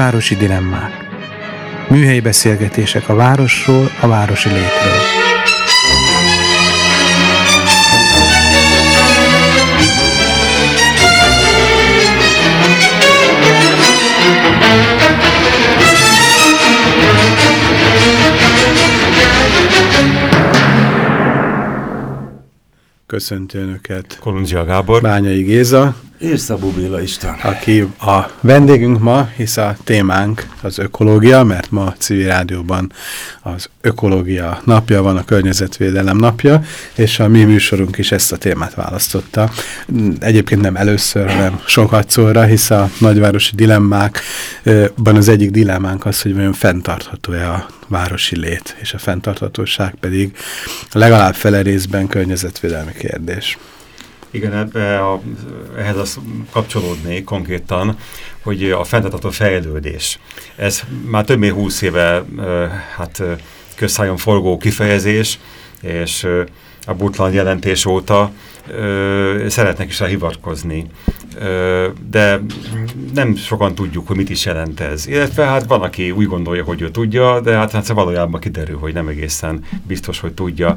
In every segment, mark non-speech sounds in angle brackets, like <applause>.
Nagyvárosi dilemmák. Műhelyi beszélgetések a városról, a városi létről. Köszönti Önöket. Kolundzsia Gábor. Bányai Géza. És Szabó Béla István. Aki a vendégünk ma, hisz a témánk az ökológia, mert ma a civil rádióban az ökológia napja van, a környezetvédelem napja, és a mi műsorunk is ezt a témát választotta. Egyébként nem először, hanem sokat szóra, hisz a nagyvárosi dilemmákban az egyik dilemmánk az, hogy vajon fenntartható-e a városi lét, és a fenntarthatóság pedig legalább fele részben környezetvédelmi kérdés. Igen, ebbe a, ehhez az kapcsolódnék konkrétan, hogy a fenntartható fejlődés. Ez már több mint húsz éve hát, közszájon forgó kifejezés, és a Butlan jelentés óta ö, szeretnek is. Ö, de nem sokan tudjuk, hogy mit is jelent ez. Illetve hát van, aki úgy gondolja, hogy ő tudja, de hát, hát valójában kiderül, hogy nem egészen biztos, hogy tudja.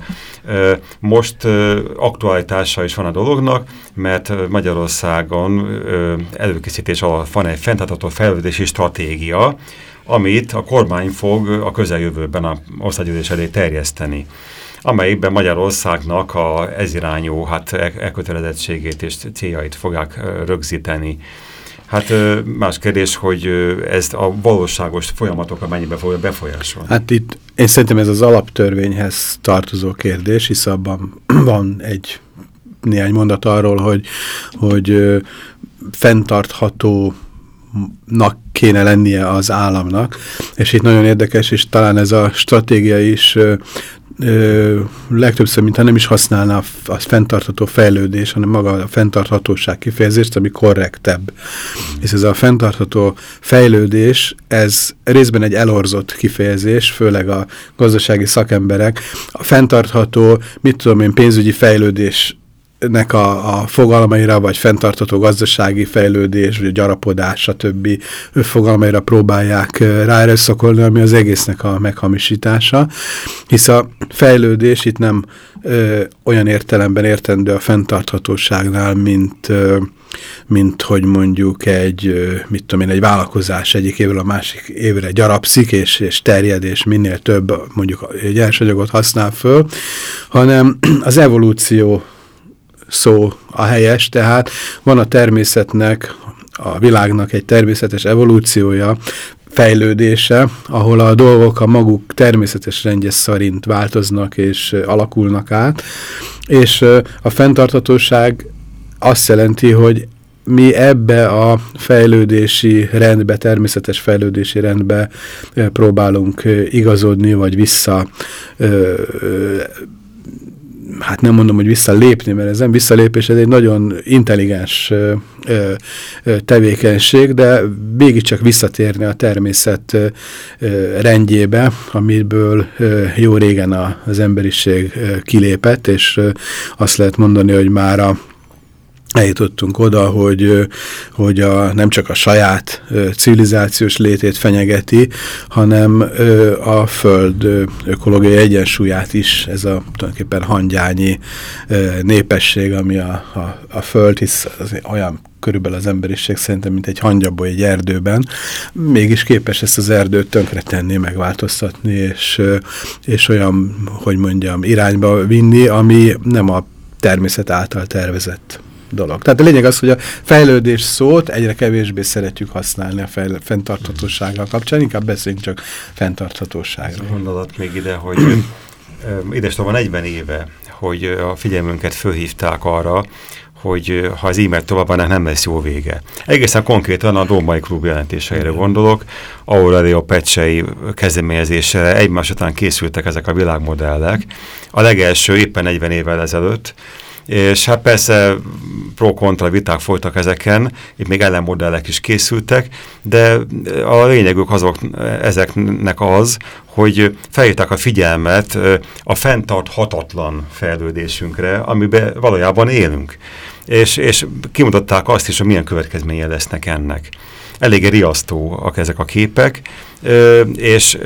Most ö, aktualitása is van a dolognak, mert Magyarországon előkészítés alatt van egy fenntartható fejlődési stratégia, amit a kormány fog a közeljövőben a országgyűlés elé terjeszteni amelyikben Magyarországnak a ezirányú hát, e elkötelezettségét és céljait fogják rögzíteni. Hát más kérdés, hogy ez a valóságos folyamatokat mennyiben fogja befolyásolni? Hát itt én szerintem ez az alaptörvényhez tartozó kérdés, hisz abban <clears throat> van egy néhány mondat arról, hogy, hogy fenntartható nak kéne lennie az államnak, és itt nagyon érdekes, és talán ez a stratégia is ö, legtöbbször, mintha nem is használná a, a fenntartható fejlődés, hanem maga a fenntarthatóság kifejezést, ami korrektebb. És ez a fenntartható fejlődés, ez részben egy elorzott kifejezés, főleg a gazdasági szakemberek. A fenntartható, mit tudom én, pénzügyi fejlődés nek a, a fogalmaira, vagy fenntartató gazdasági fejlődés, vagy gyarapodás, stb. fogalmaira próbálják ráerőszakolni, ami az egésznek a meghamisítása, hisz a fejlődés itt nem ö, olyan értelemben értendő a fenntarthatóságnál, mint ö, mint hogy mondjuk egy, mit tudom én, egy vállalkozás egyik évről a másik évre gyarapszik, és, és terjed, és minél több mondjuk nyersanyagot használ föl, hanem az evolúció szó a helyes, tehát van a természetnek, a világnak egy természetes evolúciója, fejlődése, ahol a dolgok a maguk természetes rendje szerint változnak és alakulnak át, és a fenntarthatóság azt jelenti, hogy mi ebbe a fejlődési rendbe, természetes fejlődési rendbe próbálunk igazodni, vagy vissza hát nem mondom, hogy visszalépni, mert ez nem visszalépés, ez egy nagyon intelligens ö, ö, tevékenység, de csak visszatérni a természet ö, rendjébe, amiből ö, jó régen a, az emberiség ö, kilépett, és ö, azt lehet mondani, hogy már a eljutottunk oda, hogy, hogy a, nem csak a saját civilizációs létét fenyegeti, hanem a Föld ökológiai egyensúlyát is, ez a tulajdonképpen hangyányi népesség, ami a, a, a Föld, hisz az olyan körülbelül az emberiség szerintem, mint egy hangyabó egy erdőben, mégis képes ezt az erdőt tönkretenni, megváltoztatni, és, és olyan, hogy mondjam, irányba vinni, ami nem a természet által tervezett dolog. Tehát a lényeg az, hogy a fejlődés szót egyre kevésbé szeretjük használni a fenntarthatósággal kapcsán, inkább beszéljünk csak fenntarthatóságról. Gondolat még ide, hogy édestom van 40 éve, hogy a figyelmünket fölhívták arra, hogy ha az e-mail tovább nem lesz jó vége. Egészen konkrétan a Római Klub jelentéseire gondolok, Aurelio Pecsei kezdeményezésre egymás után készültek ezek a világmodellek. A legelső éppen 40 évvel ezelőtt, és hát persze pro-kontra viták folytak ezeken, itt még ellenmodellek is készültek, de a lényegük azok, ezeknek az, hogy felhívták a figyelmet a fenntarthatatlan fejlődésünkre, amiben valójában élünk. És, és kimutatták azt is, hogy milyen következménye lesznek ennek. Eléggé riasztóak ezek a képek, és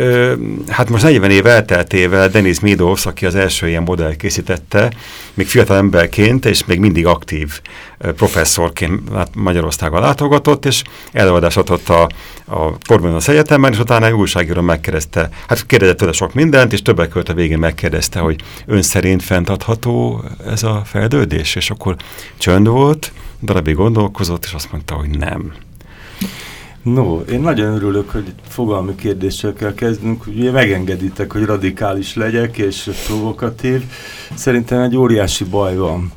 hát most 40 év elteltével Denis Meadows, aki az első ilyen modell készítette, még fiatal emberként, és még mindig aktív professzorként hát Magyarországon látogatott, és előadást adott a, a Corvinus Egyetemen, és utána egy újságíró megkérdezte, hát kérdezett tőle sok mindent, és többek között a végén megkérdezte, hogy ön szerint fenntartható ez a fejlődés, és akkor csönd volt, darabig gondolkozott, és azt mondta, hogy nem. No, én nagyon örülök, hogy fogalmi kérdésekkel kezdünk. Ugye megengeditek, hogy radikális legyek és provokatív. Szerintem egy óriási baj van.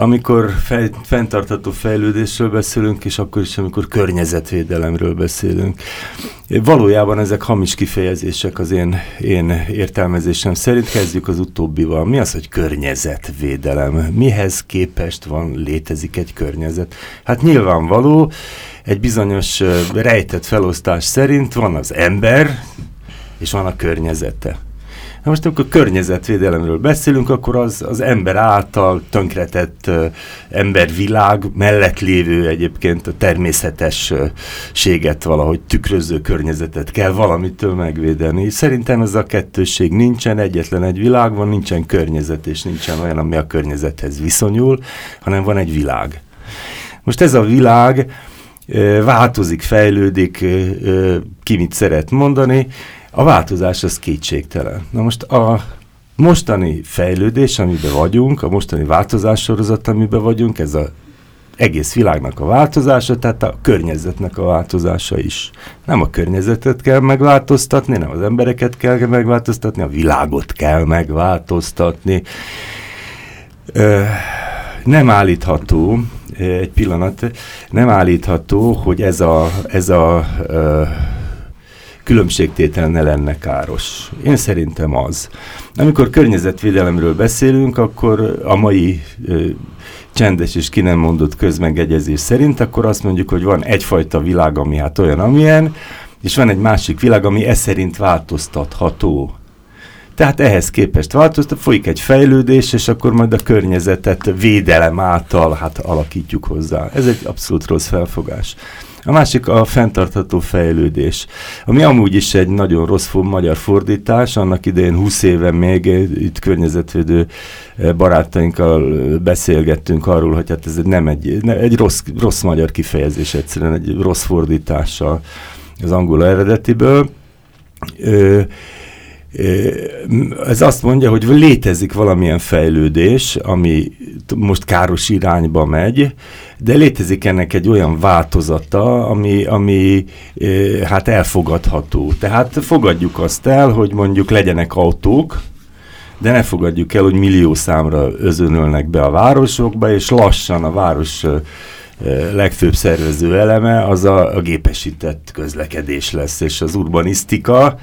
Amikor fej, fenntartható fejlődésről beszélünk, és akkor is, amikor környezetvédelemről beszélünk. Valójában ezek hamis kifejezések az én, én értelmezésem szerint. Kezdjük az utóbbival. Mi az, hogy környezetvédelem? Mihez képest van, létezik egy környezet? Hát nyilvánvaló, egy bizonyos rejtett felosztás szerint van az ember, és van a környezete. Na most amikor környezetvédelemről beszélünk, akkor az, az ember által tönkretett embervilág mellett lévő egyébként a természetességet valahogy tükröző környezetet kell valamitől megvédeni. Szerintem ez a kettőség nincsen, egyetlen egy világ van, nincsen környezet, és nincsen olyan, ami a környezethez viszonyul, hanem van egy világ. Most ez a világ változik, fejlődik, ki mit szeret mondani, a változás az kétségtelen. Na most a mostani fejlődés, amiben vagyunk, a mostani változás sorozat, amiben vagyunk, ez a egész világnak a változása, tehát a környezetnek a változása is. Nem a környezetet kell megváltoztatni, nem az embereket kell megváltoztatni, a világot kell megváltoztatni. Ö, nem állítható, egy pillanat, nem állítható, hogy ez a, ez a ö, különbségtétel ne lenne káros. Én szerintem az. Amikor környezetvédelemről beszélünk, akkor a mai ö, csendes és ki nem mondott közmegegyezés szerint, akkor azt mondjuk, hogy van egyfajta világ, ami hát olyan, amilyen, és van egy másik világ, ami e szerint változtatható. Tehát ehhez képest változtat, folyik egy fejlődés, és akkor majd a környezetet védelem által hát alakítjuk hozzá. Ez egy abszolút rossz felfogás. A másik a fenntartható fejlődés, ami amúgy is egy nagyon rossz magyar fordítás, annak idején 20 éve még itt környezetvédő eh, barátainkkal beszélgettünk arról, hogy hát ez nem egy, nem, egy rossz, rossz magyar kifejezés, egyszerűen egy rossz fordítása az angol eredetiből. Ö, ez azt mondja, hogy létezik valamilyen fejlődés, ami most káros irányba megy, de létezik ennek egy olyan változata, ami, ami hát elfogadható. Tehát fogadjuk azt el, hogy mondjuk legyenek autók, de ne fogadjuk el, hogy millió számra özönölnek be a városokba, és lassan a város legfőbb szervező eleme az a, a gépesített közlekedés lesz, és az urbanisztika,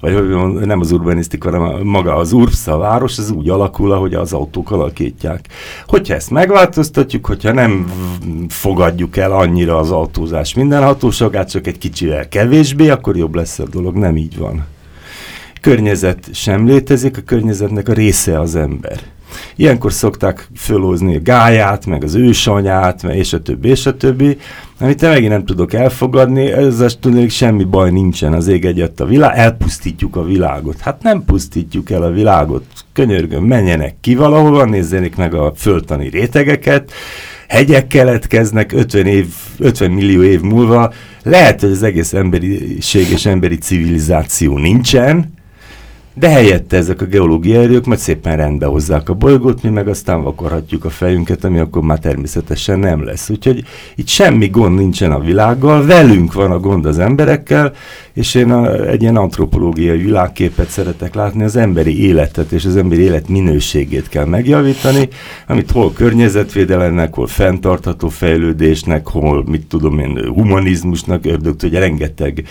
vagy nem az urbanisztika, hanem maga az URBS, a város, az úgy alakul, ahogy az autók alakítják. Hogyha ezt megváltoztatjuk, hogyha nem fogadjuk el annyira az autózás minden hatóságát, csak egy kicsivel kevésbé, akkor jobb lesz a dolog. Nem így van. Környezet sem létezik, a környezetnek a része az ember. Ilyenkor szokták fölhozni a gáját, meg az ősanyát, meg és a többi, és a többi, amit én megint nem tudok elfogadni, ez az tudnék semmi baj nincsen az ég egyet a világ, elpusztítjuk a világot. Hát nem pusztítjuk el a világot, könyörgöm, menjenek ki valahova, nézzenek meg a föltani rétegeket, hegyek keletkeznek 50, év, 50 millió év múlva, lehet, hogy az egész emberiség és emberi civilizáció nincsen, de helyette ezek a geológiai erők majd szépen rendbe hozzák a bolygót, mi meg aztán vakarhatjuk a fejünket, ami akkor már természetesen nem lesz. Úgyhogy itt semmi gond nincsen a világgal, velünk van a gond az emberekkel, és én a, egy ilyen antropológiai világképet szeretek látni, az emberi életet és az emberi élet minőségét kell megjavítani, amit hol környezetvédelemnek, hol fenntartható fejlődésnek, hol, mit tudom én, humanizmusnak, ördög, hogy rengeteg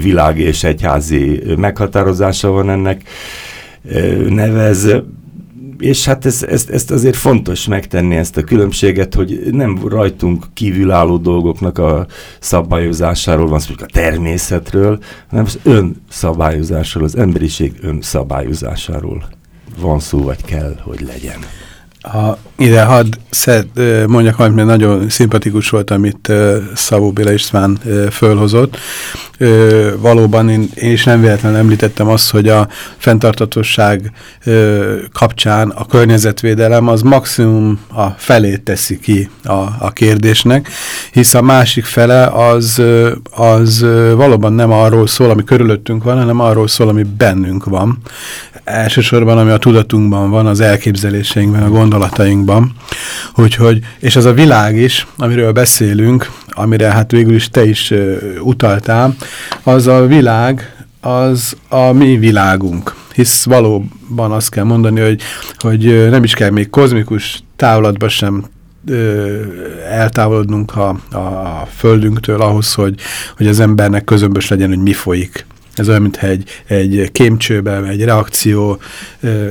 világ és egyházi meghatározása van ennek, nevez, és hát ez, ezt, ezt azért fontos megtenni, ezt a különbséget, hogy nem rajtunk kívülálló dolgoknak a szabályozásáról van szó, a természetről, hanem az önszabályozásról, az emberiség önszabályozásáról van szó, vagy kell, hogy legyen. A, ide hadd szed, mondjak valamit, mert nagyon szimpatikus volt, amit Szabó Béla István fölhozott. Valóban én, én is nem véletlenül említettem azt, hogy a fenntartatosság kapcsán a környezetvédelem az maximum a felét teszi ki a, a kérdésnek, hisz a másik fele az, az valóban nem arról szól, ami körülöttünk van, hanem arról szól, ami bennünk van. Elsősorban, ami a tudatunkban van, az elképzeléseinkben, a gondolatainkban. Úgyhogy, és az a világ is, amiről beszélünk, amire hát végül is te is utaltál, az a világ, az a mi világunk. Hisz valóban azt kell mondani, hogy, hogy nem is kell még kozmikus távlatba sem eltávolodnunk a, a földünktől ahhoz, hogy, hogy az embernek közömbös legyen, hogy mi folyik ez olyan, mintha egy, egy kémcsőbe, egy reakció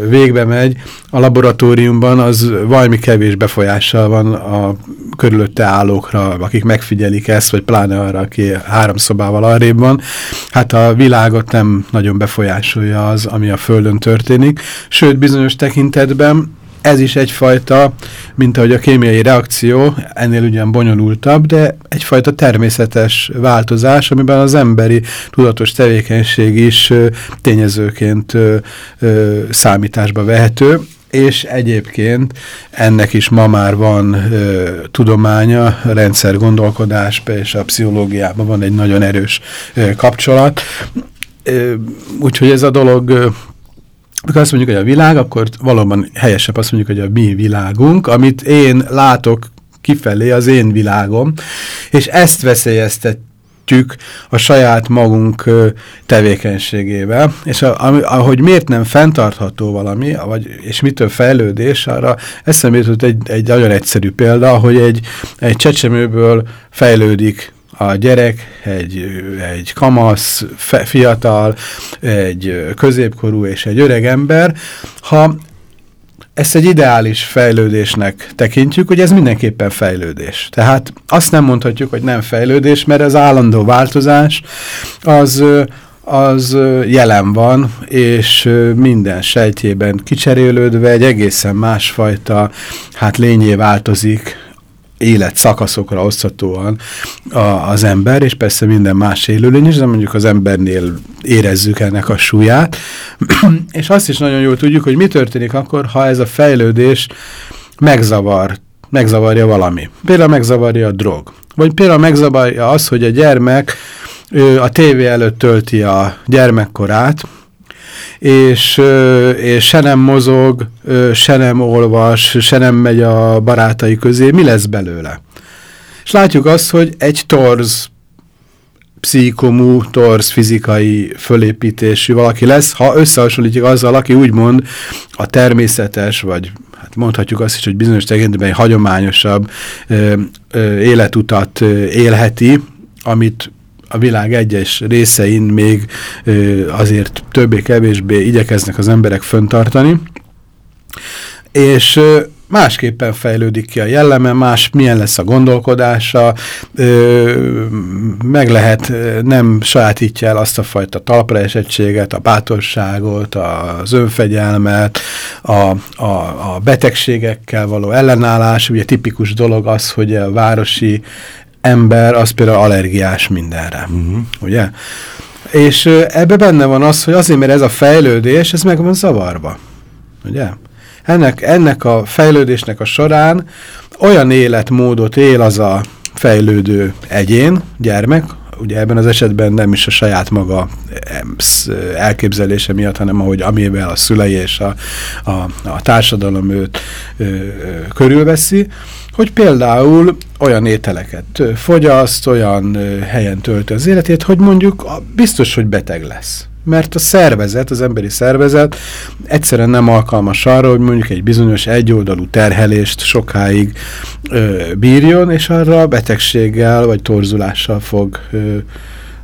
végbe megy. A laboratóriumban az valami kevés befolyással van a körülötte állókra, akik megfigyelik ezt, vagy pláne arra, aki három szobával arrébb van. Hát a világot nem nagyon befolyásolja az, ami a Földön történik. Sőt, bizonyos tekintetben ez is egyfajta, mint ahogy a kémiai reakció, ennél ugyan bonyolultabb, de egyfajta természetes változás, amiben az emberi tudatos tevékenység is ö, tényezőként ö, ö, számításba vehető, és egyébként ennek is ma már van ö, tudománya, rendszergondolkodásban és a pszichológiában van egy nagyon erős ö, kapcsolat. Úgyhogy ez a dolog amikor azt mondjuk, hogy a világ, akkor valóban helyesebb azt mondjuk, hogy a mi világunk, amit én látok kifelé, az én világom, és ezt veszélyeztetjük a saját magunk tevékenységével, és a, ahogy miért nem fenntartható valami, vagy, és mitől fejlődés, arra eszembe jutott egy, egy nagyon egyszerű példa, hogy egy, egy csecsemőből fejlődik a gyerek, egy, egy kamasz, fiatal, egy középkorú és egy öreg ember, ha ezt egy ideális fejlődésnek tekintjük, hogy ez mindenképpen fejlődés. Tehát azt nem mondhatjuk, hogy nem fejlődés, mert az állandó változás az, az jelen van, és minden sejtjében kicserélődve egy egészen másfajta hát lényé változik élet szakaszokra oszthatóan a, az ember, és persze minden más élőlény is, de mondjuk az embernél érezzük ennek a súlyát. <clears throat> és azt is nagyon jól tudjuk, hogy mi történik akkor, ha ez a fejlődés megzavar, megzavarja valami. Például megzavarja a drog. Vagy például megzavarja az, hogy a gyermek ő a tévé előtt tölti a gyermekkorát, és, és se nem mozog, se nem olvas, se nem megy a barátai közé, mi lesz belőle? És látjuk azt, hogy egy torz pszichomú, torz fizikai fölépítésű valaki lesz, ha összehasonlítjuk azzal, aki úgymond a természetes, vagy hát mondhatjuk azt is, hogy bizonyos tekintetben egy hagyományosabb ö, ö, életutat ö, élheti, amit a világ egyes részein még azért többé-kevésbé igyekeznek az emberek föntartani, és másképpen fejlődik ki a jelleme, más milyen lesz a gondolkodása, meg lehet, nem sajátítja el azt a fajta talpraesettséget, a bátorságot, az önfegyelmet, a, a, a betegségekkel való ellenállás, ugye tipikus dolog az, hogy a városi ember az például allergiás mindenre, uh mhm. -huh. ugye? És ebbe benne van az, hogy azért, mert ez a fejlődés, ez meg van zavarva, ugye? Ennek, ennek a fejlődésnek a során olyan életmódot él az a fejlődő egyén, gyermek, ugye ebben az esetben nem is a saját maga elképzelése miatt, hanem ahogy amivel a szülei és a, a, a társadalom őt ö, ö, körülveszi, hogy például olyan ételeket fogyaszt, olyan helyen tölti az életét, hogy mondjuk biztos, hogy beteg lesz. Mert a szervezet, az emberi szervezet egyszerűen nem alkalmas arra, hogy mondjuk egy bizonyos egyoldalú terhelést sokáig ö, bírjon, és arra betegséggel vagy torzulással fog ö,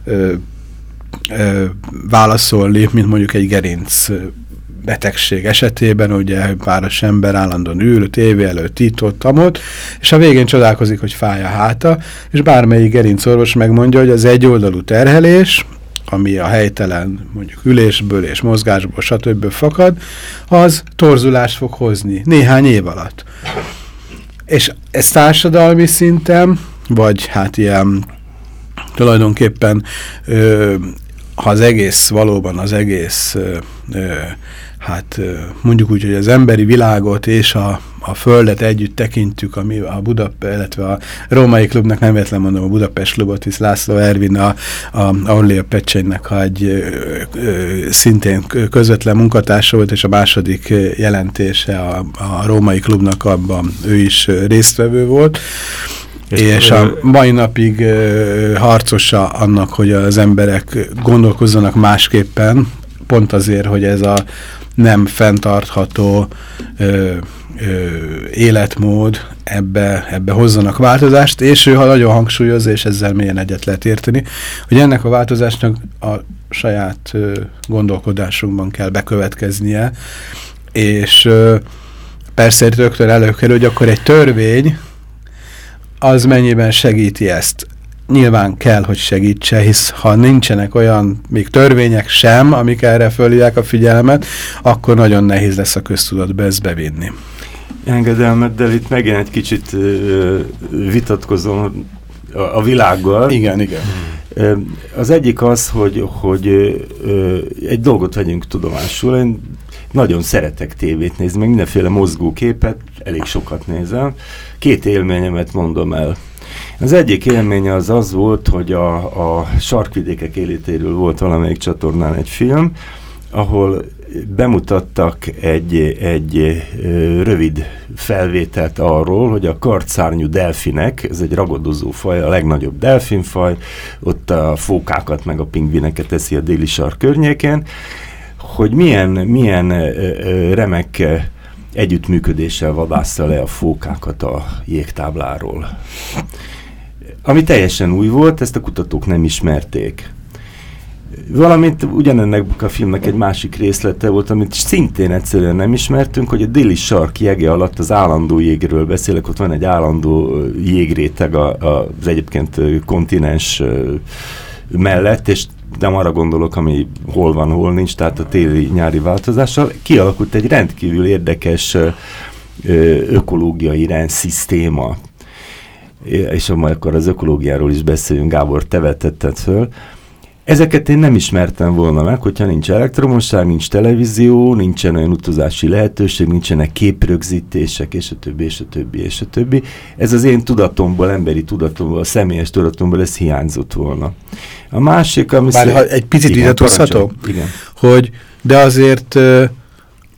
ö, ö, válaszolni, mint mondjuk egy gerinc betegség esetében, ugye páros ember állandóan ül, tévé előtt, itt, ott, amott, és a végén csodálkozik, hogy fáj a háta, és bármelyik gerincorvos megmondja, hogy az egyoldalú terhelés, ami a helytelen mondjuk ülésből és mozgásból, stb. fakad, az torzulást fog hozni néhány év alatt. És ez társadalmi szinten, vagy hát ilyen tulajdonképpen ö, ha az egész, valóban az egész, ö, ö, hát mondjuk úgy, hogy az emberi világot és a, a Földet együtt tekintjük, ami a Budapest, illetve a Római Klubnak nem véletlen mondom a Budapest Klubot, hisz László Ervin a, a Aurélia Pecsenynek egy ö, ö, szintén közvetlen munkatársa volt, és a második jelentése a, a Római Klubnak abban ő is résztvevő volt. És, és a mai napig uh, harcosa annak, hogy az emberek gondolkozzanak másképpen, pont azért, hogy ez a nem fenntartható ö, ö, életmód ebbe, ebbe hozzanak változást, és ő ha nagyon hangsúlyozza, és ezzel milyen egyet lehet érteni, hogy ennek a változásnak a saját ö, gondolkodásunkban kell bekövetkeznie, és ö, persze rögtön előkerül, hogy akkor egy törvény, az mennyiben segíti ezt. Nyilván kell, hogy segítse, hisz ha nincsenek olyan még törvények sem, amik erre fölhívják a figyelmet, akkor nagyon nehéz lesz a köztudatba ezt bevinni. Engedelmeddel itt megint egy kicsit ö, vitatkozom a, a világgal. Igen, igen. Az egyik az, hogy, hogy ö, egy dolgot vegyünk tudomásul. Én nagyon szeretek tévét nézni, meg mindenféle mozgóképet, elég sokat nézem. Két élményemet mondom el. Az egyik élménye az az volt, hogy a, a sarkvidékek élétéről volt valamelyik csatornán egy film, ahol bemutattak egy, egy rövid felvételt arról, hogy a kartszárnyú delfinek, ez egy ragadozó faj, a legnagyobb delfinfaj, ott a fókákat meg a pingvineket teszi a déli sark környékén, hogy milyen, milyen remek együttműködéssel vadászta le a fókákat a jégtábláról. Ami teljesen új volt, ezt a kutatók nem ismerték. Valamint ugyanennek a filmnek egy másik részlete volt, amit szintén egyszerűen nem ismertünk, hogy a déli sark jege alatt az állandó jégről beszélek, ott van egy állandó jégréteg a, a, az egyébként kontinens mellett, és nem arra gondolok, ami hol van, hol nincs, tehát a téli-nyári változással, kialakult egy rendkívül érdekes ökológiai rendszisztéma. És akkor az ökológiáról is beszéljünk, Gábor, te vetetted föl. Ezeket én nem ismertem volna meg, hogyha nincs elektromosság, nincs televízió, nincsen olyan utazási lehetőség, nincsenek képrögzítések, és a többi, és a többi, és a többi. Ez az én tudatomból, emberi tudatomból, a személyes tudatomból ez hiányzott volna. A másik, ami... Bár ha egy picit vitatkozhatok? Hogy, de azért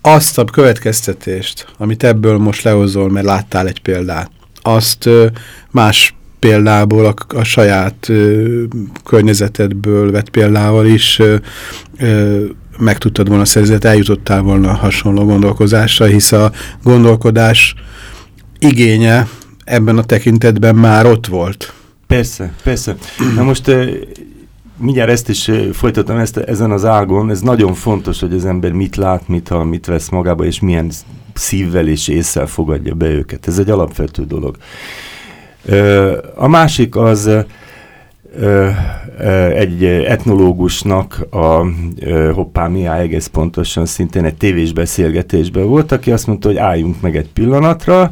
azt a következtetést, amit ebből most lehozol, mert láttál egy példát, azt más példából, a, a saját ö, környezetedből vett példával is ö, ö, meg tudtad volna szerzett, eljutottál volna hasonló gondolkozásra, hisz a gondolkodás igénye ebben a tekintetben már ott volt. Persze, persze. Na most mindjárt ezt is folytatom ezt, ezen az ágon, ez nagyon fontos, hogy az ember mit lát, mit mit vesz magába, és milyen szívvel és észsel fogadja be őket. Ez egy alapvető dolog. A másik az egy etnológusnak a Hoppá Miá egész pontosan szintén egy tévés beszélgetésben volt, aki azt mondta, hogy álljunk meg egy pillanatra,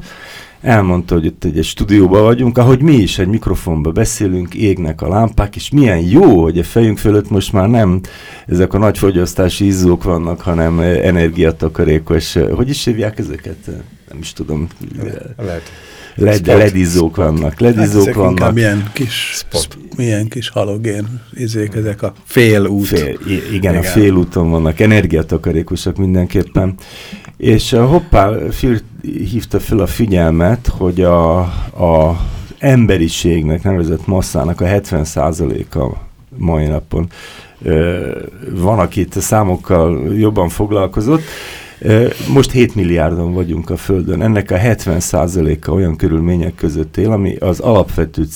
elmondta, hogy itt egy stúdióban vagyunk, ahogy mi is egy mikrofonba beszélünk, égnek a lámpák, és milyen jó, hogy a fejünk fölött most már nem ezek a nagy fogyasztási izzók vannak, hanem energiatakarékos, hogy is hívják ezeket? Nem is tudom. Lehet led, ledizók vannak, ledizók hát vannak. Milyen kis, Spot. milyen kis halogén izék, ezek a félút. Fél, igen, igen, a félúton vannak, energiatakarékosak mindenképpen. És a Hoppá hívta fel a figyelmet, hogy a, a emberiségnek nevezett masszának a 70%-a mai napon van, aki itt a számokkal jobban foglalkozott, most 7 milliárdon vagyunk a Földön. Ennek a 70%-a olyan körülmények között él, ami az alapvető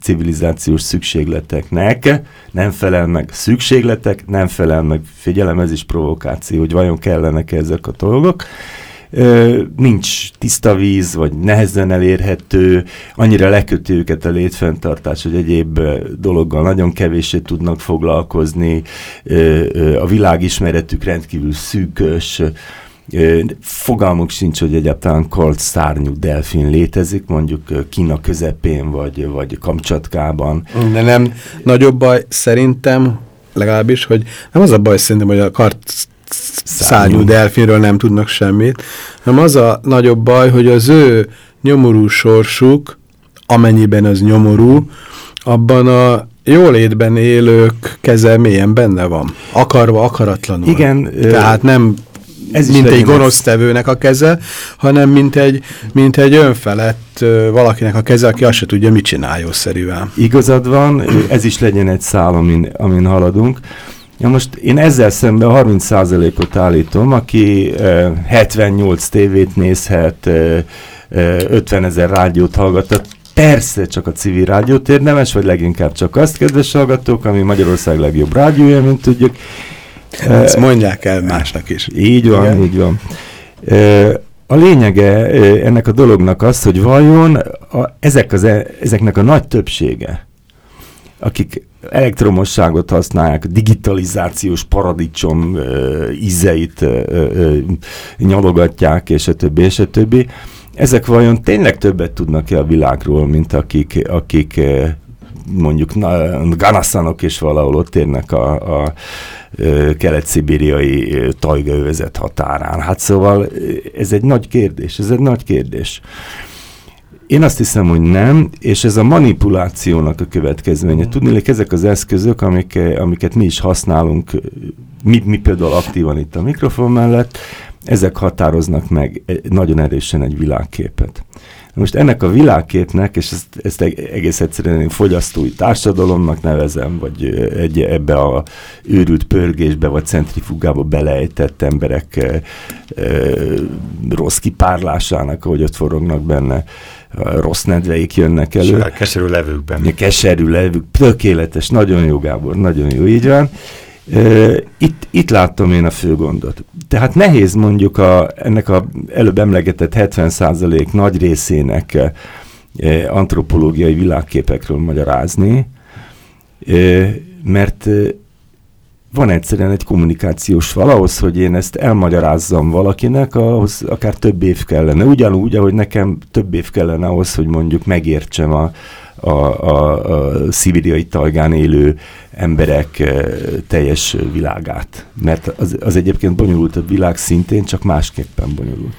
civilizációs szükségleteknek nem felel meg. Szükségletek nem felel meg. Figyelem, ez is provokáció, hogy vajon kellenek -e ezek a dolgok. nincs tiszta víz, vagy nehezen elérhető, annyira lekötő őket a létfenntartás, hogy egyéb dologgal nagyon kevéssé tudnak foglalkozni, a világismeretük rendkívül szűkös, Fogalmuk sincs, hogy egyáltalán kalt szárnyú delfin létezik, mondjuk Kína közepén, vagy, vagy Kamcsatkában. De nem nagyobb baj szerintem, legalábbis, hogy nem az a baj szerintem, hogy a kart szárnyú delfinről nem tudnak semmit, hanem az a nagyobb baj, hogy az ő nyomorú sorsuk, amennyiben az nyomorú, abban a jólétben élők keze mélyen benne van. Akarva, akaratlanul. Igen. Tehát nem ez mint egy gonosztevőnek a keze, hanem mint egy, mint egy önfelett valakinek a keze, aki azt se tudja, mit csinál jószerűen. Igazad van, ez is legyen egy szál, amin, amin haladunk. Ja most én ezzel szemben 30%-ot állítom, aki eh, 78 tévét nézhet, eh, 50 ezer rádiót hallgatott, persze csak a civil rádiót érdemes, vagy leginkább csak azt, kedves hallgatók, ami Magyarország legjobb rádiója, mint tudjuk, ezt mondják el másnak is. Így van, Igen? így van. A lényege ennek a dolognak az, hogy vajon a, ezek az, e, ezeknek a nagy többsége, akik elektromosságot használják, digitalizációs paradicsom ízeit nyalogatják, és a többi, és a többi. Ezek vajon tényleg többet tudnak-e a világról, mint akik, akik mondjuk Ganassanok és valahol ott érnek a, a kelet-szibériai tajgaövezet határán. Hát szóval ez egy nagy kérdés, ez egy nagy kérdés. Én azt hiszem, hogy nem, és ez a manipulációnak a következménye. Tudni, hogy ezek az eszközök, amik, amiket mi is használunk, mi, mi például aktívan itt a mikrofon mellett, ezek határoznak meg nagyon erősen egy világképet. Most ennek a világképnek, és ezt, ezt egész egyszerűen én fogyasztói társadalomnak nevezem, vagy egy, ebbe a őrült pörgésbe, vagy centrifugába belejtett emberek e, e, rossz kipárlásának, ahogy ott forognak benne, rossz nedveik jönnek elő. Keserű levőkben. Keserű levők, tökéletes, nagyon jó Gábor, nagyon jó, így van. Itt, itt láttam én a fő gondot. Tehát nehéz mondjuk a, ennek a előbb emlegetett 70% nagy részének antropológiai világképekről magyarázni, mert van egyszerűen egy kommunikációs fal, hogy én ezt elmagyarázzam valakinek, ahhoz akár több év kellene. Ugyanúgy, ahogy nekem több év kellene ahhoz, hogy mondjuk megértsem a, a, a, a szibériai tajgán élő emberek e, teljes világát. Mert az, az egyébként bonyolultabb világ szintén, csak másképpen bonyolult.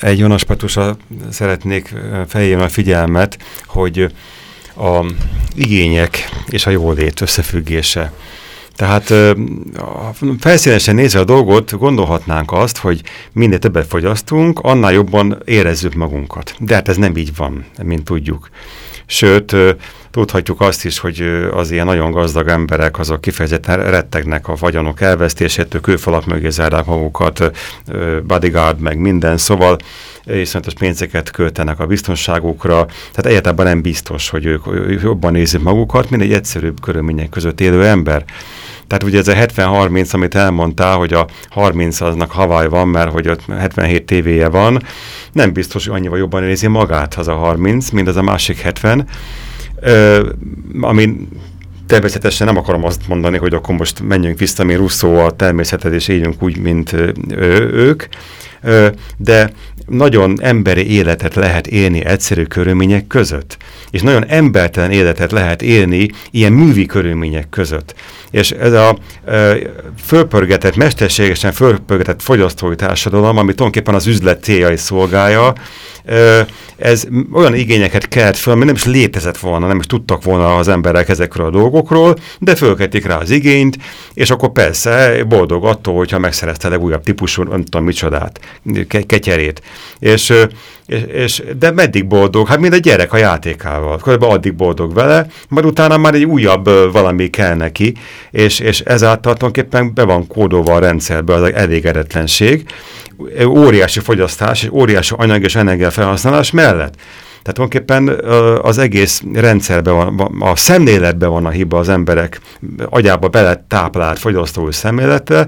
Egy olyan aspektusra szeretnék felhívni a figyelmet, hogy a igények és a jólét összefüggése. Tehát felszínesen nézve a dolgot, gondolhatnánk azt, hogy minél többet fogyasztunk, annál jobban érezzük magunkat. De hát ez nem így van, mint tudjuk. Sőt, tudhatjuk azt is, hogy az ilyen nagyon gazdag emberek azok kifejezetten rettegnek a vagyonok elvesztésétől, kőfalak mögé zárják magukat, bodyguard, meg minden, szóval iszonyatos pénzeket költenek a biztonságukra, tehát egyáltalán nem biztos, hogy ők jobban nézik magukat, mint egy egyszerűbb körülmények között élő ember. Tehát ugye ez a 70-30, amit elmondtál, hogy a 30 aznak Hawaii van, mert hogy ott 77 tévéje van, nem biztos, hogy annyival jobban nézi magát az a 30, mint az a másik 70, ö, ami természetesen nem akarom azt mondani, hogy akkor most menjünk vissza, mi Russzó a természetet, és éljünk úgy, mint ők, de nagyon emberi életet lehet élni egyszerű körülmények között. És nagyon embertelen életet lehet élni ilyen művi körülmények között. És ez a e, fölpörgetett, mesterségesen fölpörgetett fogyasztói társadalom, ami tulajdonképpen az üzlet céljai szolgálja, ez olyan igényeket kelt föl, ami nem is létezett volna, nem is tudtak volna az emberek ezekről a dolgokról, de fölkeltik rá az igényt, és akkor persze boldog attól, hogyha megszerezte a legújabb típusú, nem tudom micsodát, ke ketyerét. És, és, és, de meddig boldog? Hát mind a gyerek a játékával. Körülbelül addig boldog vele, majd utána már egy újabb valami kell neki, és, és ezáltal tulajdonképpen be van kódolva a rendszerbe az elégedetlenség, óriási fogyasztás óriási anyag és energia felhasználás mellett. Tehát tulajdonképpen az egész rendszerben van, a szemléletben van a hiba az emberek agyába bele táplált fogyasztói szemléletre,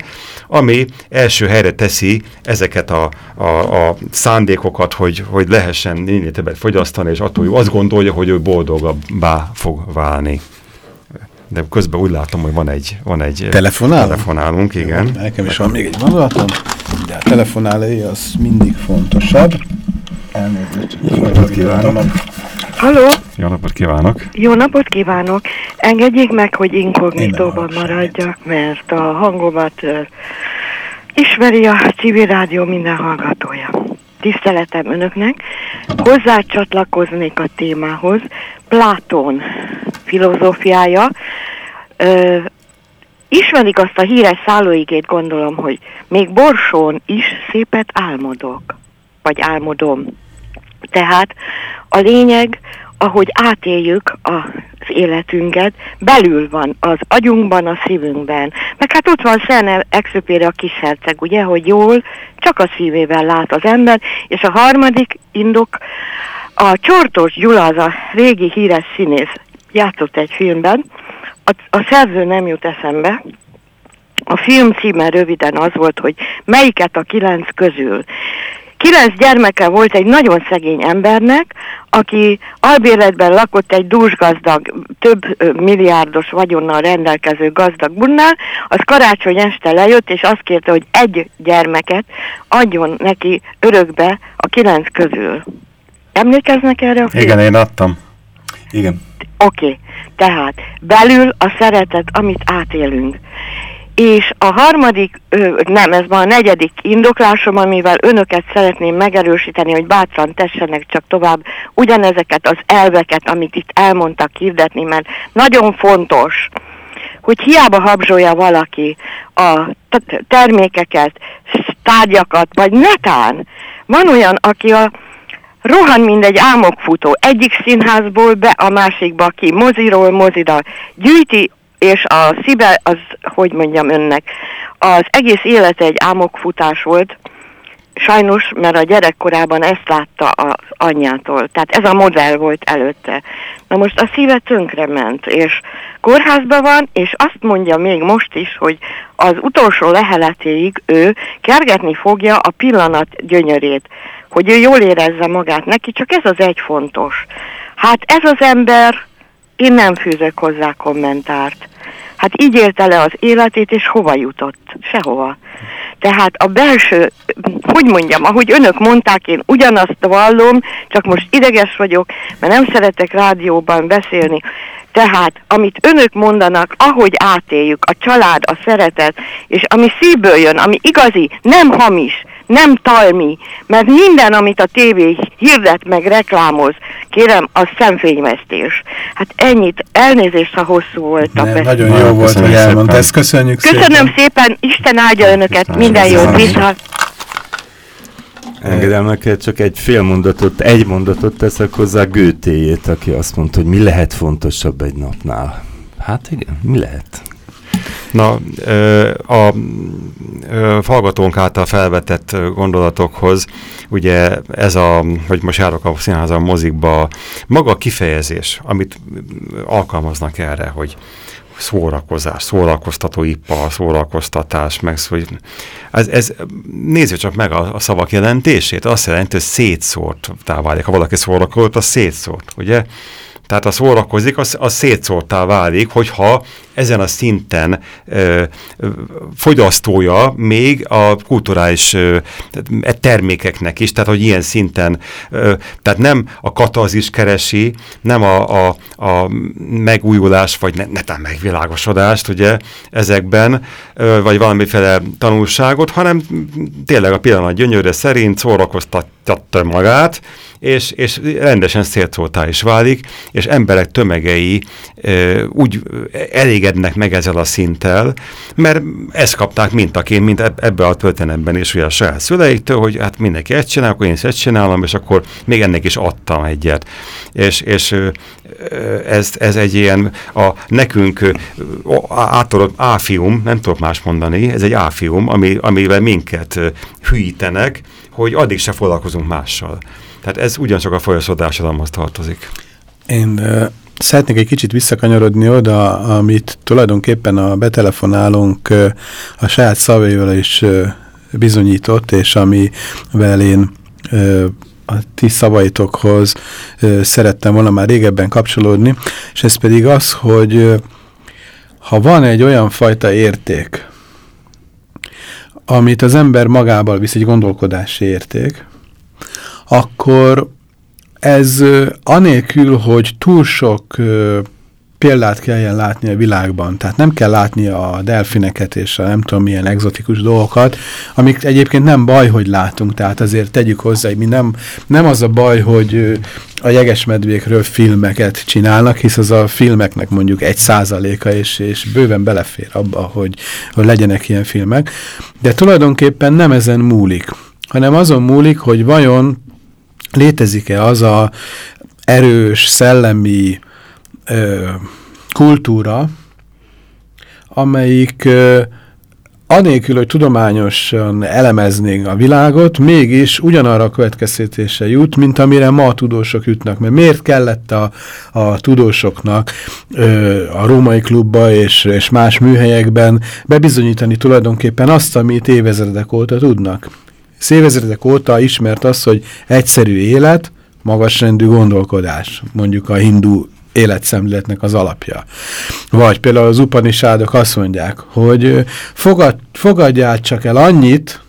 ami első helyre teszi ezeket a, a, a szándékokat, hogy, hogy lehessen minél többet fogyasztani, és attól azt gondolja, hogy ő boldogabbá fog válni de közben úgy látom, hogy van egy, van egy Telefonál? telefonálunk, igen. Jó, nekem is van még egy gondolatom, de a telefonálói az mindig fontosabb. Elnézést. Jó napot kívánok! Halló! Jó napot kívánok! Jó napot kívánok! Engedjék meg, hogy inkognitóban maradjak, mert a hangomat uh, ismeri a civil rádió minden hallgatója. Tiszteletem önöknek. Hozzá csatlakoznék a témához. Platón filozófiája. Ö, ismerik azt a híres szállóigét, gondolom, hogy még borsón is szépet álmodok, vagy álmodom. Tehát a lényeg, ahogy átéljük az életünket, belül van, az agyunkban, a szívünkben. Meg hát ott van Szene Exupéry a kis herceg, ugye, hogy jól, csak a szívével lát az ember, és a harmadik indok, a Csortos Gyula, az a régi híres színész, játszott egy filmben, a, a szerző nem jut eszembe, a film címe röviden az volt, hogy melyiket a kilenc közül. Kilenc gyermeke volt egy nagyon szegény embernek, aki albérletben lakott egy dúsgazdag, több milliárdos vagyonnal rendelkező gazdag bunnál, az karácsony este lejött, és azt kérte, hogy egy gyermeket adjon neki örökbe a kilenc közül. Emlékeznek erre a filmre? Igen, én adtam. Igen. Oké, okay. tehát belül a szeretet, amit átélünk. És a harmadik, nem, ez ma a negyedik indoklásom, amivel önöket szeretném megerősíteni, hogy bátran tessenek csak tovább ugyanezeket az elveket, amit itt elmondtak hirdetni, mert nagyon fontos, hogy hiába habzsolja valaki a termékeket, tárgyakat, vagy netán, van olyan, aki a rohan, mint egy álmokfutó, egyik színházból be a másikba ki, moziról mozida, gyűjti, és a szíve, az, hogy mondjam önnek, az egész élete egy álmokfutás volt, sajnos, mert a gyerekkorában ezt látta az anyjától. Tehát ez a modell volt előtte. Na most a szíve tönkre ment, és kórházban van, és azt mondja még most is, hogy az utolsó leheletéig ő kergetni fogja a pillanat gyönyörét hogy ő jól érezze magát neki, csak ez az egy fontos. Hát ez az ember, én nem fűzök hozzá kommentárt. Hát így élte le az életét, és hova jutott? Sehova. Tehát a belső, hogy mondjam, ahogy önök mondták, én ugyanazt vallom, csak most ideges vagyok, mert nem szeretek rádióban beszélni. Tehát, amit önök mondanak, ahogy átéljük, a család, a szeretet, és ami szívből jön, ami igazi, nem hamis, nem talmi, mert minden, amit a tévé hirdet meg reklámoz, kérem, az szemfényvesztés. Hát ennyit, elnézést, ha hosszú volt a Nem, Nagyon jó volt, hogy elmondta, ezt köszönjük Köszönöm szépen. szépen, Isten áldja önöket, minden jót, vissza. Engedelmekkel csak egy fél mondatot, egy mondatot teszek hozzá Gőtéjét, aki azt mondta, hogy mi lehet fontosabb egy napnál. Hát igen, mi lehet? Na, a hallgatónk által felvetett gondolatokhoz, ugye ez a, hogy most járok a színházan mozikba, maga a kifejezés, amit alkalmaznak erre, hogy szórakozás, szórakoztató ipar, szórakoztatás, meg hogy ez, ez, nézzük csak meg a, a szavak jelentését, azt jelenti, hogy szétszórtá válik. Ha valaki szórakozott, az szétszórt, ugye? Tehát a szórakozik, az, az szétszórtá válik, hogyha ezen a szinten ö, fogyasztója még a kulturális ö, termékeknek is, tehát hogy ilyen szinten, ö, tehát nem a katazis keresi, nem a, a, a megújulás, vagy ne, netán megvilágosodást, ugye, ezekben, ö, vagy valamiféle tanulságot, hanem tényleg a pillanat gyönyörre szerint szórakoztatta magát, és, és rendesen szétszóltá is válik, és emberek tömegei ö, úgy elégednek meg ezzel a szinttel, mert ezt kapták mintaként, mint ebbe a történetben is, ugye a saját szüleiktől, hogy hát mindenki ezt csinál, akkor én ezt csinálom, és akkor még ennek is adtam egyet. És, és ez, ez egy ilyen, a nekünk átadott áfium, nem tudok más mondani, ez egy áfium, ami, amivel minket hűítenek, hogy addig se foglalkozunk mással. Tehát ez ugyancsak a folyosodásodalomhoz tartozik. Én uh, szeretnék egy kicsit visszakanyarodni oda, amit tulajdonképpen a betelefonálónk a saját szavaival is bizonyított, és amivel én a ti szavaitokhoz szerettem volna már régebben kapcsolódni, és ez pedig az, hogy ha van egy olyan fajta érték, amit az ember magával visz, egy gondolkodási érték, akkor ez anélkül, hogy túl sok példát kelljen látni a világban. Tehát nem kell látni a delfineket és a nem tudom milyen egzotikus dolgokat, amik egyébként nem baj, hogy látunk. Tehát azért tegyük hozzá, hogy mi nem, nem az a baj, hogy a jegesmedvékről filmeket csinálnak, hisz az a filmeknek mondjuk egy százaléka, és, és bőven belefér abba, hogy, hogy legyenek ilyen filmek. De tulajdonképpen nem ezen múlik, hanem azon múlik, hogy vajon létezik-e az a erős, szellemi ö, kultúra, amelyik ö, anélkül, hogy tudományosan elemeznénk a világot, mégis ugyanarra a következtetése jut, mint amire ma a tudósok jutnak. Mert miért kellett a, a tudósoknak ö, a római klubba és, és más műhelyekben bebizonyítani tulajdonképpen azt, amit évezredek óta tudnak? Szévezredek óta ismert az, hogy egyszerű élet, magasrendű gondolkodás, mondjuk a hindu életszemléletnek az alapja. Vagy például az upanisádok azt mondják, hogy fogad, fogadjál csak el annyit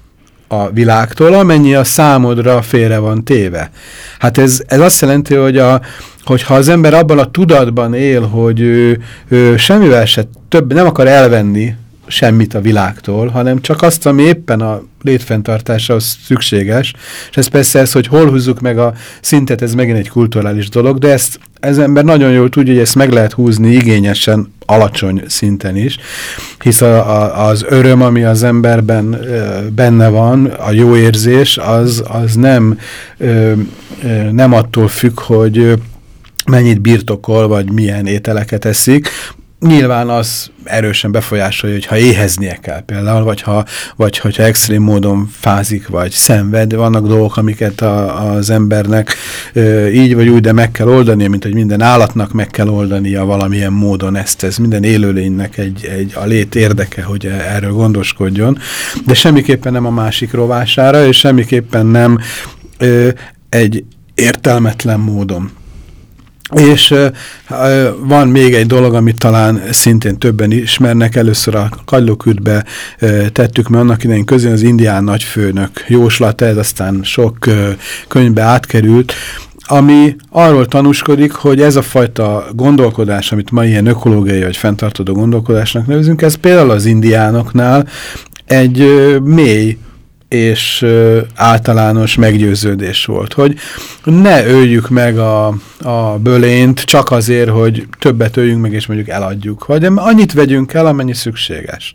a világtól, amennyi a számodra félre van téve. Hát ez, ez azt jelenti, hogy a, hogyha az ember abban a tudatban él, hogy ő, ő semmivel se több nem akar elvenni semmit a világtól, hanem csak azt, ami éppen a létfenntartáshoz szükséges, és ez persze ez, hogy hol húzzuk meg a szintet, ez megint egy kulturális dolog, de ezt ez ember nagyon jól tudja, hogy ezt meg lehet húzni igényesen, alacsony szinten is, hisz a, a, az öröm, ami az emberben ö, benne van, a jó érzés, az, az nem, ö, ö, nem attól függ, hogy mennyit birtokol, vagy milyen ételeket eszik, nyilván az erősen befolyásolja, hogy ha éheznie kell például, vagy, ha, vagy hogyha extrém módon fázik, vagy szenved, vannak dolgok, amiket a, az embernek ö, így vagy úgy, de meg kell oldania, mint hogy minden állatnak meg kell oldania valamilyen módon ezt. Ez minden élőlénynek egy, egy a lét érdeke, hogy erről gondoskodjon, de semmiképpen nem a másik rovására, és semmiképpen nem ö, egy értelmetlen módon. És van még egy dolog, amit talán szintén többen ismernek. Először a kagylókürtbe uh, tettük, mert annak idején közén az indián nagyfőnök jóslata, ez aztán sok könyvbe átkerült, ami arról tanúskodik, hogy ez a fajta gondolkodás, amit ma ilyen ökológiai vagy fenntartó gondolkodásnak nevezünk, ez például az indiánoknál egy mély és általános meggyőződés volt, hogy ne öljük meg a, a bölént csak azért, hogy többet öljünk meg, és mondjuk eladjuk, vagy annyit vegyünk el, amennyi szükséges.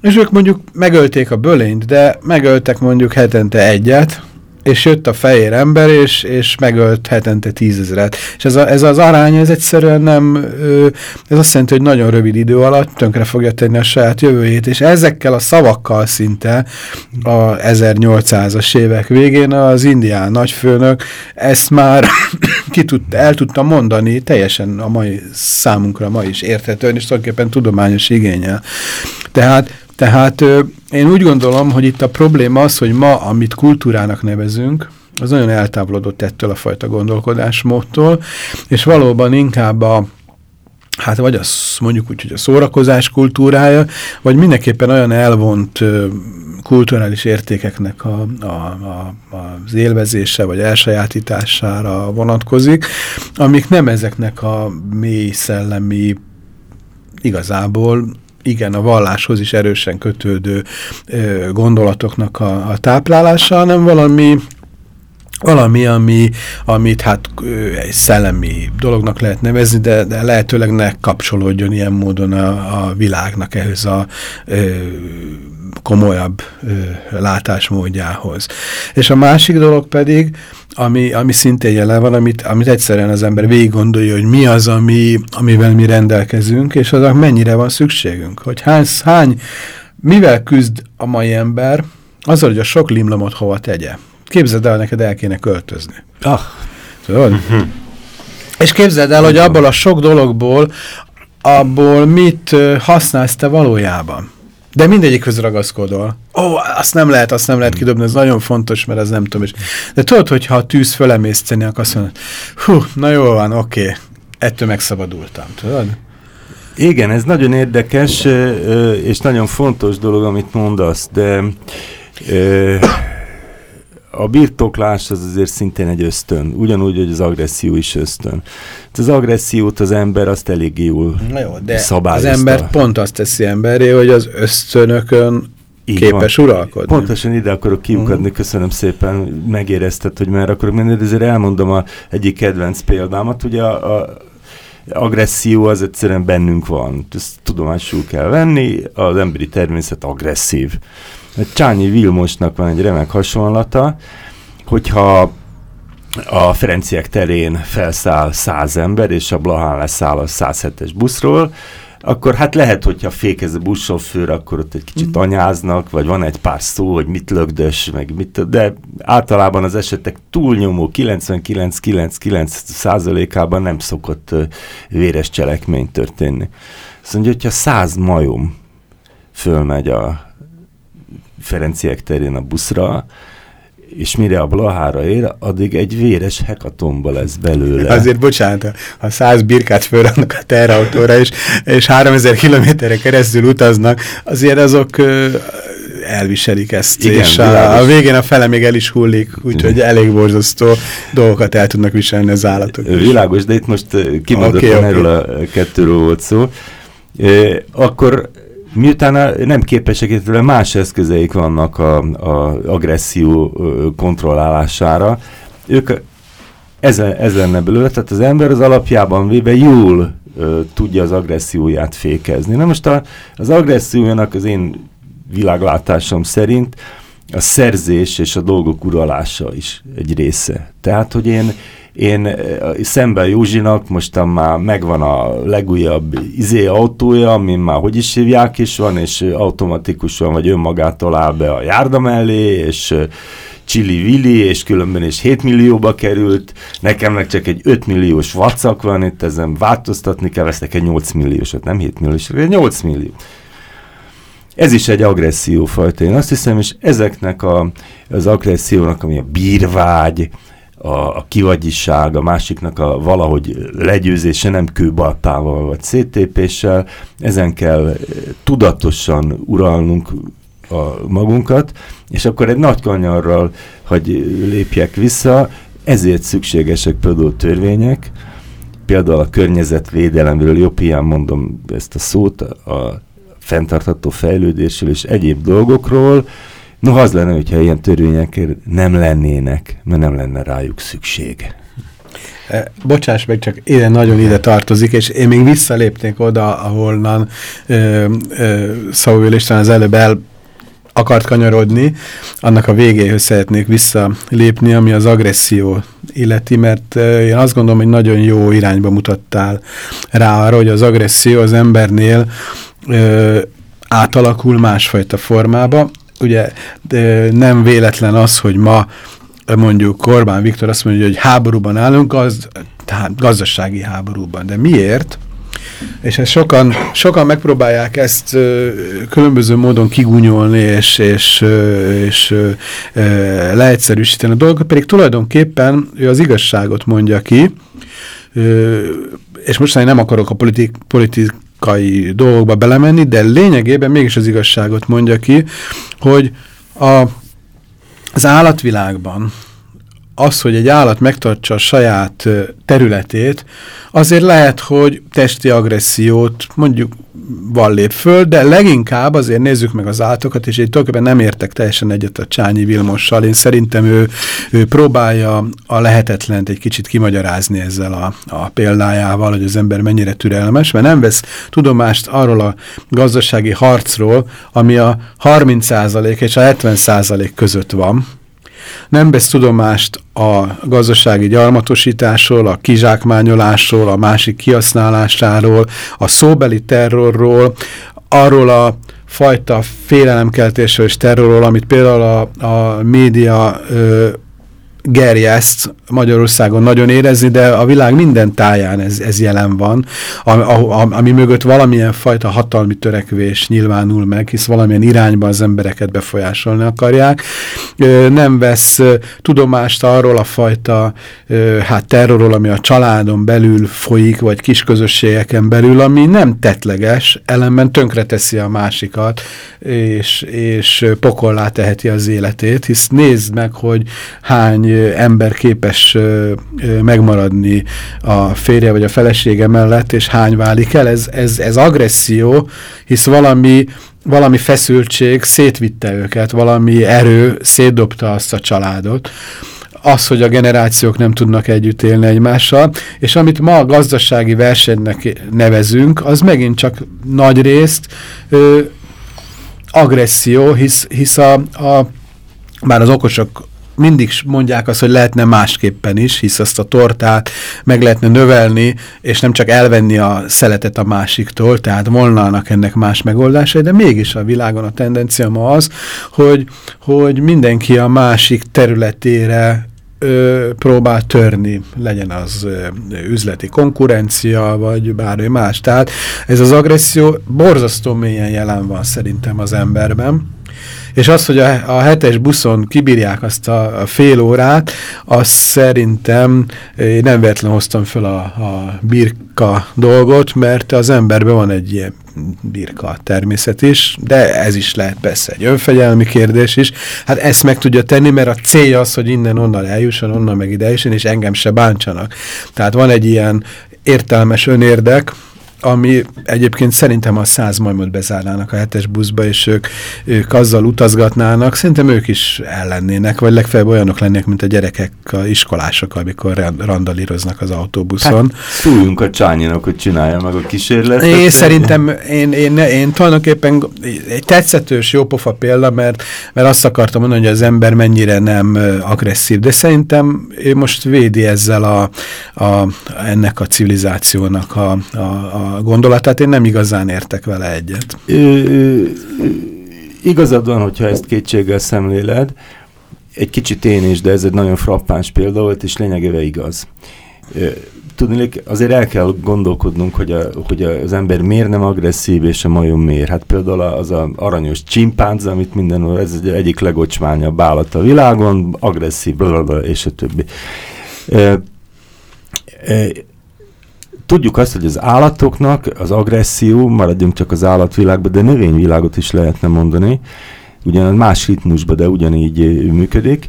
És ők mondjuk megölték a bölényt, de megöltek mondjuk hetente egyet, és jött a fehér ember, és, és megölt hetente tízezret. És ez, a, ez az arány, ez egyszerűen nem, ez azt jelenti, hogy nagyon rövid idő alatt tönkre fogja tenni a saját jövőjét, és ezekkel a szavakkal szinte a 1800-as évek végén az indián nagyfőnök ezt már <coughs> ki tudta, el tudta mondani teljesen a mai számunkra ma is érthetően, és tulajdonképpen tudományos igényel. Tehát tehát én úgy gondolom, hogy itt a probléma az, hogy ma, amit kultúrának nevezünk, az nagyon eltávolodott ettől a fajta gondolkodásmódtól, és valóban inkább a hát vagy az mondjuk úgy, hogy a szórakozás kultúrája, vagy mindenképpen olyan elvont kulturális értékeknek a, a, a, az élvezése vagy elsajátítására vonatkozik, amik nem ezeknek a mély szellemi igazából igen, a valláshoz is erősen kötődő ö, gondolatoknak a, a táplálása, hanem valami valami, ami, amit hát egy szellemi dolognak lehet nevezni, de, de lehetőleg ne kapcsolódjon ilyen módon a, a világnak ehhez a ö, komolyabb ö, látásmódjához. És a másik dolog pedig, ami, ami szintén jelen van, amit, amit egyszerűen az ember végig gondolja, hogy mi az, ami, amivel mi rendelkezünk, és az mennyire van szükségünk. Hogy hány, hány, mivel küzd a mai ember, azzal, hogy a sok limlamot hova tegye. Képzeld el, neked el kéne költözni. Ah. Tudod? Uh -huh. És képzeld el, hogy abból a sok dologból, abból mit használsz te valójában. De mindegyikhez ragaszkodol. Ó, oh, azt nem lehet, azt nem lehet kidobni, ez nagyon fontos, mert ez nem tudom is. De tudod, hogyha a tűz fölemészteni, akkor azt mondod, hú, na jó van, oké, ettől megszabadultam, tudod? Igen, ez nagyon érdekes, és nagyon fontos dolog, amit mondasz, de a birtoklás az azért szintén egy ösztön, ugyanúgy, hogy az agresszió is ösztön. Az agressziót az ember azt eléggé jól Na jó, de szabályozta. az ember pont azt teszi emberé, hogy az ösztönökön így képes van. uralkodni. Pontosan ide akarok kiukadni, uh mhm. -huh. köszönöm szépen, megérezted, hogy már akarok menni, de ezért elmondom a egyik kedvenc példámat, ugye a, a agresszió az egyszerűen bennünk van, ezt tudomásul kell venni, az emberi természet agresszív. Csányi Vilmosnak van egy remek hasonlata, hogyha a Ferenciek terén felszáll száz ember, és a Blahán leszáll a 107-es buszról, akkor hát lehet, hogyha fékez a buszsofőr, akkor ott egy kicsit mm. anyáznak, vagy van egy pár szó, hogy mit lögdös, meg mit, de általában az esetek túlnyomó 99,99 százalékában nem szokott véres cselekmény történni. Azt mondja, hogyha száz majom fölmegy a Ferenciek terén a buszra, és mire a Blahára ér, addig egy véres hekatomba lesz belőle. Azért bocsánat, ha száz birkát fölraknak a terrautóra, és, és 3000 kilométerre keresztül utaznak, azért azok elviselik ezt, Igen, és a, a végén a fele még el is hullik, úgyhogy elég borzasztó dolgokat el tudnak viselni az állatok. Világos, de itt most kimondottan okay, erről okay. a kettőről volt szó. E, akkor Miután nem képesek, illetve más eszközeik vannak a, a agresszió kontrollálására, ők ez, ez lenne belőle, tehát az ember az alapjában véve jól ö, tudja az agresszióját fékezni. Na most a, az agressziójának az én világlátásom szerint a szerzés és a dolgok uralása is egy része. Tehát, hogy én, én szemben Józsinak mostan már megvan a legújabb izé autója, amin már hogy is hívják is van, és automatikusan vagy önmagától áll be a járda mellé, és Chili Willy, és különben is 7 millióba került, nekem meg csak egy 5 milliós vacak van, itt ezen változtatni kell, vesznek egy 8 milliósat, nem 7 milliós, egy 8 millió. Ez is egy agresszió fajta, én azt hiszem, és ezeknek a, az agressziónak, ami a bírvágy, a, a kivagyiság, a másiknak a valahogy legyőzése nem kőbaltával vagy széttépéssel, ezen kell eh, tudatosan uralnunk a magunkat, és akkor egy nagy kanyarral, hogy lépjek vissza, ezért szükségesek például törvények, például a környezetvédelemről, jobb hiány mondom ezt a szót, a fenntartható fejlődésről és egyéb dolgokról, No, az lenne, hogyha ilyen törvények nem lennének, mert nem lenne rájuk szükség. E, bocsáss meg, csak ide nagyon ide tartozik, és én még visszalépnék oda, ahonnan Szabó István az előbb el akart kanyarodni, annak a végéhez szeretnék visszalépni, ami az agresszió illeti, mert én azt gondolom, hogy nagyon jó irányba mutattál rá arra, hogy az agresszió az embernél ö, átalakul másfajta formába, ugye nem véletlen az, hogy ma mondjuk Orbán Viktor azt mondja, hogy háborúban állunk, az tehát gazdasági háborúban. De miért? És ezt sokan, sokan megpróbálják ezt ö, különböző módon kigúnyolni és, és, ö, és ö, leegyszerűsíteni a dolgokat, pedig tulajdonképpen ő az igazságot mondja ki, és most nem akarok a politik, politik, politikai dolgokba belemenni, de lényegében mégis az igazságot mondja ki, hogy a, az állatvilágban az, hogy egy állat megtartsa a saját területét, azért lehet, hogy testi agressziót mondjuk van lép föl, de leginkább azért nézzük meg az állatokat, és én tulajdonképpen nem értek teljesen egyet a Csányi Vilmossal. Én szerintem ő, ő próbálja a lehetetlent egy kicsit kimagyarázni ezzel a, a példájával, hogy az ember mennyire türelmes, mert nem vesz tudomást arról a gazdasági harcról, ami a 30% és a 70% között van, nem vesz tudomást a gazdasági gyarmatosításról, a kizsákmányolásról, a másik kihasználásáról, a szóbeli terrorról, arról a fajta félelemkeltésről és terrorról, amit például a, a média ö, gerjeszt Magyarországon nagyon érezni, de a világ minden táján ez, ez jelen van, ami, ami mögött valamilyen fajta hatalmi törekvés nyilvánul meg, hisz valamilyen irányban az embereket befolyásolni akarják. Nem vesz tudomást arról a fajta hát terrorról, ami a családon belül folyik, vagy kisközösségeken belül, ami nem tetleges, ellenben tönkreteszi a másikat, és, és pokollá teheti az életét, hisz nézd meg, hogy hány ember képes megmaradni a férje vagy a felesége mellett, és hány válik el. Ez, ez, ez agresszió, hisz valami, valami feszültség szétvitte őket, valami erő szétdobta azt a családot az, hogy a generációk nem tudnak együtt élni egymással, és amit ma a gazdasági versenynek nevezünk, az megint csak nagy részt ö, agresszió, hisz, hisz a, a, már az okosok mindig mondják azt, hogy lehetne másképpen is, hisz azt a tortát meg lehetne növelni, és nem csak elvenni a szeletet a másiktól, tehát volnának ennek más megoldásai, de mégis a világon a tendencia ma az, hogy, hogy mindenki a másik területére ö, próbál törni, legyen az ö, üzleti konkurencia, vagy bármi más. Tehát ez az agresszió borzasztó mélyen jelen van szerintem az emberben, és az, hogy a, a hetes buszon kibírják azt a, a fél órát, azt szerintem én nem véletlen hoztam fel a, a birka dolgot, mert az emberben van egy ilyen birka természet is, de ez is lehet persze egy önfegyelmi kérdés is. Hát ezt meg tudja tenni, mert a célja az, hogy innen-onnan eljusson, onnan meg ide és engem se bántsanak. Tehát van egy ilyen értelmes önérdek, ami egyébként szerintem a száz majmot bezárnának a hetes buszba, és ők, ők azzal utazgatnának, szerintem ők is ellennének, vagy legfeljebb olyanok lennének, mint a gyerekek, a iskolások, amikor randalíroznak az autóbuszon. Hát, szújunk a csányinak, hogy csinálja meg a kísérletet. Én szerintem, én, én, én tulajdonképpen egy tetszetős, jópofa példa, mert, mert azt akartam mondani, hogy az ember mennyire nem agresszív, de szerintem ő most védi ezzel a, a, ennek a civilizációnak a, a, a gondolatát, én nem igazán értek vele egyet. Ö, igazad van, hogyha ezt kétséggel szemléled, egy kicsit én is, de ez egy nagyon frappáns példa volt, és lényegében igaz. Tudni, azért el kell gondolkodnunk, hogy, a, hogy az ember miért nem agresszív, és a majom miért. Hát például az a aranyos csimpánz, amit minden, ez egy egyik legocsmányabb állat a világon, agresszív, blablabla, és a többi. Tudjuk azt, hogy az állatoknak az agresszió, maradjunk csak az állatvilágban, de növényvilágot is lehetne mondani, ugyan más ritmusban, de ugyanígy működik,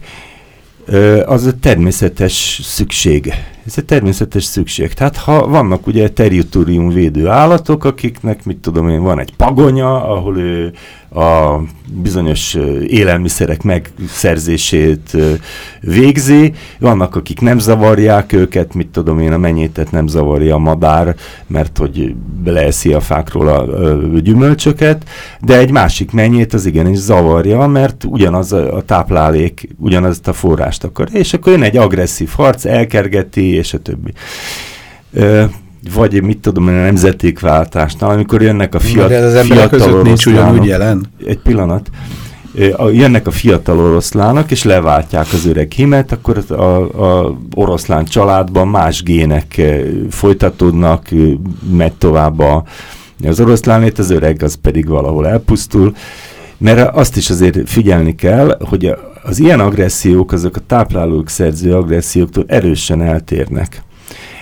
az a természetes szükség. Ez egy természetes szükség. Tehát ha vannak ugye territorium védő állatok, akiknek, mit tudom én, van egy pagonya, ahol ő a bizonyos élelmiszerek megszerzését végzi. Vannak, akik nem zavarják őket, mit tudom én, a menyétet nem zavarja a madár, mert hogy beleeszi a fákról a, gyümölcsöket, de egy másik menyét az igenis zavarja, mert ugyanaz a táplálék, ugyanazt a forrást akar. És akkor jön egy agresszív harc, elkergeti, és a többi vagy mit tudom, a nemzetékváltásnál, amikor jönnek a fiat, ez az emberek között nincs ugyanúgy jelen. Egy pillanat. Jönnek a fiatal oroszlának, és leváltják az öreg himet, akkor a, a oroszlán családban más gének folytatódnak, megy tovább a, az oroszlánét, az öreg az pedig valahol elpusztul, mert azt is azért figyelni kell, hogy az ilyen agressziók, azok a táplálók szerző agresszióktól erősen eltérnek.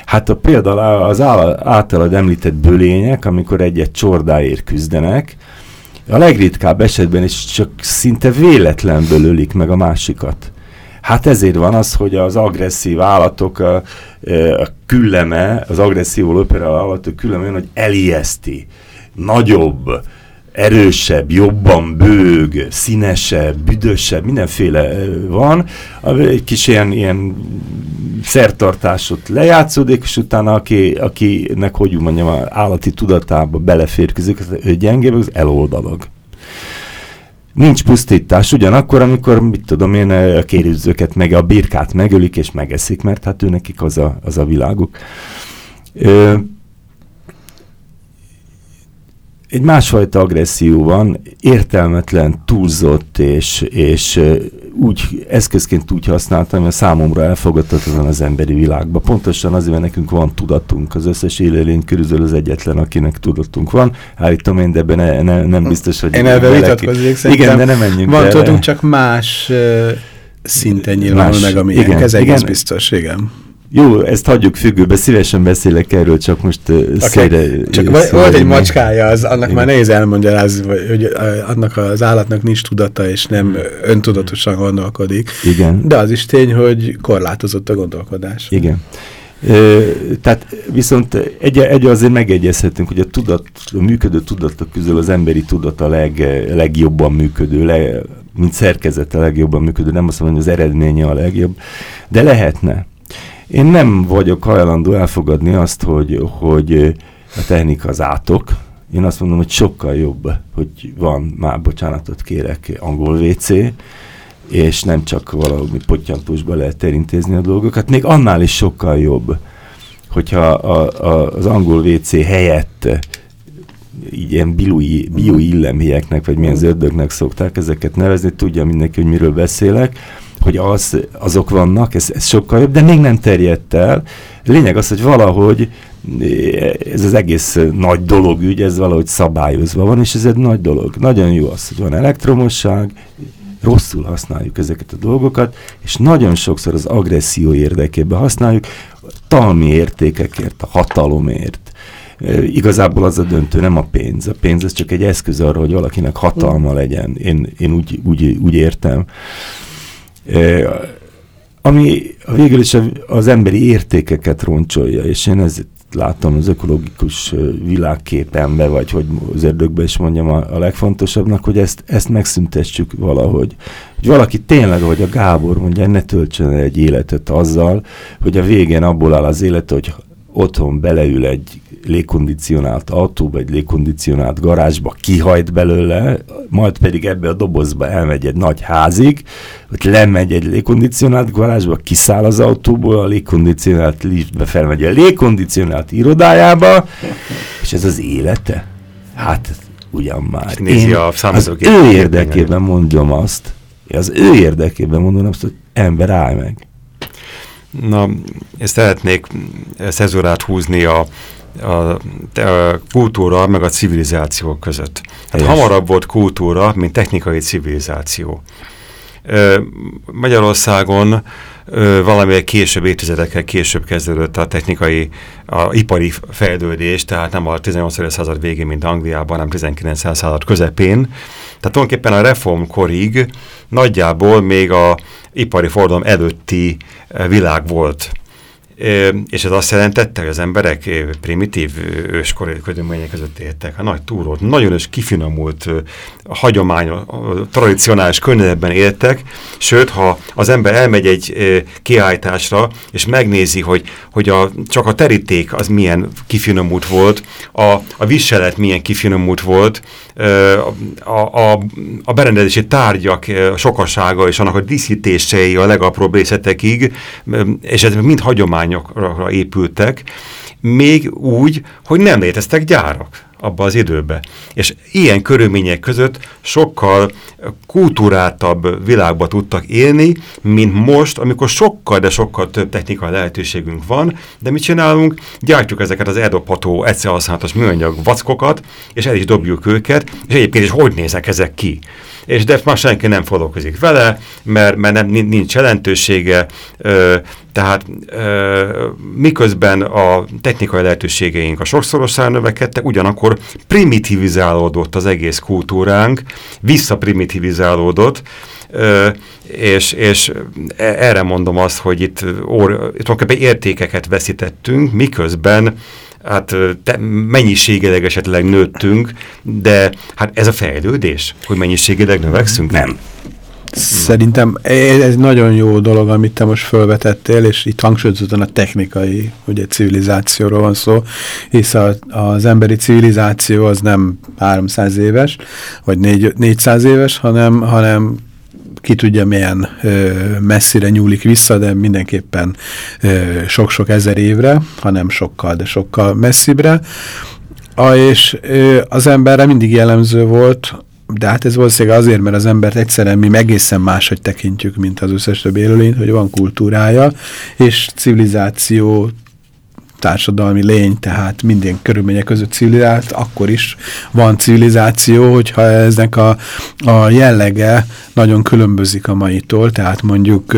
Hát a például az általad említett bölények, amikor egy-egy csordáért küzdenek, a legritkább esetben is csak szinte véletlenből ölik meg a másikat. Hát ezért van az, hogy az agresszív állatok a, a külleme, az agresszió operál állatok külleme olyan, hogy elijeszti, nagyobb, erősebb, jobban bőg, színesebb, büdösebb, mindenféle van. Egy kis ilyen, ilyen szertartásot lejátszódik, és utána aki, akinek, hogy mondjam, állati tudatába beleférkezik, ő gyengébb, az eloldalog. Nincs pusztítás, ugyanakkor, amikor, mit tudom én, a kérőzőket, meg a birkát megölik és megeszik, mert hát ő nekik az a, az a világuk. Ö, egy másfajta agresszió van, értelmetlen, túlzott, és, és úgy eszközként úgy használtam, hogy a számomra elfogadhatatlan az emberi világban. Pontosan azért, mert nekünk van tudatunk, az összes élőlény körül az egyetlen, akinek tudatunk van. Állítom én, de ebben ne, ne, nem biztos, hogy... Én ebben vitatkoznék, Igen, de nem menjünk Van tudunk, csak más uh, szinten nyilvánul meg, ami igen, ez egész igen. biztos, igen. Jó, ezt hagyjuk függőbe, szívesen beszélek erről, csak most okay. szére, Csak szére, volt egy macskája, az, annak Igen. már nehéz elmagyarázni, hogy annak az állatnak nincs tudata, és nem öntudatosan gondolkodik. Igen. De az is tény, hogy korlátozott a gondolkodás. Igen. Ö, tehát viszont egy, egy azért megegyezhetünk, hogy a, tudat, a működő tudatok közül az emberi tudat a leg, legjobban működő, le, mint szerkezet a legjobban működő, nem azt mondom, hogy az eredménye a legjobb, de lehetne. Én nem vagyok hajlandó elfogadni azt, hogy, hogy a technika az átok. Én azt mondom, hogy sokkal jobb, hogy van, már bocsánatot kérek, angol WC, és nem csak valami pottyantósba lehet terintézni a dolgokat. Még annál is sokkal jobb, hogyha a, a, az angol WC helyett ilyen bioillemhéjeknek, vagy milyen zöldöknek szokták ezeket nevezni, tudja mindenki, hogy miről beszélek, hogy az, azok vannak, ez, ez sokkal jobb, de még nem terjedt el. Lényeg az, hogy valahogy ez az egész nagy dolog ügy, ez valahogy szabályozva van, és ez egy nagy dolog. Nagyon jó az, hogy van elektromosság, rosszul használjuk ezeket a dolgokat, és nagyon sokszor az agresszió érdekében használjuk, talmi értékekért, a hatalomért. E, igazából az a döntő, nem a pénz. A pénz ez csak egy eszköz arra, hogy valakinek hatalma legyen. Én, én úgy, úgy, úgy értem ami végül is az emberi értékeket roncsolja, és én ezt látom az ökológikus világképembe, vagy hogy az erdőkben is mondjam a, a legfontosabbnak, hogy ezt, ezt megszüntessük valahogy. Hogy valaki tényleg, hogy a Gábor mondja, ne töltsön egy életet azzal, hogy a végén abból áll az élet, hogy otthon beleül egy légkondicionált autóba, egy légkondicionált garázsba, kihajt belőle, majd pedig ebbe a dobozba elmegy egy nagy házig, hogy lemegy egy légkondicionált garázsba, kiszáll az autóból, a légkondicionált liftbe felmegy a légkondicionált irodájába, és ez az élete? Hát ugyan már. Nézi Én a az ő érdekében mondom azt, az ő érdekében mondom azt, hogy ember állj meg. Na, ezt szeretnék szezorát húzni a, a, a kultúra meg a civilizáció között. Hát hamarabb volt kultúra, mint technikai civilizáció. Magyarországon valamivel később, évtizedekkel később kezdődött a technikai, a ipari fejlődés, tehát nem a 18. század végén, mint Angliában, hanem 19. század közepén. Tehát tulajdonképpen a reformkorig nagyjából még a ipari fordulom előtti világ volt. És ez azt jelentette, hogy az emberek primitív őskori körülmények között éltek. A nagy túrót, nagyon is kifinomult, hagyomány, tradicionális környezetben éltek, sőt, ha az ember elmegy egy kiállításra, és megnézi, hogy, hogy a, csak a teríték az milyen kifinomult volt, a, a viselet milyen kifinomult volt, a, a, a berendezési tárgyak sokasága és annak a díszítései a legapróbb részletekig, és ez mind hagyományokra épültek, még úgy, hogy nem léteztek gyárak abba az időbe. És ilyen körülmények között sokkal kultúráltabb világba tudtak élni, mint most, amikor sokkal, de sokkal több technikai lehetőségünk van, de mit csinálunk? Gyártjuk ezeket az eldobható, egyszer használatos műanyag vackokat, és el is dobjuk őket, és egyébként is hogy néznek ezek ki? És de már senki nem foglalkozik vele, mert, mert nem, nincs jelentősége, ö, tehát ö, miközben a technikai lehetőségeink a sokszorosára növekedtek, ugyanakkor primitivizálódott az egész kultúránk, visszaprimitivizálódott, és, és e, erre mondom azt, hogy itt, or, itt értékeket veszítettünk, miközben hát te, mennyiségileg esetleg nőttünk, de hát ez a fejlődés, hogy mennyiségileg növekszünk? Nem. Szerintem ez nagyon jó dolog, amit te most felvetettél, és itt hangsúlyozottan a technikai ugye, civilizációról van szó, hisz a, az emberi civilizáció az nem 300 éves, vagy 4, 400 éves, hanem, hanem ki tudja milyen messzire nyúlik vissza, de mindenképpen sok-sok ezer évre, hanem sokkal, de sokkal messzibbre. A, és az emberre mindig jellemző volt, de hát ez valószínűleg azért, mert az embert egyszerűen mi egészen máshogy tekintjük, mint az összes több élőlényt, hogy van kultúrája, és civilizáció társadalmi lény, tehát minden körülmények között civilizált, akkor is van civilizáció, hogyha eznek a, a jellege nagyon különbözik a maitól, tehát mondjuk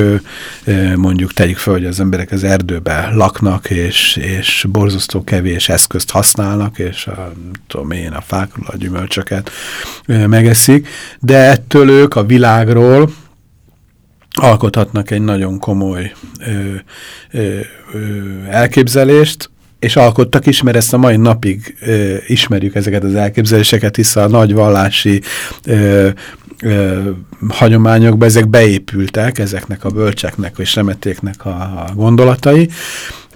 mondjuk tegyük fel, hogy az emberek az erdőbe laknak, és, és borzasztó kevés eszközt használnak, és a, tudom én, a fákról a gyümölcsöket megeszik, de ettől ők a világról, alkothatnak egy nagyon komoly ö, ö, ö, elképzelést, és alkottak is, mert ezt a mai napig ö, ismerjük ezeket az elképzeléseket, hisz a nagy vallási ö, ö, hagyományokba ezek beépültek, ezeknek a bölcseknek és remetéknek a, a gondolatai,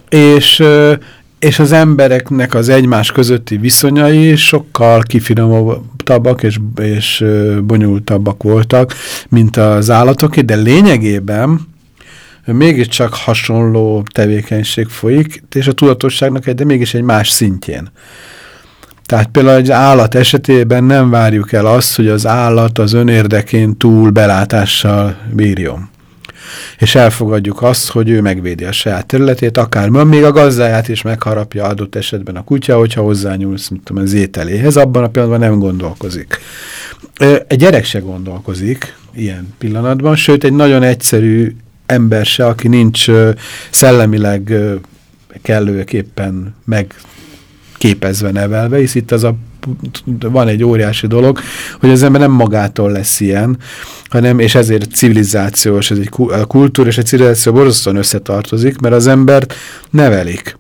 és ö, és az embereknek az egymás közötti viszonyai sokkal kifinomultabbak és, és bonyolultabbak voltak, mint az állatoké, de lényegében mégiscsak hasonló tevékenység folyik, és a tudatosságnak egy, de mégis egy más szintjén. Tehát például egy állat esetében nem várjuk el azt, hogy az állat az önérdekén túl belátással bírjon és elfogadjuk azt, hogy ő megvédi a saját területét, akár még a gazdáját is megharapja adott esetben a kutya, hogyha hozzányúlsz, mint tudom, az ételéhez, abban a pillanatban nem gondolkozik. Egy gyerek se gondolkozik ilyen pillanatban, sőt egy nagyon egyszerű ember se, aki nincs szellemileg kellőképpen meg képezve nevelve, hisz itt az a van egy óriási dolog, hogy az ember nem magától lesz ilyen, hanem, és ezért civilizációs, ez egy kultúra és a civilizáció borzasztóan összetartozik, mert az embert nevelik.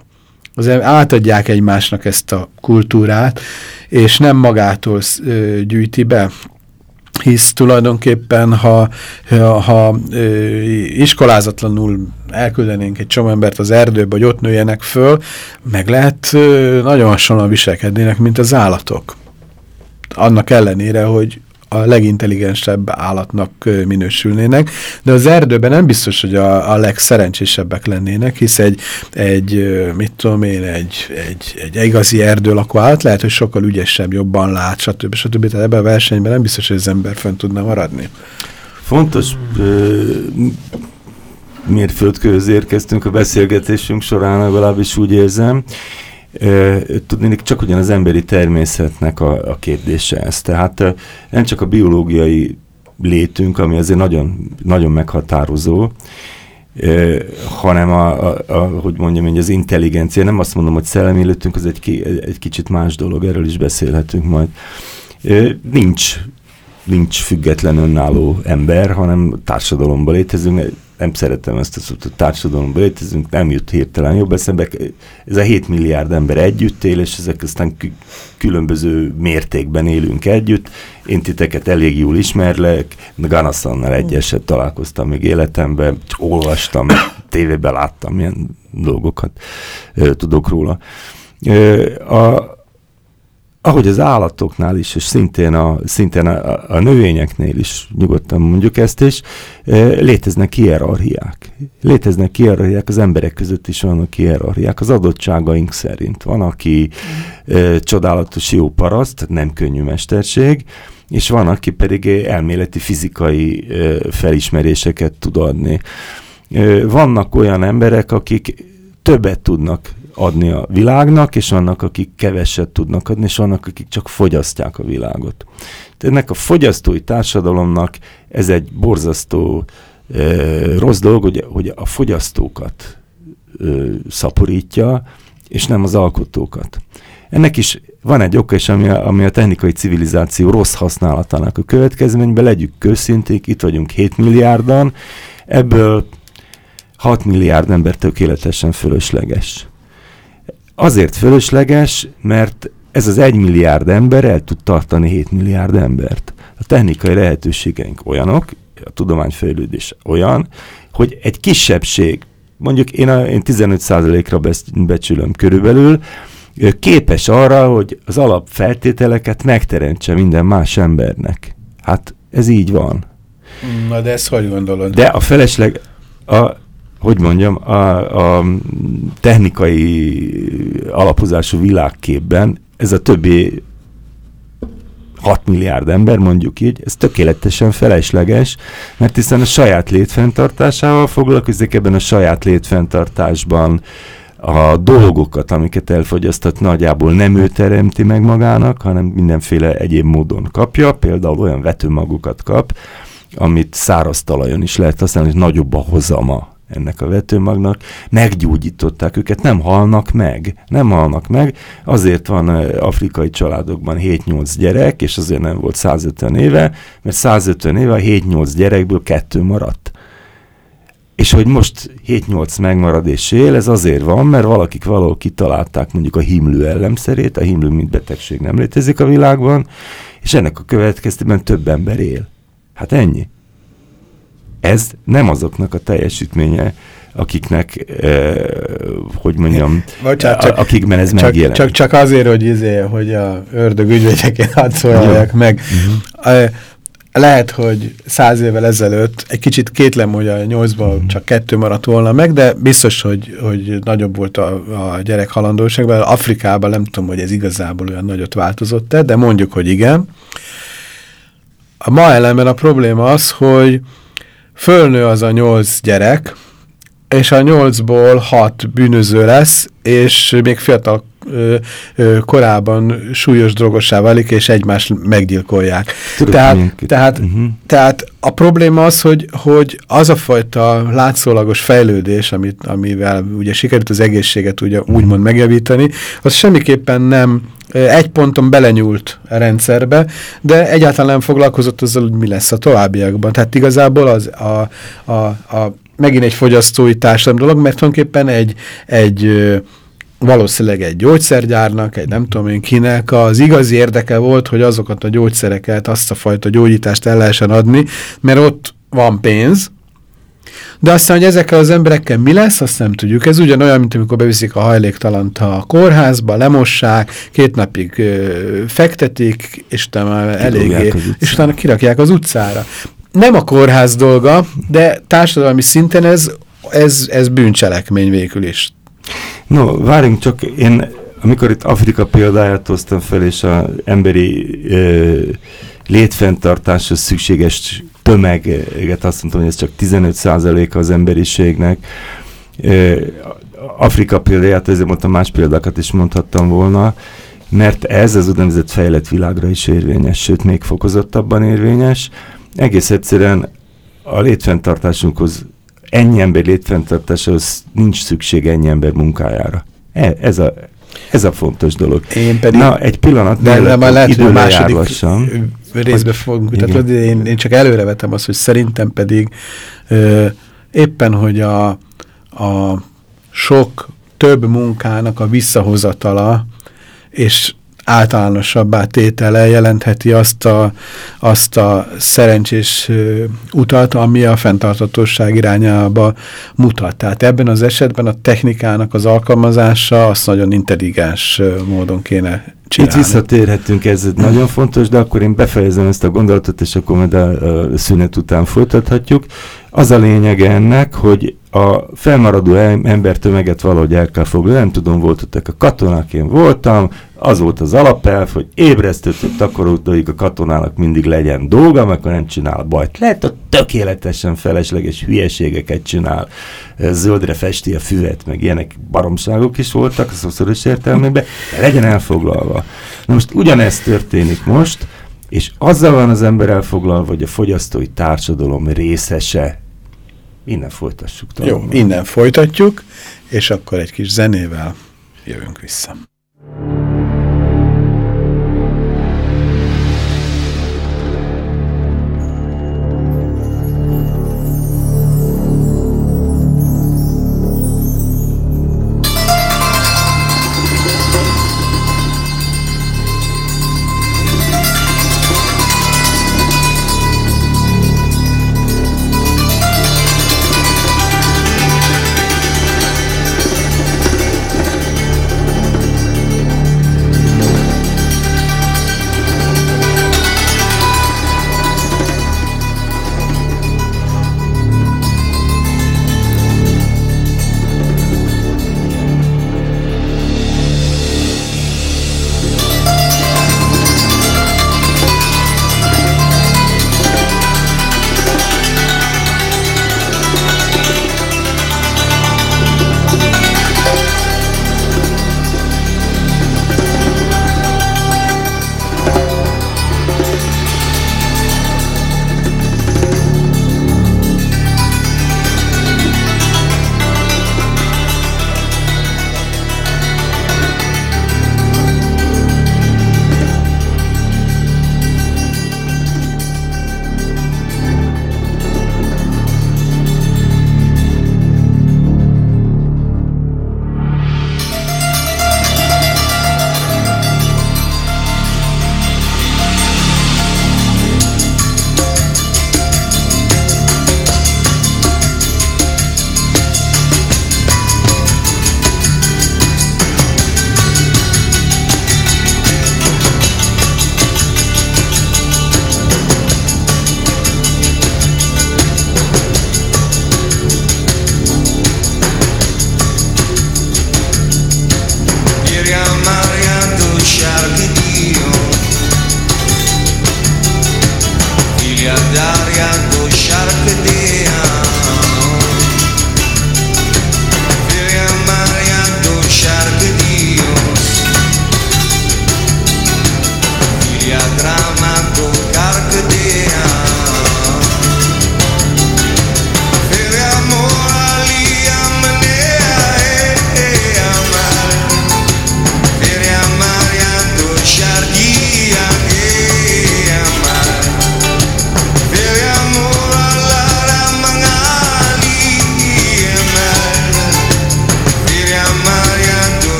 Az ember, átadják egymásnak ezt a kultúrát, és nem magától gyűjti be hisz tulajdonképpen, ha, ha, ha iskolázatlanul elküldenénk egy csomó embert az erdőbe, hogy ott nőjenek föl, meg lehet nagyon hasonlóan viselkednének, mint az állatok. Annak ellenére, hogy a legintelligensebb állatnak minősülnének, de az erdőben nem biztos, hogy a, a legszerencsésebbek lennének, hisz egy, egy mit tudom én, egy, egy, egy igazi erdőlakó állat lehet, hogy sokkal ügyesebb, jobban lát, stb. stb. Tehát ebben a versenyben nem biztos, hogy az ember fönn tudna maradni. Fontos mérföldkőhöz érkeztünk a beszélgetésünk során, legalábbis úgy érzem, Tudni, csak ugyan az emberi természetnek a, a kérdése ez. Tehát nem csak a biológiai létünk, ami azért nagyon, nagyon meghatározó, hanem a, a, a, hogy mondjam, hogy az intelligencia, nem azt mondom, hogy szellemi létünk, az egy, ki, egy kicsit más dolog, erről is beszélhetünk majd. Nincs, nincs független önálló ember, hanem társadalomban létezünk, nem szeretem ezt a szót, a társadalomba létezünk, nem jut hirtelen jobb eszembe. Ez a 7 milliárd ember együtt él, és ezek aztán különböző mértékben élünk együtt. Én titeket elég jól ismerlek, Ganaszannal egyeset találkoztam még életemben, olvastam, tévében láttam ilyen dolgokat, tudok róla. A, ahogy az állatoknál is, és szintén a, szintén a, a növényeknél is nyugodtan mondjuk ezt is, léteznek hierarchiák. Léteznek hierarchiák, az emberek között is vannak hierarchiák, az adottságaink szerint. Van, aki e, csodálatos jó paraszt, nem könnyű mesterség, és van, aki pedig elméleti fizikai felismeréseket tud adni. Vannak olyan emberek, akik többet tudnak adni a világnak, és vannak, akik keveset tudnak adni, és vannak, akik csak fogyasztják a világot. Tehát ennek a fogyasztói társadalomnak ez egy borzasztó e, rossz dolog, hogy, hogy a fogyasztókat e, szaporítja, és nem az alkotókat. Ennek is van egy oka, és ami a, ami a technikai civilizáció rossz használatának a következményben, legyük közszinték, itt vagyunk 7 milliárdan, ebből 6 milliárd ember tökéletesen fölösleges. Azért fölösleges, mert ez az 1 milliárd ember el tud tartani 7 milliárd embert. A technikai lehetőségeink olyanok, a tudományfejlődés olyan, hogy egy kisebbség, mondjuk én, a, én 15%-ra becsülöm körülbelül, képes arra, hogy az alapfeltételeket megteremtse minden más embernek. Hát ez így van. Na de ezt hogy gondolod? De a felesleg, a, hogy mondjam, a, a technikai alapozású világképben ez a többi 6 milliárd ember, mondjuk így, ez tökéletesen felesleges, mert hiszen a saját létfenntartásával foglalkozik, ebben a saját létfenntartásban a dolgokat, amiket elfogyasztat, nagyjából nem ő teremti meg magának, hanem mindenféle egyéb módon kapja, például olyan vetőmagokat kap, amit száraz talajon is lehet használni, és nagyobb a hozama ennek a vetőmagnak, meggyógyították őket, nem halnak meg, nem halnak meg, azért van afrikai családokban 7-8 gyerek, és azért nem volt 150 éve, mert 150 éve a 7-8 gyerekből kettő maradt. És hogy most 7-8 megmarad és él, ez azért van, mert valakik valahol kitalálták mondjuk a himlő ellemszerét, a himlő mint betegség nem létezik a világban, és ennek a következtében több ember él. Hát ennyi ez nem azoknak a teljesítménye, akiknek, eh, hogy mondjam, Bocsánat, csak, akikben ez csak, megjelenik. Csak, csak azért, hogy, izé, hogy a ördög ügyvédjeként hadd szólalják meg. Uh -huh. Lehet, hogy száz évvel ezelőtt egy kicsit kétlem, hogy a nyolcban uh -huh. csak kettő maradt volna meg, de biztos, hogy, hogy nagyobb volt a, a gyerek halandóságban. Afrikában nem tudom, hogy ez igazából olyan nagyot változott-e, de mondjuk, hogy igen. A ma ellenben a probléma az, hogy fölnő az a nyolc gyerek, és a nyolcból hat bűnöző lesz, és még fiatal korában súlyos drogossá válik, és egymást meggyilkolják. Tudom, tehát, tehát, uh -huh. tehát a probléma az, hogy, hogy az a fajta látszólagos fejlődés, amit, amivel ugye sikerült az egészséget ugye úgymond megjavítani, az semmiképpen nem egy ponton belenyúlt a rendszerbe, de egyáltalán nem foglalkozott azzal, hogy mi lesz a továbbiakban. Tehát igazából az a, a, a megint egy fogyasztói társadalom dolog, mert tulajdonképpen egy, egy valószínűleg egy gyógyszergyárnak, egy nem tudom én kinek, az igazi érdeke volt, hogy azokat a gyógyszereket, azt a fajta gyógyítást el lehessen adni, mert ott van pénz, de aztán, hogy ezekkel az emberekkel mi lesz, azt nem tudjuk. Ez ugyanolyan, mint amikor beviszik a hajléktalant a kórházba, lemossák, két napig ö, fektetik, és utána eléggé, és utána kirakják az utcára. Nem a kórház dolga, de társadalmi szinten ez, ez, ez bűncselekmény végül is. No, várjunk csak, én amikor itt Afrika példáját hoztam fel, és az emberi ö, létfenntartáshoz szükséges tömeget, azt mondtam, hogy ez csak 15%-a az emberiségnek. Ö, Afrika példáját, ezért mondtam, más példákat is mondhattam volna, mert ez az úgynevezett fejlett világra is érvényes, sőt, még fokozottabban érvényes. Egész egyszerűen a létfenntartásunkhoz ennyi ember létfenntartásához nincs szükség ennyi ember munkájára. E, ez, a, ez a fontos dolog. Én pedig... Na, egy pillanat, de, de már lehet, hogy második részbe fogunk tehát Én, én csak előrevetem azt, hogy szerintem pedig ö, éppen, hogy a, a sok több munkának a visszahozatala, és általánosabbá tétele jelentheti azt a, azt a szerencsés utat, ami a fenntartatóság irányába mutat. Tehát ebben az esetben a technikának az alkalmazása azt nagyon intelligens módon kéne csinálni. Itt visszatérhetünk, ez nagyon fontos, de akkor én befejezem ezt a gondolatot, és akkor majd a szünet után folytathatjuk. Az a lényege ennek, hogy a felmaradó embertömeget valahogy el kell foglalni, nem tudom, voltatok a katonák, én voltam, az volt az alapelv, hogy ébresztőtől takarodóig a katonának mindig legyen dolga, mert akkor nem csinál bajt. Lehet, hogy tökéletesen felesleges hülyeségeket csinál, zöldre festi a füvet, meg ilyenek baromságok is voltak a szorszoros értelmében, de legyen elfoglalva. Na most ugyanezt történik most, és azzal van az ember elfoglalva, hogy a fogyasztói társadalom részese. Innen folytassuk. Talán. Jó, innen folytatjuk, és akkor egy kis zenével jövünk vissza.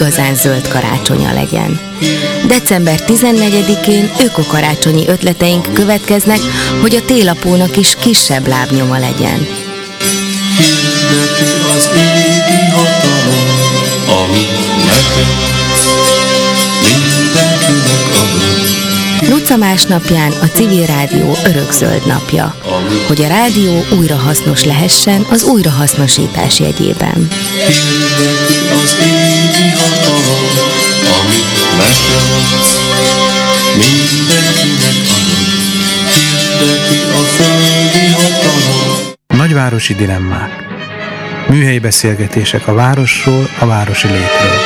Igazán zöld karácsonya legyen. December 14-én ökokarácsonyi ötleteink következnek, hogy a télapónak is kisebb lábnyoma legyen. Hirdeti az égi hatalom, amit Luca másnapján a civil rádió örökzöld napja, hogy a rádió újra hasznos lehessen az újrahasznosítás jegyében. A földi hatalom. Nagyvárosi dilemmák. Műhelyi beszélgetések a városról, a városi létről.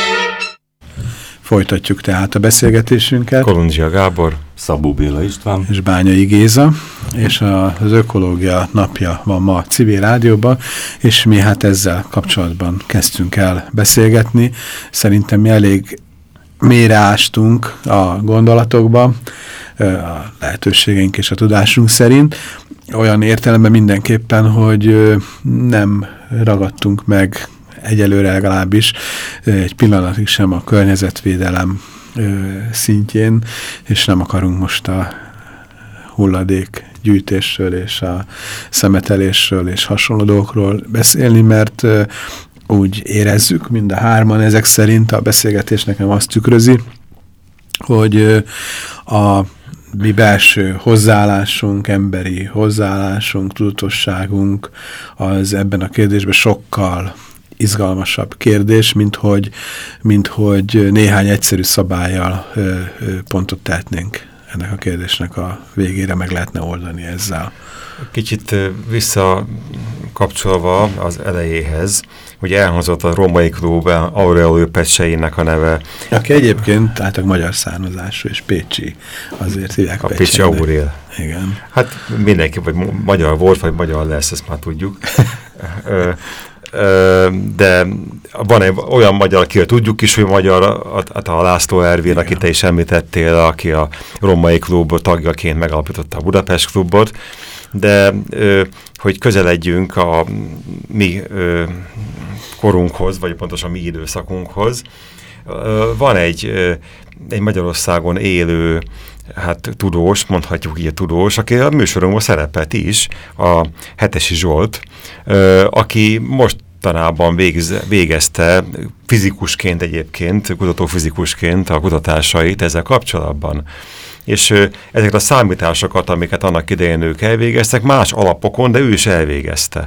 Folytatjuk tehát a beszélgetésünket. Kolundzsia Gábor, Szabó Béla István és Bányai Géza, és az Ökológia napja van ma a civil rádióban, és mi hát ezzel kapcsolatban kezdtünk el beszélgetni. Szerintem mi elég mélyre ástunk a gondolatokba, a lehetőségeink és a tudásunk szerint. Olyan értelemben mindenképpen, hogy nem ragadtunk meg egyelőre legalábbis egy pillanatig sem a környezetvédelem szintjén, és nem akarunk most a hulladék gyűjtésről és a szemetelésről és hasonló dolgokról beszélni, mert úgy érezzük mind a hárman, ezek szerint a beszélgetés nekem azt tükrözi, hogy a mi belső hozzáállásunk, emberi hozzáállásunk, tudatosságunk az ebben a kérdésben sokkal izgalmasabb kérdés, mint hogy, mint hogy néhány egyszerű szabályjal pontot tehetnénk ennek a kérdésnek a végére, meg lehetne oldani ezzel. Kicsit visszakapcsolva az elejéhez, hogy elhozott a romai klub Aureolő Petseinek a neve. Aki egyébként a magyar származású és Pécsi, azért hívják A Pécsi Aurél. Igen. Hát mindenki, vagy magyar volt, vagy magyar lesz, ezt már tudjuk. <laughs> de van egy olyan magyar, aki tudjuk is, hogy magyar, a, a László Ervin, Igen. aki te is említettél, aki a romai klub tagjaként megalapította a Budapest klubot, de hogy közeledjünk a mi korunkhoz, vagy pontosan mi időszakunkhoz, van egy, egy Magyarországon élő hát tudós, mondhatjuk a tudós, aki a műsorunkban szerepelt is, a Hetesi Zsolt, aki most mostanában végez, végezte fizikusként egyébként, kutatófizikusként a kutatásait ezzel kapcsolatban. És ezeket a számításokat, amiket annak idején ők elvégeztek, más alapokon, de ő is elvégezte.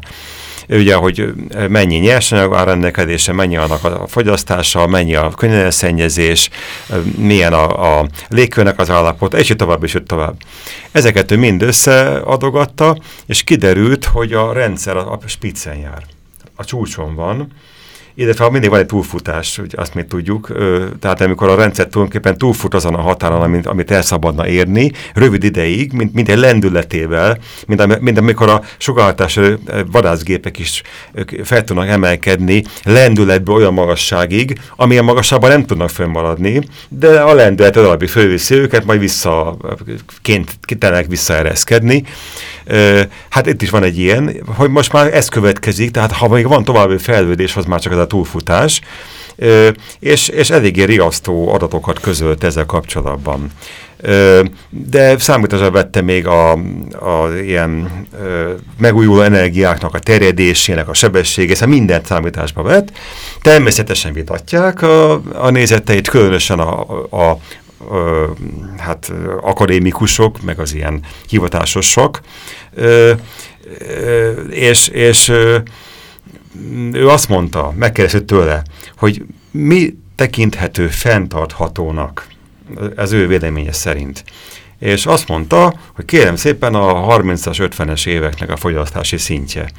Ugye, hogy mennyi nyersanyag áll rendelkezésre, mennyi annak a fogyasztása, mennyi a környezetszennyezés, milyen a, a légkörnek az állapot, és így tovább, és így tovább. Ezeket ő mind összeadogatta, és kiderült, hogy a rendszer a, a spiccen jár. A csúcson van, illetve mindig van egy túlfutás, hogy azt még tudjuk, tehát amikor a rendszer tulajdonképpen túlfut azon a határon, amit, amit el szabadna érni, rövid ideig, mint, mint egy lendületével, mint, mint amikor a sugárhatás vadászgépek is fel tudnak emelkedni lendületből olyan magasságig, amilyen magasságban nem tudnak fönnmaradni, de a lendület alapbi fölviszi őket, majd vissza, ként, visszaereszkedni. Hát itt is van egy ilyen, hogy most már ez következik, tehát ha még van további fejlődés, az már csak ez a túlfutás, és, és eléggé riasztó adatokat közölt ezzel kapcsolatban. De számításra vette még a, a ilyen megújuló energiáknak a terjedésének, a sebessége, szóval mindent számításba vett. Természetesen vitatják a, a nézeteit, különösen a, a, a hát akadémikusok, meg az ilyen hivatásosok, és, és ő azt mondta, megkérdezett tőle, hogy mi tekinthető fenntarthatónak, az ő véleménye szerint. És azt mondta, hogy kérem szépen a 30-as, 50-es éveknek a fogyasztási szintje.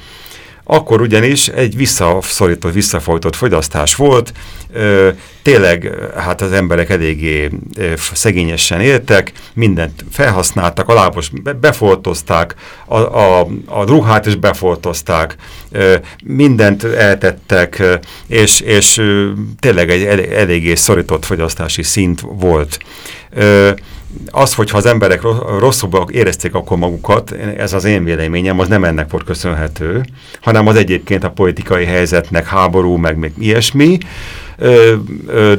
Akkor ugyanis egy visszaszorított, visszafolytott fogyasztás volt, ö, tényleg hát az emberek eléggé ö, szegényesen éltek, mindent felhasználtak, a lábos befoltozták, a, a, a ruhát is befoltozták, ö, mindent eltettek, és, és tényleg egy eléggé szorított fogyasztási szint volt. Az, hogyha az emberek rosszabbul érezték akkor magukat, ez az én véleményem, az nem ennek volt köszönhető, hanem az egyébként a politikai helyzetnek, háború, meg még ilyesmi,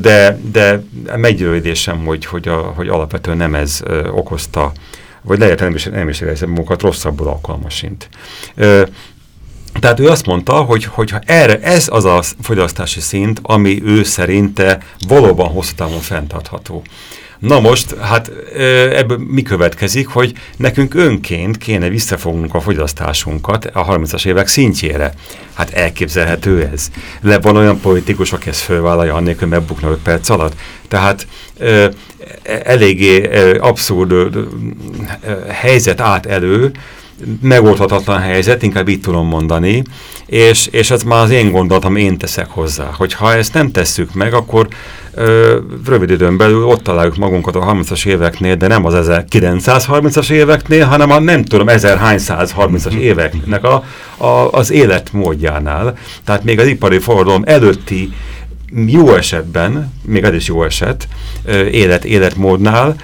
de, de meggyőződésem, hogy, hogy, a, hogy alapvetően nem ez okozta, vagy lehet nem is, nem is éreztem magukat rosszabbul alkalmasint. Tehát ő azt mondta, hogy hogyha erre, ez az a fogyasztási szint, ami ő szerinte valóban hosszú távon fenntartható. Na most, hát ebből mi következik, hogy nekünk önként kéne visszafognunk a fogyasztásunkat a 30-as évek szintjére. Hát elképzelhető ez. Le van olyan politikus, aki ezt fölvállalja, annélkül megbukna 5 perc alatt. Tehát eléggé abszurd helyzet át elő, megoldhatatlan helyzet, inkább így tudom mondani, és, és ez már az én gondolatom, én teszek hozzá, hogy ha ezt nem tesszük meg, akkor ö, rövid időn belül ott találjuk magunkat a 30-as éveknél, de nem az 1930-as éveknél, hanem a nem tudom, 1030-as <laughs> éveknek a, a, az életmódjánál. Tehát még az ipari forradalom előtti jó esetben, még ez is jó eset, élet, életmódnál,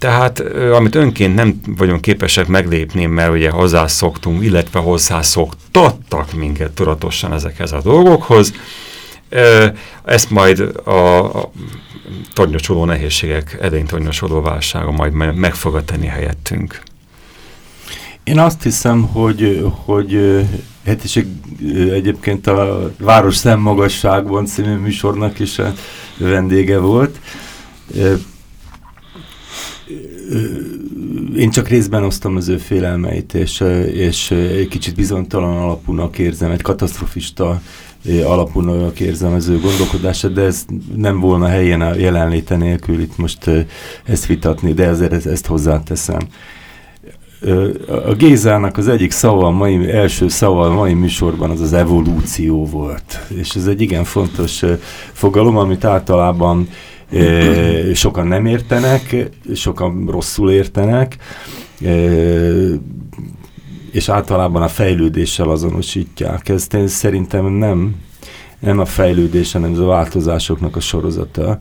tehát, amit önként nem vagyunk képesek meglépni, mert ugye hozzászoktunk, illetve hozzászoktattak minket tudatosan ezekhez a dolgokhoz, ezt majd a, a tornyosuló nehézségek, edénytornyosuló válsága majd meg fogja tenni helyettünk. Én azt hiszem, hogy, hogy hát is egyébként a Város Szemmagasságban című műsornak is a vendége volt én csak részben osztom az ő félelmeit, és, és egy kicsit bizonytalan alapúnak érzem, egy katasztrofista alapúnak érzem az ő gondolkodását, de ez nem volna helyen a jelenléte nélkül itt most ezt vitatni, de ezért ezt hozzáteszem. A Gézának az egyik szava, a mai, első szava a mai műsorban az az evolúció volt. És ez egy igen fontos fogalom, amit általában sokan nem értenek, sokan rosszul értenek, és általában a fejlődéssel azonosítják. Ez szerintem nem, nem a fejlődés, hanem ez a változásoknak a sorozata.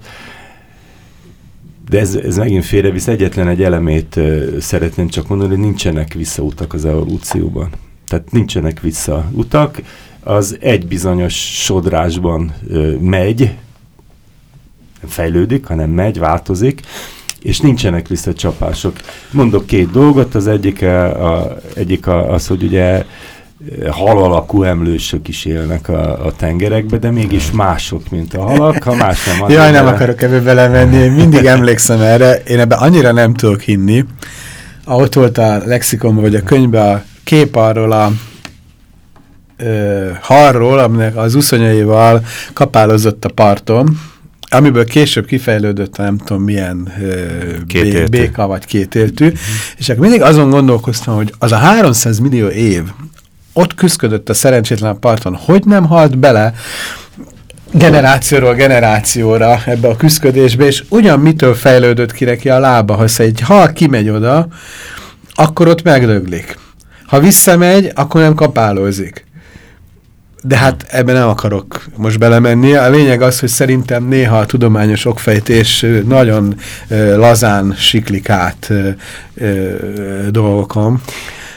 De ez, ez megint félrevisz. Egyetlen egy elemét szeretném csak mondani, hogy nincsenek visszautak az evolúcióban. Tehát nincsenek visszautak. Az egy bizonyos sodrásban megy, fejlődik, hanem megy, változik, és nincsenek visszacsapások. Mondok két dolgot, az egyik, a, a, egyik a, az, hogy ugye hal alakú emlősök is élnek a, a tengerekbe, de mégis mások, mint a halak, ha más nem <laughs> Jaj, nem akarok ebbe belemenni, én mindig emlékszem erre, én ebbe annyira nem tudok hinni. Ott volt a lexikonban, vagy a könyvben a kép arról a ö, halról, aminek az uszonyaival kapálozott a parton, amiből később kifejlődött nem tudom milyen uh, béka vagy kétéltű, mm. és akkor mindig azon gondolkoztam, hogy az a 300 millió év ott küzdött a szerencsétlen parton, hogy nem halt bele generációról generációra ebbe a küzdködésbe, és ugyan mitől fejlődött ki neki a lába, ha egy hal kimegy oda, akkor ott megdöglik. Ha visszamegy, akkor nem kapálózik. De hát ebben nem akarok most belemenni. A lényeg az, hogy szerintem néha a tudományos okfejtés nagyon lazán siklik át dolgokon.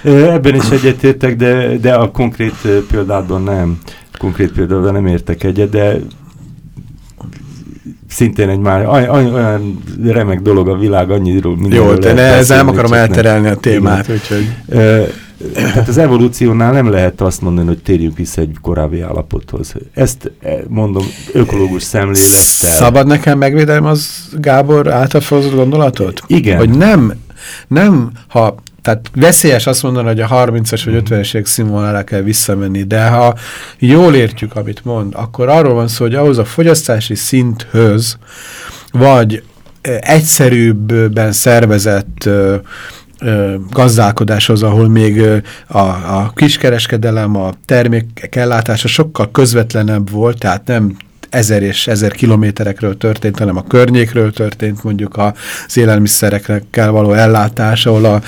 Ebben is egyetértek, de, de a konkrét példában nem. Konkrét példában nem értek egyet, de szintén egy már olyan remek dolog a világ, annyiról Jó, de ne, ezzel nem akarom elterelni a témát, úgyhogy tehát az evolúciónál nem lehet azt mondani, hogy térjünk vissza egy korábbi állapothoz. Ezt eh, mondom ökológus szemlélettel. Szabad nekem megvédelem az Gábor által felhozott gondolatot? Igen. Hogy nem, nem, ha tehát veszélyes azt mondani, hogy a 30-as vagy 50-es színvonalára kell visszamenni, de ha jól értjük, amit mond, akkor arról van szó, hogy ahhoz a fogyasztási szinthöz, vagy eh, egyszerűbben szervezett gazdálkodáshoz, ahol még a, a kiskereskedelem, a termékek ellátása sokkal közvetlenebb volt, tehát nem ezer és ezer kilométerekről történt, hanem a környékről történt mondjuk az élelmiszerekkel való ellátás, ahol a,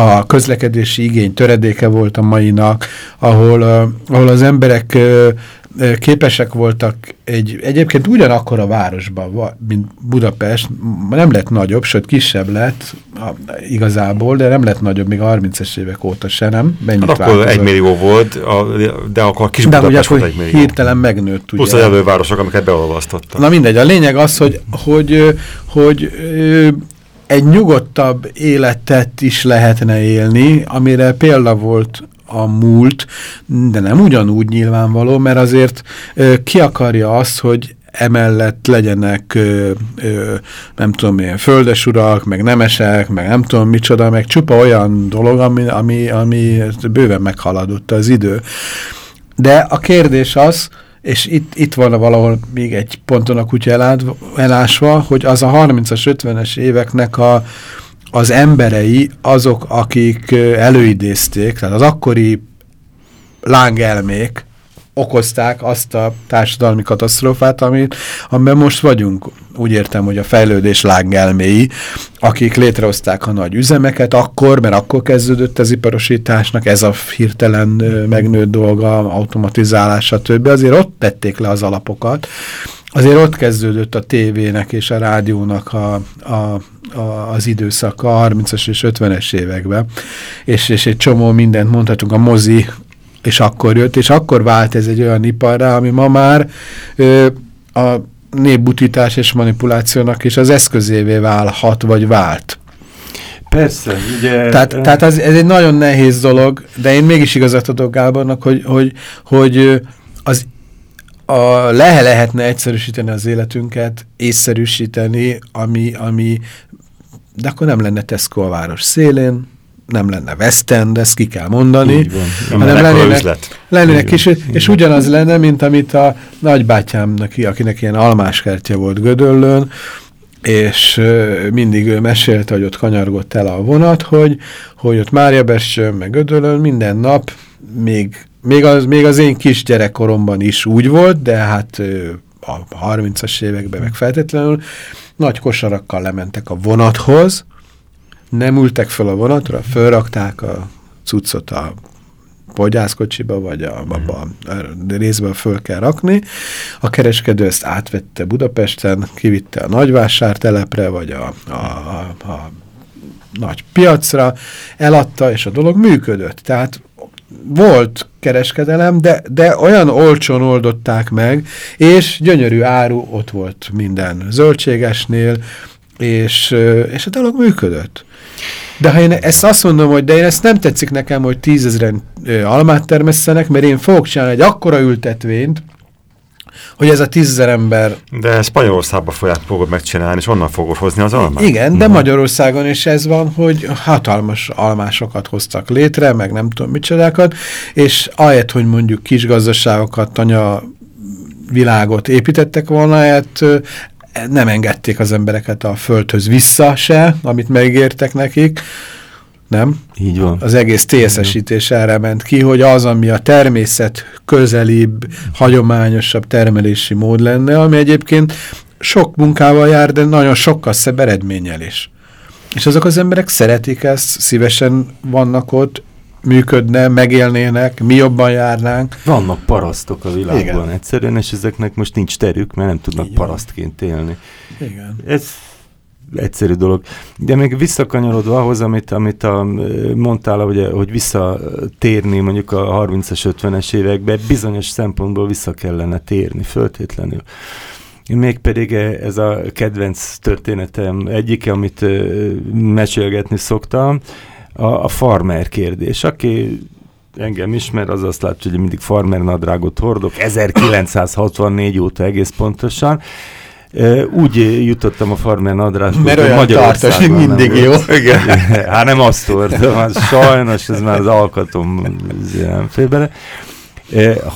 a közlekedési igény töredéke volt a mainak, ahol, ahol az emberek képesek voltak egy, egyébként ugyanakkor a városban, mint Budapest, nem lett nagyobb, sőt kisebb lett a, igazából, de nem lett nagyobb még a 30-es évek óta se, nem? Mennyit hát akkor egy millió volt, a, de akkor kis de Budapest ugye, volt egy millió. hirtelen megnőtt. Plusz az elővárosok, amiket beolvasztottak. Na mindegy, a lényeg az, hogy, hogy, hogy, hogy egy nyugodtabb életet is lehetne élni, amire példa volt a múlt, de nem ugyanúgy nyilvánvaló, mert azért ö, ki akarja azt, hogy emellett legyenek, ö, ö, nem tudom én, földesurak, meg nemesek, meg nem tudom micsoda, meg csupa olyan dolog, ami, ami, ami bőven meghaladott az idő. De a kérdés az, és itt, itt van valahol még egy ponton a kutya elásva, hogy az a 30-as, 50-es éveknek a, az emberei azok, akik előidézték, tehát az akkori lángelmék okozták azt a társadalmi katasztrófát, amit, amiben most vagyunk. Úgy értem, hogy a fejlődés lángelméi, akik létrehozták a nagy üzemeket akkor, mert akkor kezdődött az iparosításnak, ez a hirtelen megnőtt dolga, automatizálás, stb. Azért ott tették le az alapokat, azért ott kezdődött a tévének és a rádiónak a, a, a, az időszaka a 30-as és 50-es években, és, és egy csomó mindent mondhatunk, a mozi, és akkor jött, és akkor vált ez egy olyan iparra, ami ma már ö, a népbutítás és manipulációnak és az eszközévé válhat, vagy vált. Persze, ugye... Tehát, tehát az, ez egy nagyon nehéz dolog, de én mégis igazat adok Gábornak, hogy, hogy, hogy az a, le lehetne egyszerűsíteni az életünket, észszerűsíteni, ami, ami, de akkor nem lenne Tesco a város szélén, nem lenne West End, ezt ki kell mondani, van. hanem lennének, lennének és, és ugyanaz lenne, mint amit a nagybátyámnak, akinek ilyen almáskertje volt Gödöllön, és mindig ő mesélte, hogy ott kanyargott el a vonat, hogy, hogy ott Mária Bescsön, meg Gödöllön minden nap még még az, még az én kis gyerekkoromban is úgy volt, de hát a 30-as években meg feltétlenül nagy kosarakkal lementek a vonathoz, nem ültek fel a vonatra, fölrakták a cuccot a podgyászkocsiba, vagy a, a, a, a részben föl kell rakni. A kereskedő ezt átvette Budapesten, kivitte a nagyvásártelepre, vagy a, a, a, a nagy piacra, eladta, és a dolog működött. Tehát volt kereskedelem, de, de olyan olcsón oldották meg, és gyönyörű áru ott volt minden zöldségesnél, és, és a dolog működött. De ha én ezt azt mondom, hogy de én ezt nem tetszik nekem, hogy tízezren almát termesszenek, mert én fogok csinálni egy akkora ültetvényt, hogy ez a tízezer ember... De Spanyolországban fogják fogod megcsinálni, és onnan fogod hozni az almát. Igen, de Magyarországon is ez van, hogy hatalmas almásokat hoztak létre, meg nem tudom micsodákat, és ahelyett, hogy mondjuk kis gazdaságokat, tanya világot építettek volna, hát nem engedték az embereket a földhöz vissza se, amit megértek nekik, nem? Így van. Az egész TSS-ítés erre ment ki, hogy az, ami a természet közelibb, hagyományosabb termelési mód lenne, ami egyébként sok munkával jár, de nagyon sokkal szebb eredménnyel is. És azok az emberek szeretik ezt, szívesen vannak ott, működne, megélnének, mi jobban járnánk. Vannak parasztok a világban Igen. egyszerűen, és ezeknek most nincs terük, mert nem tudnak Igen. parasztként élni. Igen. Ez egyszerű dolog. De még visszakanyarodva ahhoz, amit, amit a, mondtál, hogy, hogy visszatérni mondjuk a 30-as, 50-es évekbe, bizonyos szempontból vissza kellene térni, föltétlenül. Mégpedig ez a kedvenc történetem egyike, amit mesélgetni szoktam, a, a farmer kérdés. Aki engem ismer, az azt látja, hogy mindig farmer nadrágot hordok, <coughs> 1964 óta egész pontosan, úgy jutottam a farmer nadrághoz, Mert olyan tartos, hogy mindig jó. Igen. <laughs> Hát nem azt hordom, hát sajnos ez már az alkatom nem fél bele.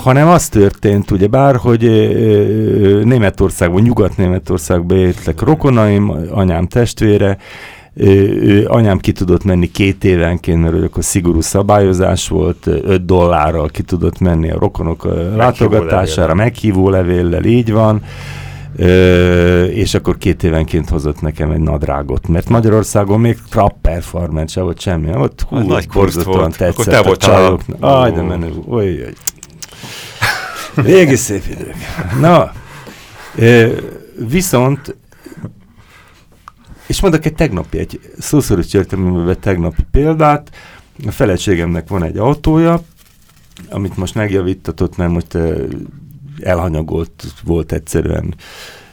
hanem az történt, ugye bár, hogy Németországban, Nyugat-Németországban értek rokonaim, anyám testvére, ő, anyám ki tudott menni két évenként, mert akkor szigorú szabályozás volt, 5 dollárral ki tudott menni a rokonok látogatására, meghívó levéllel, így van. Ö, és akkor két évenként hozott nekem egy nadrágot, mert Magyarországon még trapper farmer se volt semmi, ott hú, nagy borzottan tetszett akkor te a csajok. Aj, de menő, oly, oly. Régi szép idők. Na, viszont, és mondok egy tegnapi, egy szószoros értelművel tegnapi példát, a feleségemnek van egy autója, amit most megjavítatott, mert most elhanyagolt volt egyszerűen.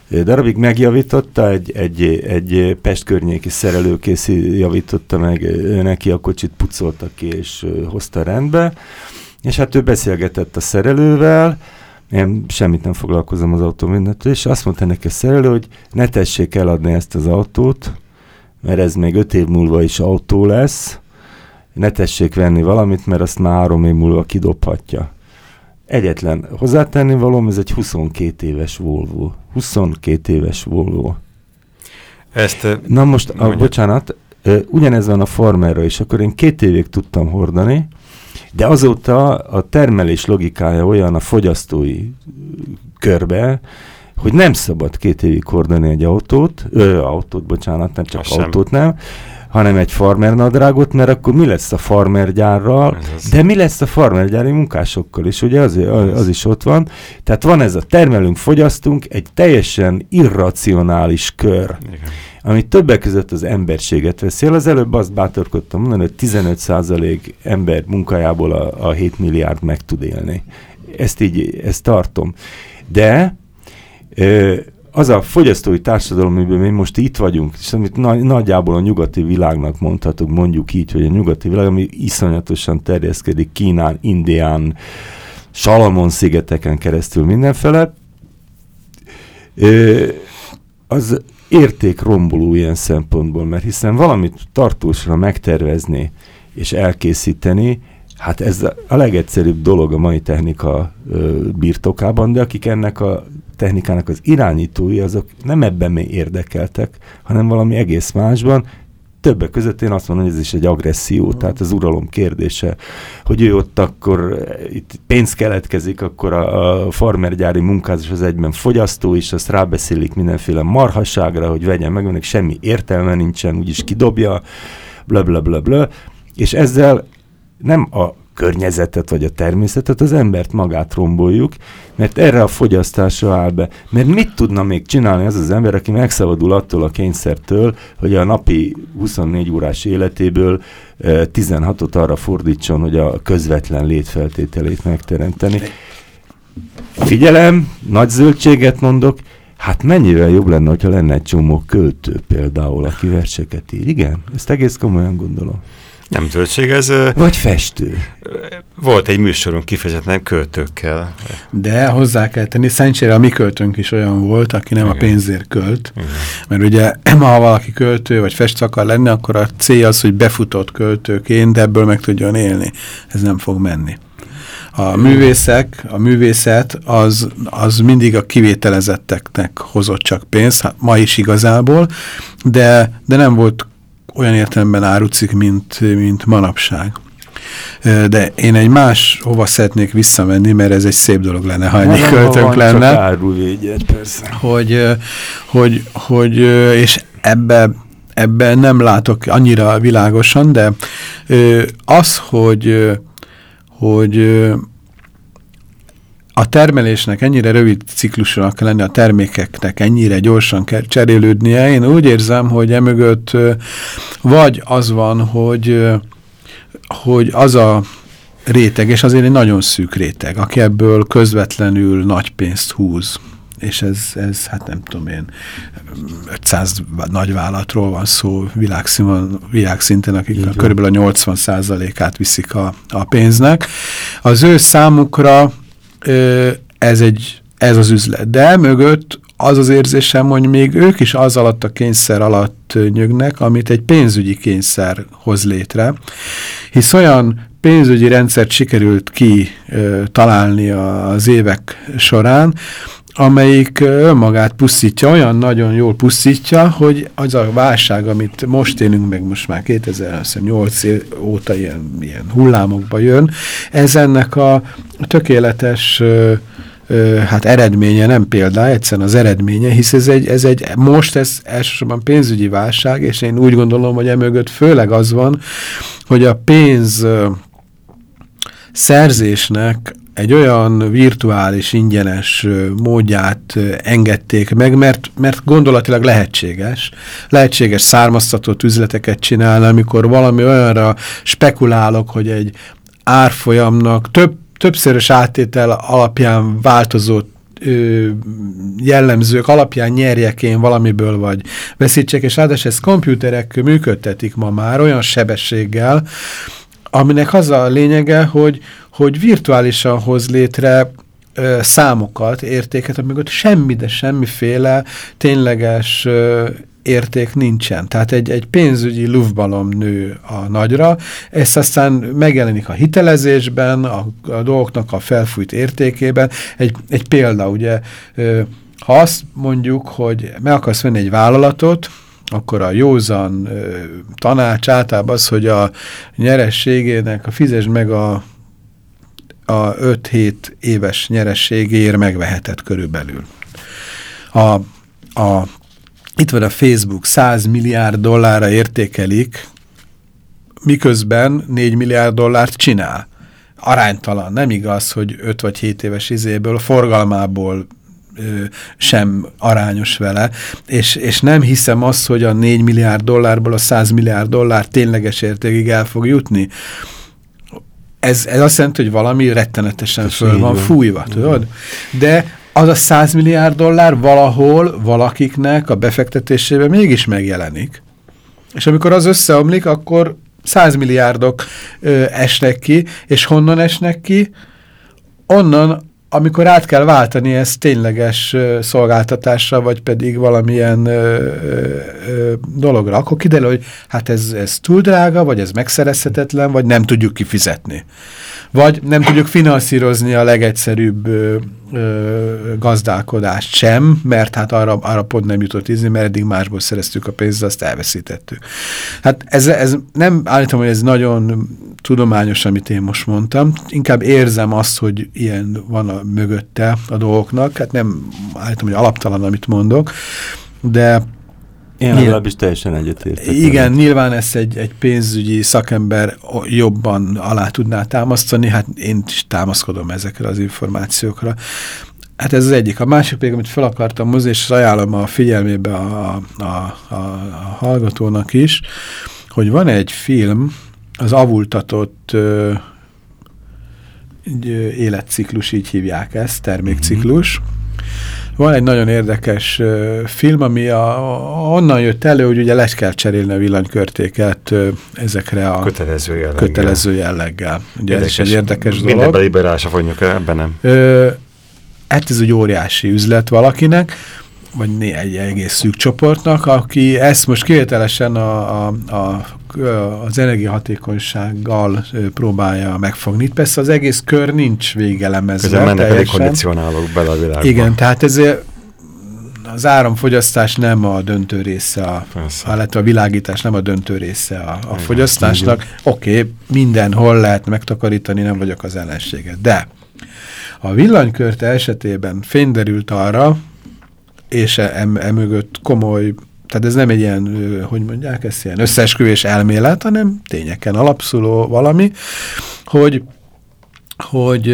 Darabig megjavította, egy, egy, egy Pest környéki szerelőkész javította meg neki a kocsit, pucolta ki és hozta rendbe, és hát ő beszélgetett a szerelővel, én semmit nem foglalkozom az autó mindentől, és azt mondta neki a szerelő, hogy ne tessék eladni ezt az autót, mert ez még öt év múlva is autó lesz, ne tessék venni valamit, mert azt már három év múlva kidobhatja. Egyetlen hozzátenni valóm, ez egy 22 éves Volvo. 22 éves Volvo. Ezt, Na most, a, bocsánat, ugyanez van a Farmerra is, akkor én két évig tudtam hordani, de azóta a termelés logikája olyan a fogyasztói körbe, hogy nem szabad két évig hordani egy autót, ö, autót, bocsánat, nem csak Azt autót sem. nem, hanem egy farmer nadrágot, mert akkor mi lesz a farmergyárral, de mi lesz a farmergyári munkásokkal is, ugye az, az is ott van. Tehát van ez a termelünk, fogyasztunk, egy teljesen irracionális kör. Igen ami többek között az emberséget veszi el. Az előbb azt bátorkodtam mondani, hogy 15% ember munkájából a, a 7 milliárd meg tud élni. Ezt így, ezt tartom. De ö, az a fogyasztói társadalom, amiben mi most itt vagyunk, és amit na- nagyjából a nyugati világnak mondhatok, mondjuk így, hogy a nyugati világ, ami iszonyatosan terjeszkedik Kínán, Indián, Salamon-szigeteken keresztül mindenfele, az értékromboló ilyen szempontból, mert hiszen valamit tartósra megtervezni és elkészíteni, hát ez a legegyszerűbb dolog a mai technika birtokában, de akik ennek a technikának az irányítói, azok nem ebben érdekeltek, hanem valami egész másban, többek között én azt mondom, hogy ez is egy agresszió, mm. tehát az uralom kérdése, hogy ő ott akkor eh, itt pénz keletkezik, akkor a, a farmergyári munkázás az egyben fogyasztó is, azt rábeszélik mindenféle marhasságra, hogy vegyen meg, ennek semmi értelme nincsen, úgyis kidobja, bla bla bla bla, és ezzel nem a környezetet vagy a természetet, az embert magát romboljuk, mert erre a fogyasztásra áll be. Mert mit tudna még csinálni az az ember, aki megszabadul attól a kényszertől, hogy a napi 24 órás életéből 16-ot arra fordítson, hogy a közvetlen létfeltételét megteremteni. Figyelem, nagy zöldséget mondok, Hát mennyivel jobb lenne, ha lenne egy csomó költő például, aki verseket ír. Igen, ezt egész komolyan gondolom. Nem zöldség, ez... Vagy festő. Volt egy műsorunk kifejezetten költőkkel. De hozzá kell tenni, szerencsére a mi költőnk is olyan volt, aki nem Igen. a pénzért költ. Igen. Mert ugye, <clears throat> ha valaki költő vagy festő akar lenni, akkor a célja az, hogy befutott költőként, de ebből meg tudjon élni. Ez nem fog menni. A művészek, a művészet az, az mindig a kivételezetteknek hozott csak pénzt, hát ma is igazából, de, de nem volt olyan értelemben árucik, mint, mint manapság. De én egy más hova szeretnék visszamenni, mert ez egy szép dolog lenne, ha ennyi költőnk lenne. Csak árulvégyet, persze. Hogy, hogy, hogy és ebbe, ebben nem látok annyira világosan, de az, hogy, hogy a termelésnek ennyire rövid ciklusúnak kell lenni, a termékeknek ennyire gyorsan kell cserélődnie, én úgy érzem, hogy emögött vagy az van, hogy, hogy az a réteg, és azért egy nagyon szűk réteg, aki ebből közvetlenül nagy pénzt húz és ez, ez, hát nem tudom én, 500 nagyvállalatról van szó világszinten, világszinten akik a, körülbelül a 80 át viszik a, a pénznek. Az ő számukra ez, egy, ez az üzlet. De mögött az az érzésem, hogy még ők is az alatt a kényszer alatt nyögnek, amit egy pénzügyi kényszer hoz létre, hisz olyan pénzügyi rendszert sikerült ki ö, találni az évek során, amelyik önmagát pusztítja, olyan nagyon jól pusztítja, hogy az a válság, amit most élünk, meg most már 2008 év óta ilyen, ilyen hullámokba jön, ez ennek a tökéletes ö, ö, hát eredménye, nem például, egyszerűen az eredménye, hisz ez egy, ez egy, most ez elsősorban pénzügyi válság, és én úgy gondolom, hogy emögött főleg az van, hogy a pénz ö, szerzésnek egy olyan virtuális, ingyenes módját engedték meg, mert, mert gondolatilag lehetséges. Lehetséges származtatott üzleteket csinálni, amikor valami olyanra spekulálok, hogy egy árfolyamnak több, többszörös áttétel alapján változó jellemzők alapján nyerjek én valamiből, vagy veszítsek, és ráadásul ezt komputerek működtetik ma már olyan sebességgel, aminek az a lényege, hogy, hogy virtuálisan hoz létre ö, számokat, értéket, amikor semmi, de semmiféle tényleges ö, érték nincsen. Tehát egy, egy pénzügyi lufbalom nő a nagyra, ez aztán megjelenik a hitelezésben, a, a dolgoknak a felfújt értékében. Egy, egy példa, ugye, ö, ha azt mondjuk, hogy meg akarsz venni egy vállalatot, akkor a józan ö, tanács általában az, hogy a nyerességének a fizesd meg a a 5-7 éves nyerességéért megvehetett körülbelül. A, a, itt van a Facebook, 100 milliárd dollárra értékelik, miközben 4 milliárd dollárt csinál. Aránytalan, nem igaz, hogy 5 vagy 7 éves izéből, a forgalmából sem arányos vele, és, és nem hiszem azt, hogy a 4 milliárd dollárból a 100 milliárd dollár tényleges értékig el fog jutni ez, ez azt jelenti, hogy valami rettenetesen ez föl van fújva, tudod? De az a 100 milliárd dollár valahol valakiknek a befektetésében mégis megjelenik. És amikor az összeomlik, akkor 100 milliárdok ö, esnek ki, és honnan esnek ki? Onnan, amikor át kell váltani ezt tényleges szolgáltatásra, vagy pedig valamilyen ö, ö, dologra, akkor kiderül, hogy hát ez, ez túl drága, vagy ez megszerezhetetlen, vagy nem tudjuk kifizetni. Vagy nem tudjuk finanszírozni a legegyszerűbb ö, ö, gazdálkodást sem, mert hát arra, arra pont nem jutott ízni, mert eddig másból szereztük a pénzt, azt elveszítettük. Hát ez, ez nem állítom, hogy ez nagyon tudományos, amit én most mondtam. Inkább érzem azt, hogy ilyen van a mögötte a dolgoknak. Hát nem állítom, hogy alaptalan, amit mondok, de én legalábbis teljesen egyetértek. Igen, nyilván ezt egy, egy pénzügyi szakember jobban alá tudná támasztani, hát én is támaszkodom ezekre az információkra. Hát ez az egyik. A másik pedig, amit fel akartam mozni, és ajánlom a figyelmébe a, a, a, a hallgatónak is, hogy van egy film, az avultatott ö, egy, életciklus, így hívják ezt, termékciklus. Mm -hmm. Van egy nagyon érdekes film, ami a, onnan jött elő, hogy ugye le kell cserélni a villanykörtéket ezekre a kötelező jelleggel. Kötelező jelleggel. Ugye érdekes, ez is egy érdekes dolog. Mindenben liberása vagyunk, ebben nem. Ö, hát ez egy óriási üzlet valakinek, vagy egy egész szűk csoportnak, aki ezt most kivételesen a, a, a, az energiahatékonysággal próbálja megfogni. Itt persze az egész kör nincs végelemezve. Közben mennek elég kondicionálók bele a világba. Igen, tehát ezért az áramfogyasztás nem a döntő része, a, a, a világítás nem a döntő része a, a fogyasztásnak. Oké, okay, mindenhol lehet megtakarítani, nem vagyok az ellensége. De a villanykörte esetében fényderült arra, és emögött e komoly, tehát ez nem egy ilyen, hogy mondják ezt, ilyen összeesküvés elmélet, hanem tényeken alapszuló valami, hogy, hogy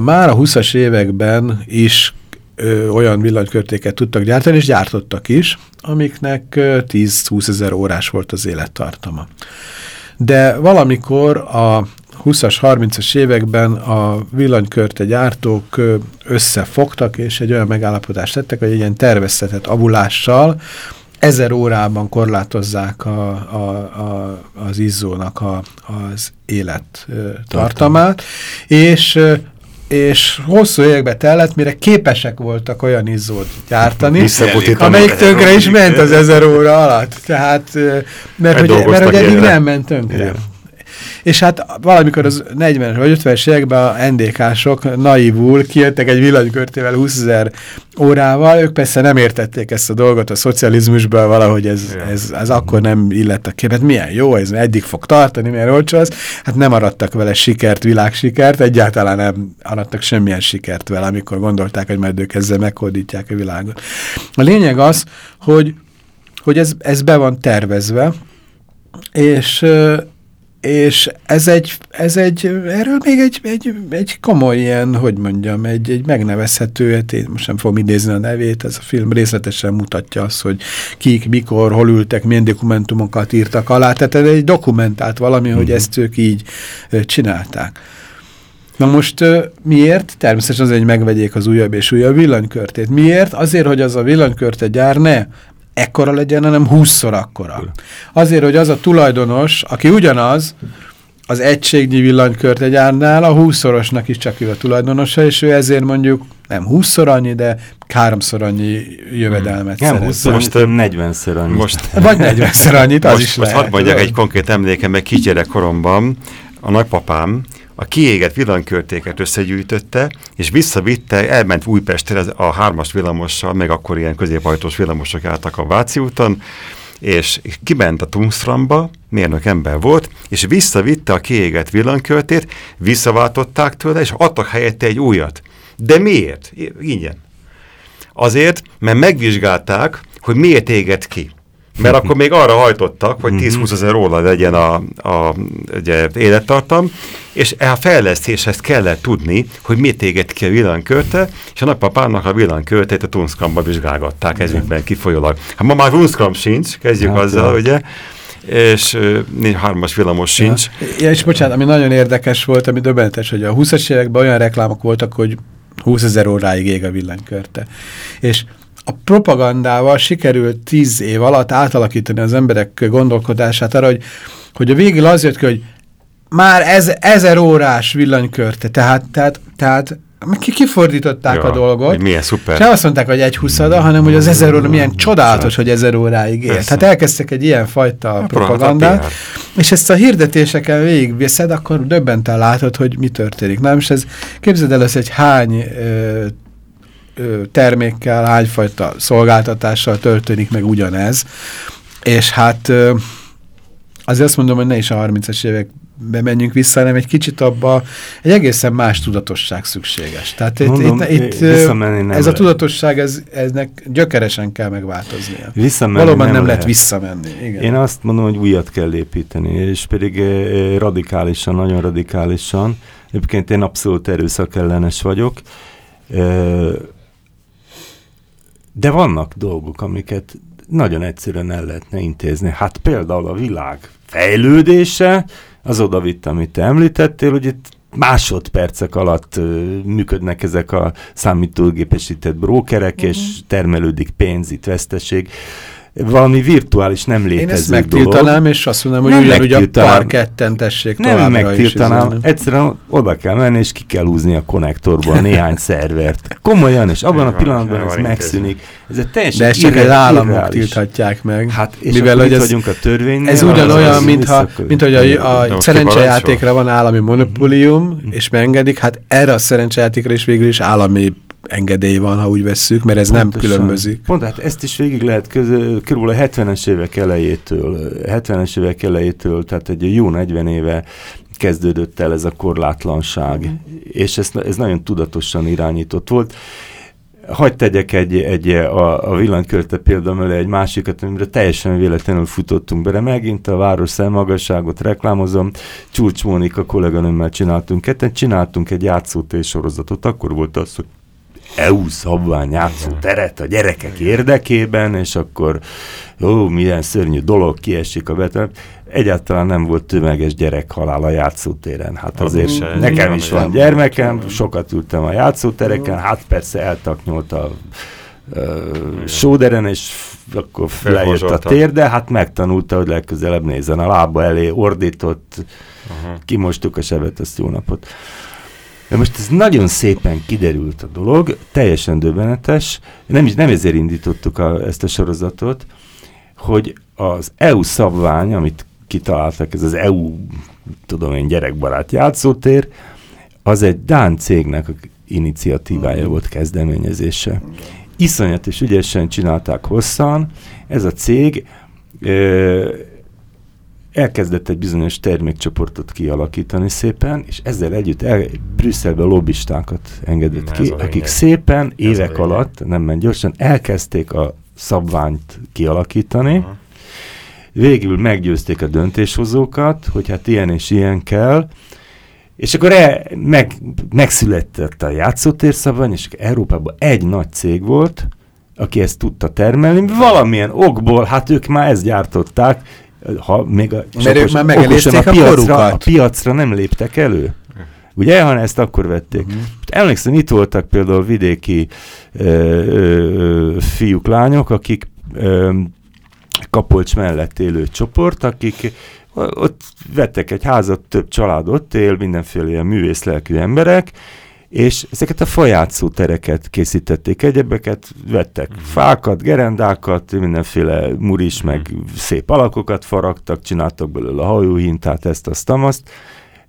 már a 20-as években is ö, olyan villanykörtéket tudtak gyártani, és gyártottak is, amiknek 10-20 ezer órás volt az élettartama. De valamikor a 20-as, 30-as években a villanykörte gyártók összefogtak, és egy olyan megállapodást tettek, hogy egy ilyen terveztetett avulással ezer órában korlátozzák a, a, a, az izzónak a, az élet tartamát, és és hosszú évekbe tellett, mire képesek voltak olyan izzót gyártani, amelyik tönkre is ment az ezer óra alatt. Tehát, mert hogy, mert hogy eddig nem ment tönkre. Igen. És hát valamikor az 40 vagy 50-es években a NDK-sok naivul kijöttek egy villanykörtével 20 ezer órával, ők persze nem értették ezt a dolgot a szocializmusban, valahogy ez, ez, ez akkor nem illett a képet. Milyen jó, ez eddig fog tartani, milyen olcsó az. Hát nem arattak vele sikert, világsikert, egyáltalán nem arattak semmilyen sikert vele, amikor gondolták, hogy majd ők ezzel meghódítják a világot. A lényeg az, hogy, hogy ez, ez be van tervezve, és és ez egy, ez egy, erről még egy, egy, egy komoly ilyen, hogy mondjam, egy, egy megnevezhető, hát én most nem fogom idézni a nevét, ez a film részletesen mutatja azt, hogy kik, mikor, hol ültek, milyen dokumentumokat írtak alá, tehát ez egy dokumentált valami, mm -hmm. hogy mhm. ezt ők így csinálták. Na most miért? Természetesen azért, hogy megvegyék az újabb és újabb villanykörtét. Miért? Azért, hogy az a villanykörte gyár ne ekkora legyen, hanem húszszor akkora. Azért, hogy az a tulajdonos, aki ugyanaz, az egységnyi villanykörte gyárnál a húszszorosnak is csak ő a tulajdonosa, és ő ezért mondjuk nem húszszor annyi, de háromszor annyi jövedelmet hmm. Nem most 40-szer annyi. Most, <laughs> vagy 40-szer annyit, az most, is most lehet. Hadd mondjak egy konkrét emlékem, meg kisgyerekkoromban a nagypapám a kiégett villanykörtéket összegyűjtötte, és visszavitte, elment Újpestre a hármas villamossal, meg akkor ilyen középhajtós villamosok álltak a Váci úton, és kiment a Tungstramba, mérnök ember volt, és visszavitte a kiégett villanykörtét, visszaváltották tőle, és adtak helyette egy újat. De miért? Ingyen. Azért, mert megvizsgálták, hogy miért égett ki. Mert akkor még arra hajtottak, hogy 10-20 mhm. ezer róla legyen a, a ugye, élettartam, és a fejlesztéshez kellett tudni, hogy mit éget ki a villanykörte, és a nagypapának a villanykörtét a Tunskamba vizsgálgatták ezünkben kifolyólag. Hát ma már Tunskam sincs, kezdjük hát, azzal, ja. ugye? és uh, hármas villamos sincs. Ja, és bocsánat, ami nagyon érdekes volt, ami döbbenetes, hogy a 20-as években olyan reklámok voltak, hogy 20 ezer óráig ég a villanykörte. És a propagandával sikerült tíz év alatt átalakítani az emberek gondolkodását arra, hogy, hogy a végül az jött ki, hogy már ez, ezer órás villanykörte, tehát, tehát, tehát ki kifordították ja, a dolgot. Milyen szuper. És nem azt mondták, hogy egy huszada, hanem hogy az ezer óra milyen csodálatos, hogy ezer óráig él. Tehát elkezdtek egy ilyen fajta a propagandát, és ezt a hirdetéseken végigviszed, akkor döbbenten látod, hogy mi történik. Na, és ez képzeld el, ez egy hány ö, termékkel, hányfajta szolgáltatással történik meg ugyanez. És hát azért azt mondom, hogy ne is a 30-es évek bemenjünk vissza, hanem egy kicsit abba egy egészen más tudatosság szükséges. Tehát Mondom, itt, itt, itt ez a tudatosság, ez, eznek gyökeresen kell megváltoznia. Visszamenni Valóban nem, nem lehet visszamenni. Igen. Én azt mondom, hogy újat kell építeni, és pedig radikálisan, nagyon radikálisan. Egyébként én abszolút erőszakellenes vagyok. De vannak dolgok, amiket nagyon egyszerűen el lehetne intézni. Hát például a világ fejlődése, az oda vitt, amit te említettél, hogy itt másodpercek alatt uh, működnek ezek a számítógépesített brókerek, uh -huh. és mhm. termelődik pénz, itt veszteség valami virtuális nem létező Én ezt megtiltanám, dolog. és azt mondom, hogy nem ugyanúgy a parketten tessék Nem megtiltanám, egyszerűen oda kell menni, és ki kell húzni a konnektorból néhány <laughs> szervert. Komolyan, és abban a pillanatban ez megszűnik. Ez egy teljesen De ezt csak az államok tilthatják meg. Hát, és mivel, hogy ez, vagyunk a törvénynél. Ez ugyanolyan, mintha, mint hogy a, a szerencsejátékra van állami monopólium, és megengedik, hát erre a szerencsejátékra is végül is állami engedély van, ha úgy vesszük, mert ez Pontosan. nem különbözik. Pont, hát ezt is végig lehet közül, körülbelül a 70-es évek elejétől, 70-es évek elejétől, tehát egy jó 40 éve kezdődött el ez a korlátlanság, mm. és ez, ez nagyon tudatosan irányított volt. Hagy tegyek egy, egy a, a villanykörte példa mellé egy másikat, amire teljesen véletlenül futottunk bele. Megint a város szemmagasságot reklámozom. Csúcs Mónika kolléganőmmel csináltunk ketten, csináltunk egy játszótér sorozatot. Akkor volt az, hogy EU szabvány játszó teret a gyerekek érdekében, és akkor jó, milyen szörnyű dolog kiesik a betlen. Egyáltalán nem volt tömeges gyerekhalál a játszótéren. Hát azért se, nekem is van gyermekem, sokat ültem a játszótereken, hát persze eltaknyolt a uh, sóderen, és akkor lejött a tér, de hát megtanulta, hogy legközelebb nézzen a lába elé, ordított, uh -huh. kimostuk a sebet, azt jó napot. De most ez nagyon szépen kiderült a dolog, teljesen döbbenetes, nem, is, nem ezért indítottuk a, ezt a sorozatot, hogy az EU szabvány, amit kitaláltak, ez az EU, tudom én, gyerekbarát játszótér, az egy Dán cégnek a iniciatívája mm. volt kezdeményezése. Iszonyat és ügyesen csinálták hosszan. Ez a cég ö, elkezdett egy bizonyos termékcsoportot kialakítani szépen, és ezzel együtt el, Brüsszelbe lobbistákat engedett ki, akik szépen évek alatt, nem ment gyorsan, elkezdték a szabványt kialakítani, -huh. végül meggyőzték a döntéshozókat, hogy hát ilyen és ilyen kell, és akkor e, meg, megszületett a játszótérszabvány, és Európában egy nagy cég volt, aki ezt tudta termelni, valamilyen okból, hát ők már ezt gyártották, ha még a, Mert ők már megelésték a, a, piacra, a piacra nem léptek elő. Ugye, ha ezt akkor vették. Uh-huh. Emlékszem, itt voltak például vidéki ö, ö, fiúk, lányok, akik ö, Kapolcs mellett élő csoport, akik ott vettek egy házat, több család ott él, mindenféle ilyen művészlelkű emberek, és ezeket a fajátszó tereket készítették, egyebeket vettek, uh-huh. fákat, gerendákat, mindenféle muris, uh-huh. meg szép alakokat faragtak, csináltak belőle a hajóhintát, ezt, azt, azt.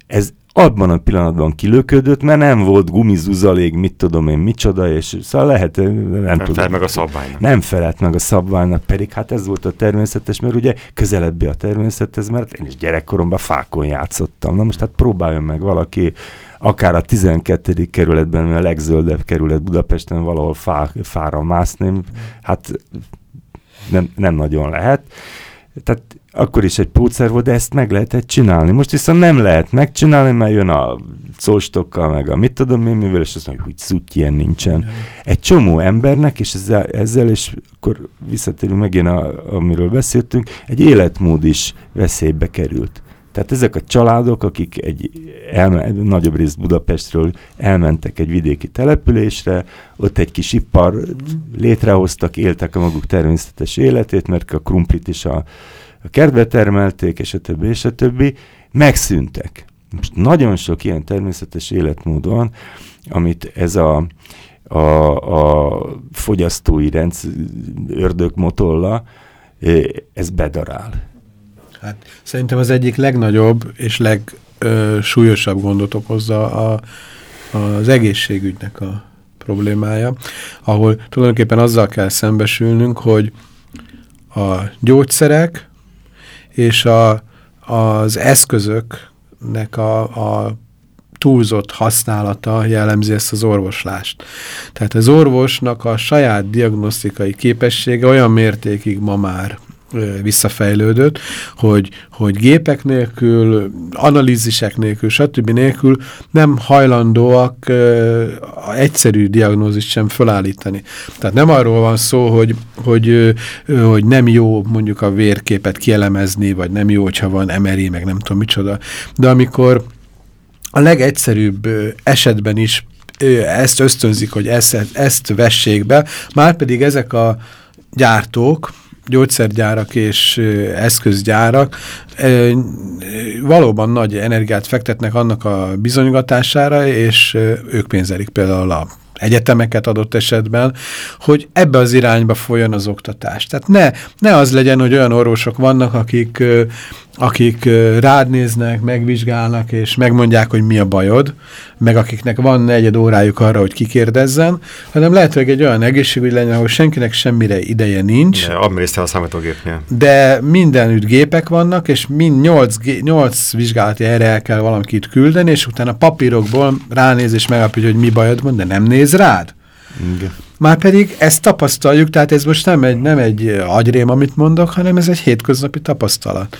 Ez abban a pillanatban kilöködött, mert nem volt gumizuzalék, mit tudom én, micsoda, és szóval lehet, nem, nem tudom. felelt meg a szabványnak. Nem felelt meg a szabványnak, pedig hát ez volt a természetes, mert ugye közelebbi a természethez, mert én is gyerekkoromban fákon játszottam. Na most hát próbáljon meg valaki akár a 12. kerületben, a legzöldebb kerület Budapesten valahol fá, fára mászni, hát nem, nem nagyon lehet. Tehát akkor is egy pótszer volt, de ezt meg lehetett csinálni. Most viszont nem lehet megcsinálni, mert jön a szóstokkal, meg a mit tudom én, mivel, és azt mondja, hogy szút ilyen nincsen. Egy csomó embernek, és ezzel, ezzel és akkor visszatérünk megint, a, amiről beszéltünk, egy életmód is veszélybe került. Tehát ezek a családok, akik egy elme, nagyobb részt Budapestről elmentek egy vidéki településre, ott egy kis ipar létrehoztak, éltek a maguk természetes életét, mert a krumplit is a, a kertbe termelték, és a többi, és a többi, megszűntek. Most nagyon sok ilyen természetes életmód van, amit ez a, a, a fogyasztói rendszer, ördögmotolla, ez bedarál. Hát szerintem az egyik legnagyobb és legsúlyosabb gondot okozza a, az egészségügynek a problémája, ahol tulajdonképpen azzal kell szembesülnünk, hogy a gyógyszerek és a, az eszközöknek a, a túlzott használata jellemzi ezt az orvoslást. Tehát az orvosnak a saját diagnosztikai képessége olyan mértékig ma már visszafejlődött, hogy, hogy gépek nélkül, analízisek nélkül, stb. nélkül nem hajlandóak uh, egyszerű diagnózist sem felállítani. Tehát nem arról van szó, hogy, hogy, uh, hogy nem jó mondjuk a vérképet kielemezni, vagy nem jó, hogyha van MRI, meg nem tudom micsoda, de amikor a legegyszerűbb esetben is ezt ösztönzik, hogy ezt, ezt vessék be, már pedig ezek a gyártók, gyógyszergyárak és eszközgyárak valóban nagy energiát fektetnek annak a bizonygatására, és ők pénzelik például a egyetemeket adott esetben, hogy ebbe az irányba folyjon az oktatás. Tehát ne, ne az legyen, hogy olyan orvosok vannak, akik, akik rád néznek, megvizsgálnak, és megmondják, hogy mi a bajod, meg akiknek van negyed órájuk arra, hogy kikérdezzen, hanem lehetőleg egy olyan egészségügy legyen, ahol senkinek semmire ideje nincs. De adminisztrál a számítógépnél. De mindenütt gépek vannak, és mind nyolc, nyolc vizsgálati erre el kell valamit küldeni, és utána papírokból ránéz és megállapítja, hogy mi bajod van, de nem néz rád. Igen. Márpedig ezt tapasztaljuk, tehát ez most nem egy, nem egy agyrém, amit mondok, hanem ez egy hétköznapi tapasztalat.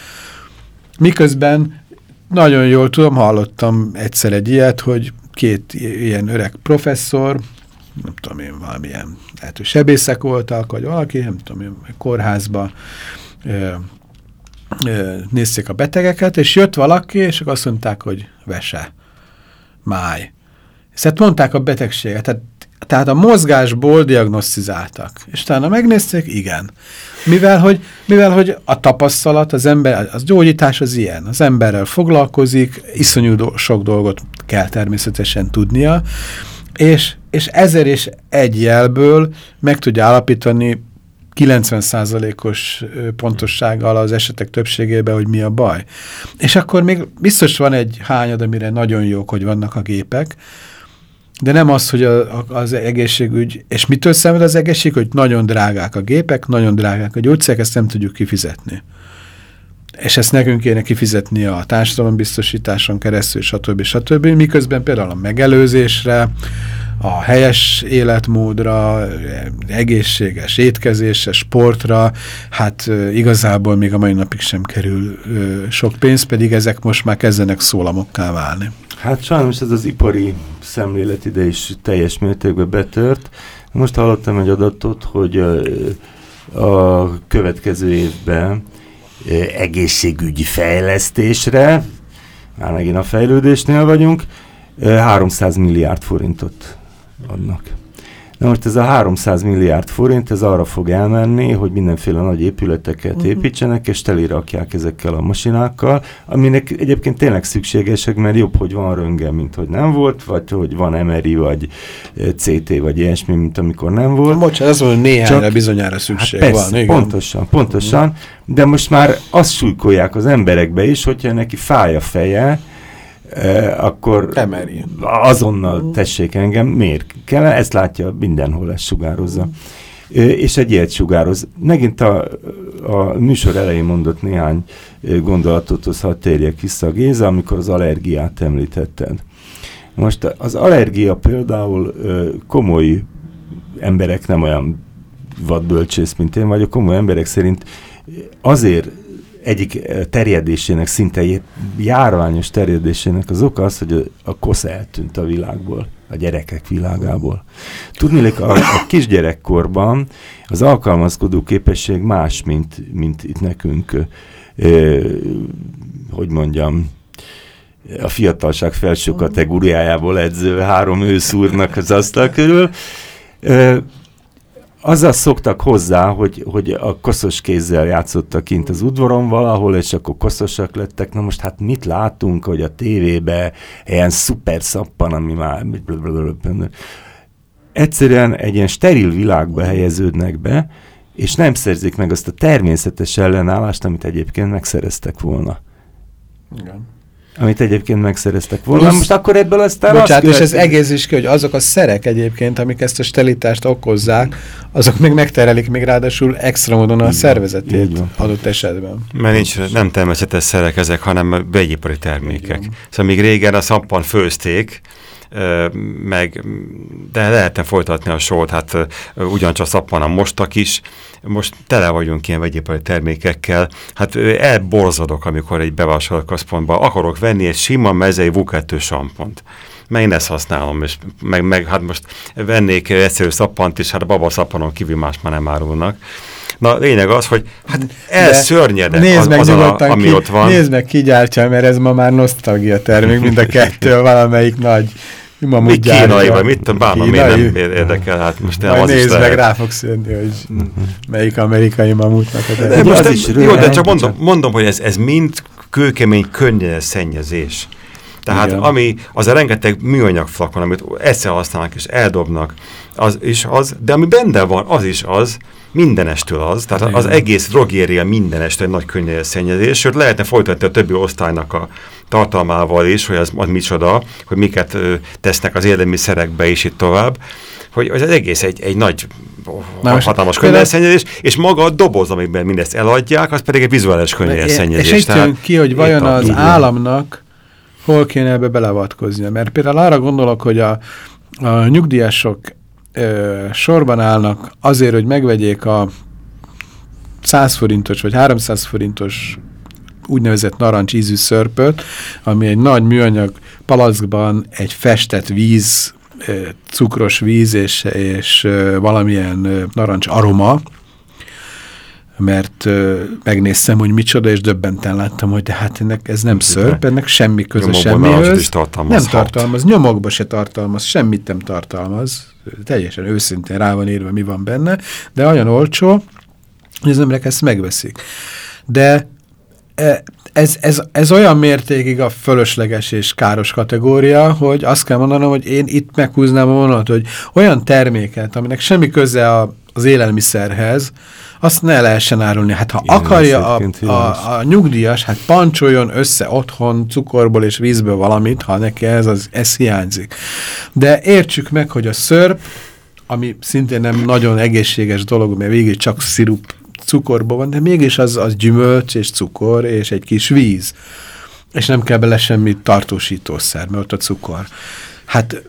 Miközben nagyon jól tudom, hallottam egyszer egy ilyet, hogy két ilyen öreg professzor, nem tudom én, valamilyen, lehet, hogy sebészek voltak, vagy valaki, nem tudom én, kórházba ö, ö, nézték a betegeket, és jött valaki, és azt mondták, hogy vese, máj. Hát mondták a betegséget, tehát tehát a mozgásból diagnosztizáltak. És utána megnézték, igen. Mivel hogy, mivel, hogy a tapasztalat, az ember, az gyógyítás az ilyen. Az emberrel foglalkozik, iszonyú do sok dolgot kell természetesen tudnia, és, és ezer és egy jelből meg tudja állapítani 90%-os pontossággal az esetek többségében, hogy mi a baj. És akkor még biztos van egy hányad, amire nagyon jók, hogy vannak a gépek, de nem az, hogy a, az egészségügy, és mitől szemed az egészség, hogy nagyon drágák a gépek, nagyon drágák a gyógyszerek, ezt nem tudjuk kifizetni. És ezt nekünk kéne kifizetni a társadalombiztosításon keresztül, stb. stb. Miközben például a megelőzésre, a helyes életmódra, egészséges étkezésre, sportra, hát igazából még a mai napig sem kerül sok pénz, pedig ezek most már kezdenek szólamokká válni. Hát sajnos ez az ipari szemlélet ide is teljes mértékben betört. Most hallottam egy adatot, hogy a következő évben egészségügyi fejlesztésre, már megint a fejlődésnél vagyunk, 300 milliárd forintot adnak. Na most ez a 300 milliárd forint, ez arra fog elmenni, hogy mindenféle nagy épületeket uh-huh. építsenek, és telirakják ezekkel a masinákkal, aminek egyébként tényleg szükségesek, mert jobb, hogy van röngen, mint hogy nem volt, vagy hogy van MRI, vagy CT, vagy ilyesmi, mint amikor nem volt. Bocsánat, az hogy néhányra Csak, bizonyára szükség hát persze, van. Igen. Pontosan, pontosan, de most már azt súlykolják az emberekbe is, hogyha neki fáj a feje, eh, akkor Emeri. azonnal tessék engem, miért kell? Ezt látja mindenhol, ezt sugározza. És egy ilyet sugároz. Megint a, a műsor elején mondott néhány gondolatot, az ha térjek vissza Géza, amikor az allergiát említetted. Most az allergia például komoly emberek, nem olyan vadbölcsész, mint én vagyok, komoly emberek szerint azért egyik eh, terjedésének, szinte járványos terjedésének az oka az, hogy a kosz eltűnt a világból, a gyerekek világából. Tudni, a, a kisgyerekkorban az alkalmazkodó képesség más, mint, mint itt nekünk, e, hogy mondjam, a fiatalság felső kategóriájából edző három őszúrnak az asztal körül. E, azzal szoktak hozzá, hogy, hogy a koszos kézzel játszottak kint az udvaron valahol, és akkor koszosak lettek. Na most hát mit látunk, hogy a tévébe ilyen szuper szappan, ami már... Egyszerűen egy ilyen steril világba helyeződnek be, és nem szerzik meg azt a természetes ellenállást, amit egyébként megszereztek volna. Igen amit egyébként megszereztek volna. Plusz, Most akkor ebből aztán bocsánat, és ez egész is ki, hogy azok a szerek egyébként, amik ezt a stelitást okozzák, azok még megterelik még ráadásul extra módon a szervezetét van, adott esetben. Mert nincs, nem természetes szerek ezek, hanem vegyipari termékek. Szóval még régen a szappan főzték, meg, de lehetne folytatni a sort, hát ugyancsak szappan a mostak is, most tele vagyunk ilyen vegyipari termékekkel, hát elborzadok, amikor egy bevásárlóközpontban akarok venni egy sima mezei V2 sampont. Meg én ezt használom, és meg, meg hát most vennék egyszerű szappant is, hát a baba szappanon kívül más már nem árulnak. Na, lényeg az, hogy hát elszörnyedett az, meg az a, ami ki, ott van. Nézd meg ki gyártja, mert ez ma már nosztalgia termék, mind a <laughs> kettő, valamelyik nagy Mi kínai vagy, mit tudom, bánom, miért nem érdekel, hát most nem az nézd meg, rá fogsz jönni, hogy uh-huh. melyik amerikai mamutnak a de, most az is Jó, de csak mondom, mondom, hogy ez, ez mind kőkemény könnyen szennyezés. Tehát Igen. ami az a rengeteg műanyag flakon, amit egyszer használnak és eldobnak, az is az, de ami benne van, az is az, mindenestől az, tehát Igen. az egész drogéria mindenestől egy nagy könnyen szennyezés, sőt lehetne folytatni a többi osztálynak a tartalmával is, hogy az, az micsoda, hogy miket ö, tesznek az élelmiszerekbe és itt tovább, hogy az egész egy, egy nagy Na hatalmas könnyedszennyezés, és maga a doboz, amiben mindezt eladják, az pedig egy vizuális könnyedszennyezés. És itt ki, hogy vajon az így államnak hol kéne ebbe beleavatkoznia. Mert például arra gondolok, hogy a, a nyugdíjasok ö, sorban állnak azért, hogy megvegyék a 100 forintos vagy 300 forintos úgynevezett narancs ízű szörpöt, ami egy nagy műanyag palackban egy festett víz, cukros víz és, és valamilyen narancs aroma, mert ö, megnéztem, hogy micsoda, és döbbenten láttam, hogy de hát ennek ez nem szörp, ennek semmi köze semmihez. Nem tartalmaz, nyomokba se tartalmaz, semmit nem tartalmaz. Teljesen őszintén rá van írva, mi van benne, de olyan olcsó, hogy az emberek ezt megveszik. De E, ez, ez, ez olyan mértékig a fölösleges és káros kategória, hogy azt kell mondanom, hogy én itt meghúznám a vonat, hogy olyan terméket, aminek semmi köze a, az élelmiszerhez, azt ne lehessen árulni. Hát ha Én akarja a, a, a nyugdíjas, hát pancsoljon össze otthon cukorból és vízből valamit, ha neki ez, az, ez hiányzik. De értsük meg, hogy a szörp, ami szintén nem nagyon egészséges dolog, mert végig csak szirup cukorban van, de mégis az, az gyümölcs és cukor és egy kis víz. És nem kell bele semmi tartósítószer, mert ott a cukor. Hát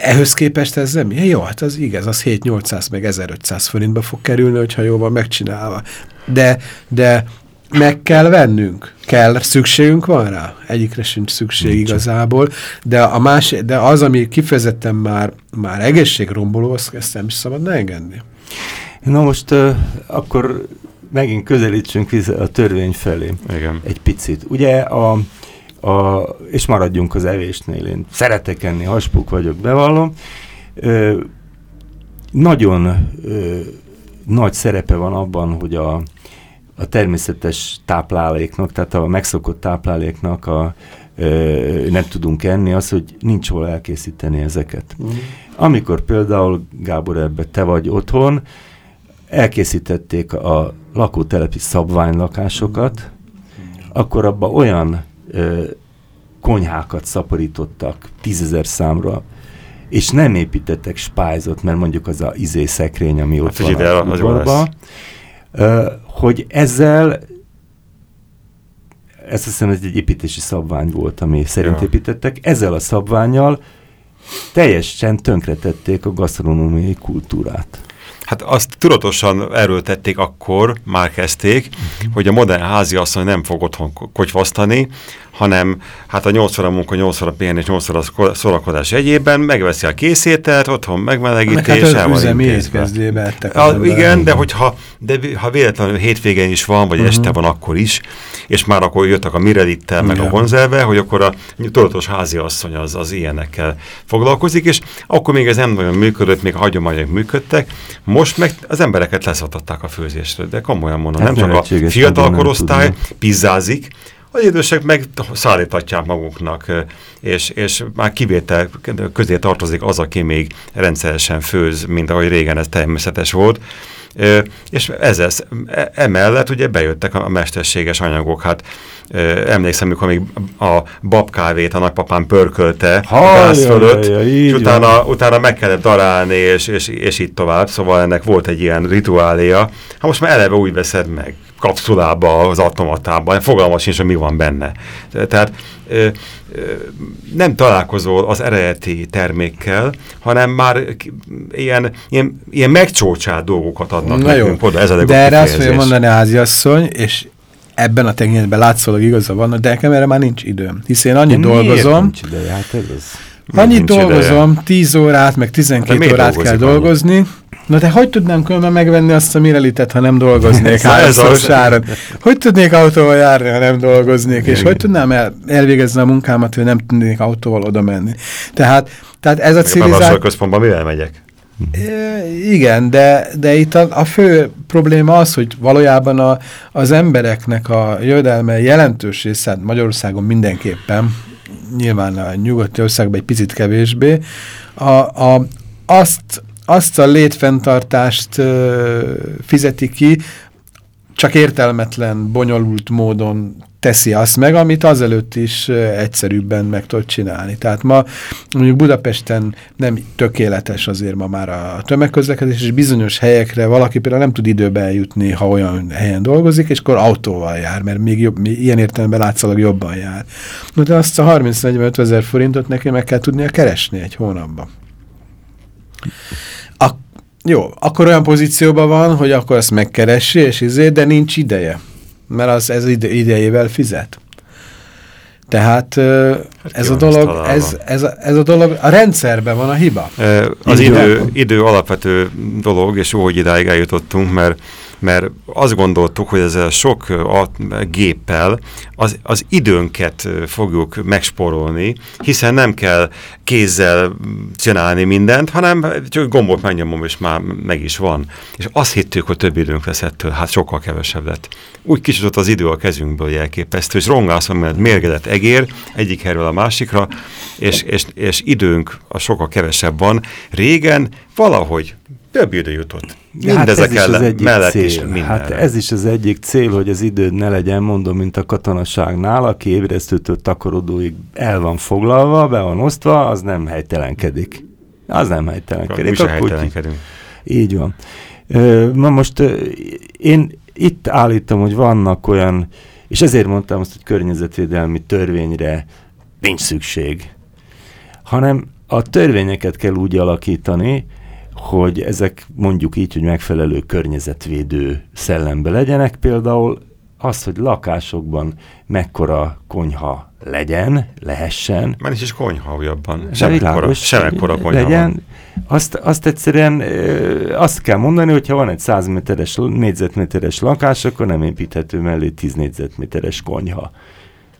ehhez képest ez nem, jó, hát az igaz, az 7-800 meg 1500 forintba fog kerülni, hogyha jól van megcsinálva. De, de meg kell vennünk. Kell, szükségünk van rá? Egyikre sincs szükség Nincs. igazából, de, a más, de az, ami kifejezetten már, már egészségromboló, ezt nem is szabad engedni. Na most uh, akkor megint közelítsünk vissza a törvény felé. Igen. Egy picit. Ugye a, a, és maradjunk az evésnél. Én szeretek enni, haspuk vagyok, bevallom. Ö, nagyon ö, nagy szerepe van abban, hogy a, a természetes tápláléknak, tehát a megszokott tápláléknak a, ö, nem tudunk enni, az, hogy nincs hol elkészíteni ezeket. Mm. Amikor például, Gábor, ebbe te vagy otthon, elkészítették a lakótelepi szabványlakásokat, akkor abba olyan konyhákat szaporítottak tízezer számra, és nem építettek spájzot, mert mondjuk az a izé szekrény, ami ott hát, van a, a udvarba, hogy ezzel ezt hiszem, ez egy építési szabvány volt, ami szerint ja. építettek, ezzel a szabványjal teljesen tönkretették a gasztronómiai kultúrát. Hát azt tudatosan erőltették akkor, már kezdték, mhm. hogy a modern háziasszony nem fog otthon kocsvasztani, hanem hát a 8 óra munka, 8 óra pihenés, 8 óra szórakozás egyében megveszi a készételt, otthon megmelegítés, hát el van intézve. Igen, de hogyha de ha véletlenül hétvégén is van, vagy uh -huh. este van akkor is, és már akkor jöttek a mirelittel, meg ja. a konzerve, hogy akkor a tudatos háziasszony az, az ilyenekkel foglalkozik, és akkor még ez nem nagyon működött, még a hagyományok működtek, most meg az embereket leszatották a főzésről, de komolyan mondom, hát nem csak a fiatal korosztály pizzázik, az idősek meg szállítatják maguknak, és, és már kivétel közé tartozik az, aki még rendszeresen főz, mint ahogy régen ez természetes volt. És ez, e, emellett ugye bejöttek a mesterséges anyagok, hát emlékszem, amikor még a babkávét a nagypapám pörkölte a gáz fölött, ja, és utána, utána meg kellett darálni, és, és, és így tovább, szóval ennek volt egy ilyen rituáléja. Hát most már eleve úgy veszed meg kapszulába, az automatában, fogalmas sincs, hogy mi van benne. Tehát ö, ö, nem találkozol az eredeti termékkel, hanem már ilyen, ilyen, ilyen megcsócsált dolgokat adnak Na nekünk jó. oda. Ez a De erre azt fogja mondani a háziasszony, és ebben a tekintetben látszólag igaza van, de nekem erre már nincs időm. Hisz én annyit Miért dolgozom. Nincs ideje? Hát ez. Annyit dolgozom, ideje? 10 órát, meg 12 hát órát kell dolgozni. Na de hogy tudnám különben megvenni azt a mirelitet, ha nem dolgoznék <laughs> háromszoros áron? Hogy tudnék autóval járni, ha nem dolgoznék? És hogy tudnám el, elvégezni a munkámat, hogy nem tudnék autóval oda menni? Tehát, tehát ez a civilizáció... központban mivel megyek? Igen, de, de itt a, a fő probléma az, hogy valójában a, az embereknek a jövedelme jelentős része, Magyarországon mindenképpen, nyilván a nyugati országban egy picit kevésbé, a, a, azt azt a létfenntartást ö, fizeti ki, csak értelmetlen, bonyolult módon teszi azt meg, amit azelőtt is egyszerűbben meg tud csinálni. Tehát ma mondjuk Budapesten nem tökéletes azért ma már a tömegközlekedés, és bizonyos helyekre valaki például nem tud időbe eljutni, ha olyan helyen dolgozik, és akkor autóval jár, mert még jobb, ilyen értelemben látszalag jobban jár. De azt a 30-45 ezer forintot neki meg kell tudnia keresni egy hónapban. Jó, akkor olyan pozícióban van, hogy akkor ezt megkeresi, és izé, de nincs ideje. Mert az ez ide, idejével fizet. Tehát hát ez a dolog, ez, ez, a, ez a dolog, a rendszerben van a hiba. Az idő, idő alapvető dolog, és jó, hogy idáig eljutottunk, mert mert azt gondoltuk, hogy ezzel sok a géppel az, az időnket fogjuk megsporolni, hiszen nem kell kézzel csinálni mindent, hanem csak gombot megnyomom, és már meg is van. És azt hittük, hogy több időnk lesz ettől, hát sokkal kevesebb lett. Úgy kicsit az idő a kezünkből elképesztő, és rongászom, mert mérgedett egér egyik helyről a másikra, és, és, és időnk a sokkal kevesebb van. Régen valahogy több idő jutott. Mindezek hát ellen, mellett cél. is mindenre. Hát ez is az egyik cél, hogy az időd ne legyen, mondom, mint a katonaságnál, aki ébresztőtől takarodóig el van foglalva, be van osztva, az nem helytelenkedik. Az nem helytelenkedik. Mi helytelenkedünk. Így van. Na most én itt állítom, hogy vannak olyan, és ezért mondtam azt, hogy környezetvédelmi törvényre nincs szükség, hanem a törvényeket kell úgy alakítani, hogy ezek mondjuk így, hogy megfelelő környezetvédő szellembe legyenek, például az, hogy lakásokban mekkora konyha legyen, lehessen. Már is is konyha újabban. Semmekkora, semmekkora konyha legyen. Van. Azt, azt egyszerűen azt kell mondani, hogy ha van egy 100 méteres, négyzetméteres lakás, akkor nem építhető mellé 10 négyzetméteres konyha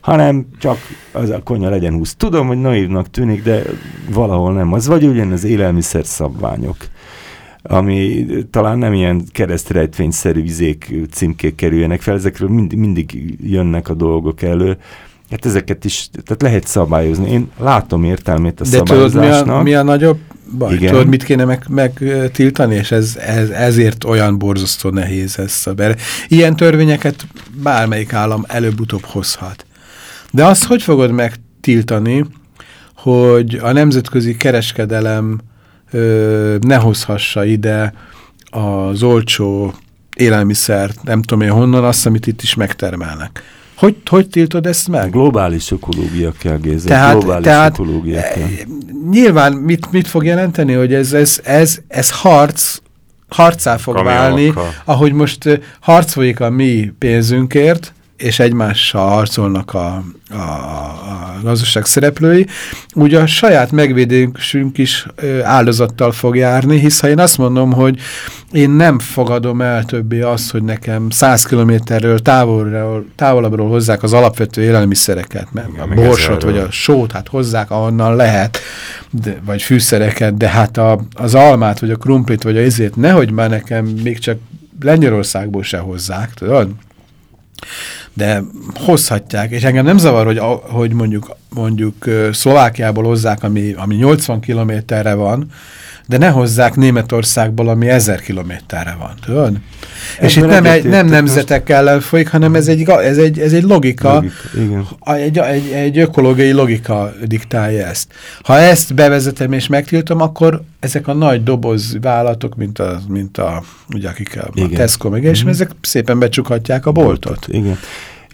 hanem csak az a konyha legyen 20. Tudom, hogy naívnak tűnik, de valahol nem az. Vagy ugyan az élelmiszer szabványok ami talán nem ilyen keresztrejtvényszerű vizék címkék kerüljenek fel, ezekről mind, mindig jönnek a dolgok elő. Hát ezeket is, tehát lehet szabályozni. Én látom értelmét a De szabályozásnak. tudod, mi a, mi a nagyobb baj? Igen. Tudod, mit kéne megtiltani, meg és ez, ez, ezért olyan borzasztó nehéz ez bere. Ilyen törvényeket bármelyik állam előbb-utóbb hozhat. De azt hogy fogod megtiltani, hogy a nemzetközi kereskedelem ö, ne hozhassa ide az olcsó élelmiszert, nem tudom én honnan, azt, amit itt is megtermelnek. Hogy, hogy tiltod ezt meg? Globális ökológia kell, Géza. Tehát, Globális tehát ökológia kell. Nyilván mit, mit fog jelenteni, hogy ez, ez, ez, ez harc, harcá fog Kamionokkal. válni, ahogy most harc folyik a mi pénzünkért, és egymással harcolnak a, a, a gazdaság szereplői, ugye a saját megvédésünk is áldozattal fog járni, hisz ha én azt mondom, hogy én nem fogadom el többé azt, hogy nekem 100 kilométerről távolról, távolabbról hozzák az alapvető élelmiszereket, mert Igen, a borsot vagy a sót, hát hozzák ahonnan lehet, de, vagy fűszereket, de hát a, az almát, vagy a krumplit, vagy a izét, nehogy már nekem még csak Lengyelországból se hozzák, tudod? De hozhatják, és engem nem zavar, hogy, hogy mondjuk, mondjuk Szlovákiából hozzák, ami, ami 80 kilométerre van, de ne hozzák Németországból, ami 1000 kilométerre van, tudod? És itt nem, egy, nem nemzetek ellen folyik, hanem ez egy, ez egy, ez egy logika, logika igen. Egy, egy, egy ökológiai logika diktálja ezt. Ha ezt bevezetem és megtiltom, akkor ezek a nagy doboz vállalatok, mint a, mint a ugye akik a, a Tesco meg, és mm. ezek szépen becsukhatják a boltot. Igen.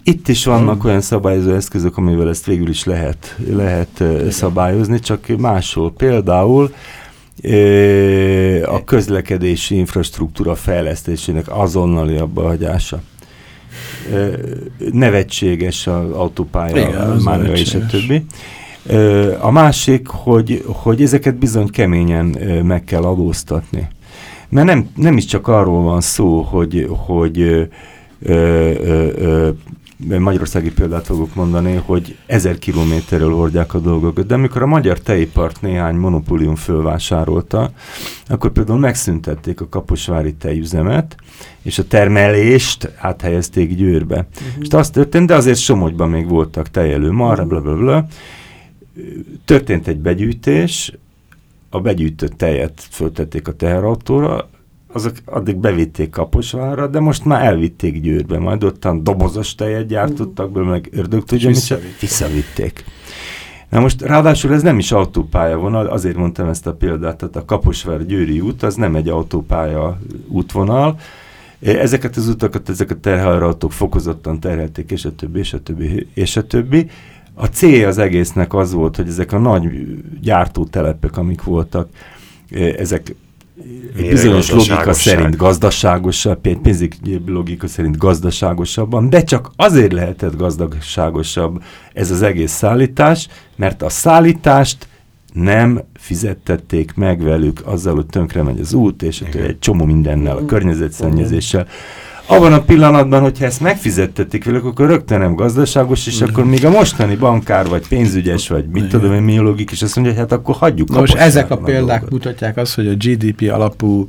Itt is vannak olyan szabályozó eszközök, amivel ezt végül is lehet, lehet szabályozni, csak máshol. Például a közlekedési infrastruktúra fejlesztésének azonnali abbahagyása. Nevetséges az autópálya, mánia és a többi. A másik, hogy, hogy ezeket bizony keményen meg kell adóztatni. Mert nem, nem is csak arról van szó, hogy, hogy ö, ö, ö, magyarországi példát fogok mondani, hogy ezer kilométerről hordják a dolgokat, de amikor a magyar tejipart néhány monopólium fölvásárolta, akkor például megszüntették a kaposvári tejüzemet, és a termelést áthelyezték Győrbe. Uh-huh. És azt történt, de azért Somogyban még voltak tejelő marra, bla, bla, bla. Történt egy begyűjtés, a begyűjtött tejet föltették a teherautóra, azok addig bevitték Kaposvárra, de most már elvitték Győrbe, majd ottan dobozos tejet gyártottak belőle, meg ördög tudja, visszavitték. visszavitték. Na most ráadásul ez nem is autópálya vonal, azért mondtam ezt a példát, tehát a Kaposvár-Győri út az nem egy autópálya útvonal, Ezeket az utakat, ezek a terhelőautók fokozottan terhelték, és a többi, és a többi, és a többi. A célja az egésznek az volt, hogy ezek a nagy gyártótelepek, amik voltak, ezek egy bizonyos logika szerint gazdaságosabb, egy pénzügyi logika szerint gazdaságosabban, de csak azért lehetett gazdaságosabb ez az egész szállítás, mert a szállítást nem fizettették meg velük azzal, hogy tönkre megy az út, és egy csomó mindennel, a környezetszennyezéssel abban a pillanatban, hogyha ezt megfizettetik velük, akkor rögtön nem gazdaságos, és akkor még a mostani bankár, vagy pénzügyes, vagy mit tudom én, mi logik, és azt mondja, hogy hát akkor hagyjuk. Most ezek a példák dolgot. mutatják azt, hogy a GDP alapú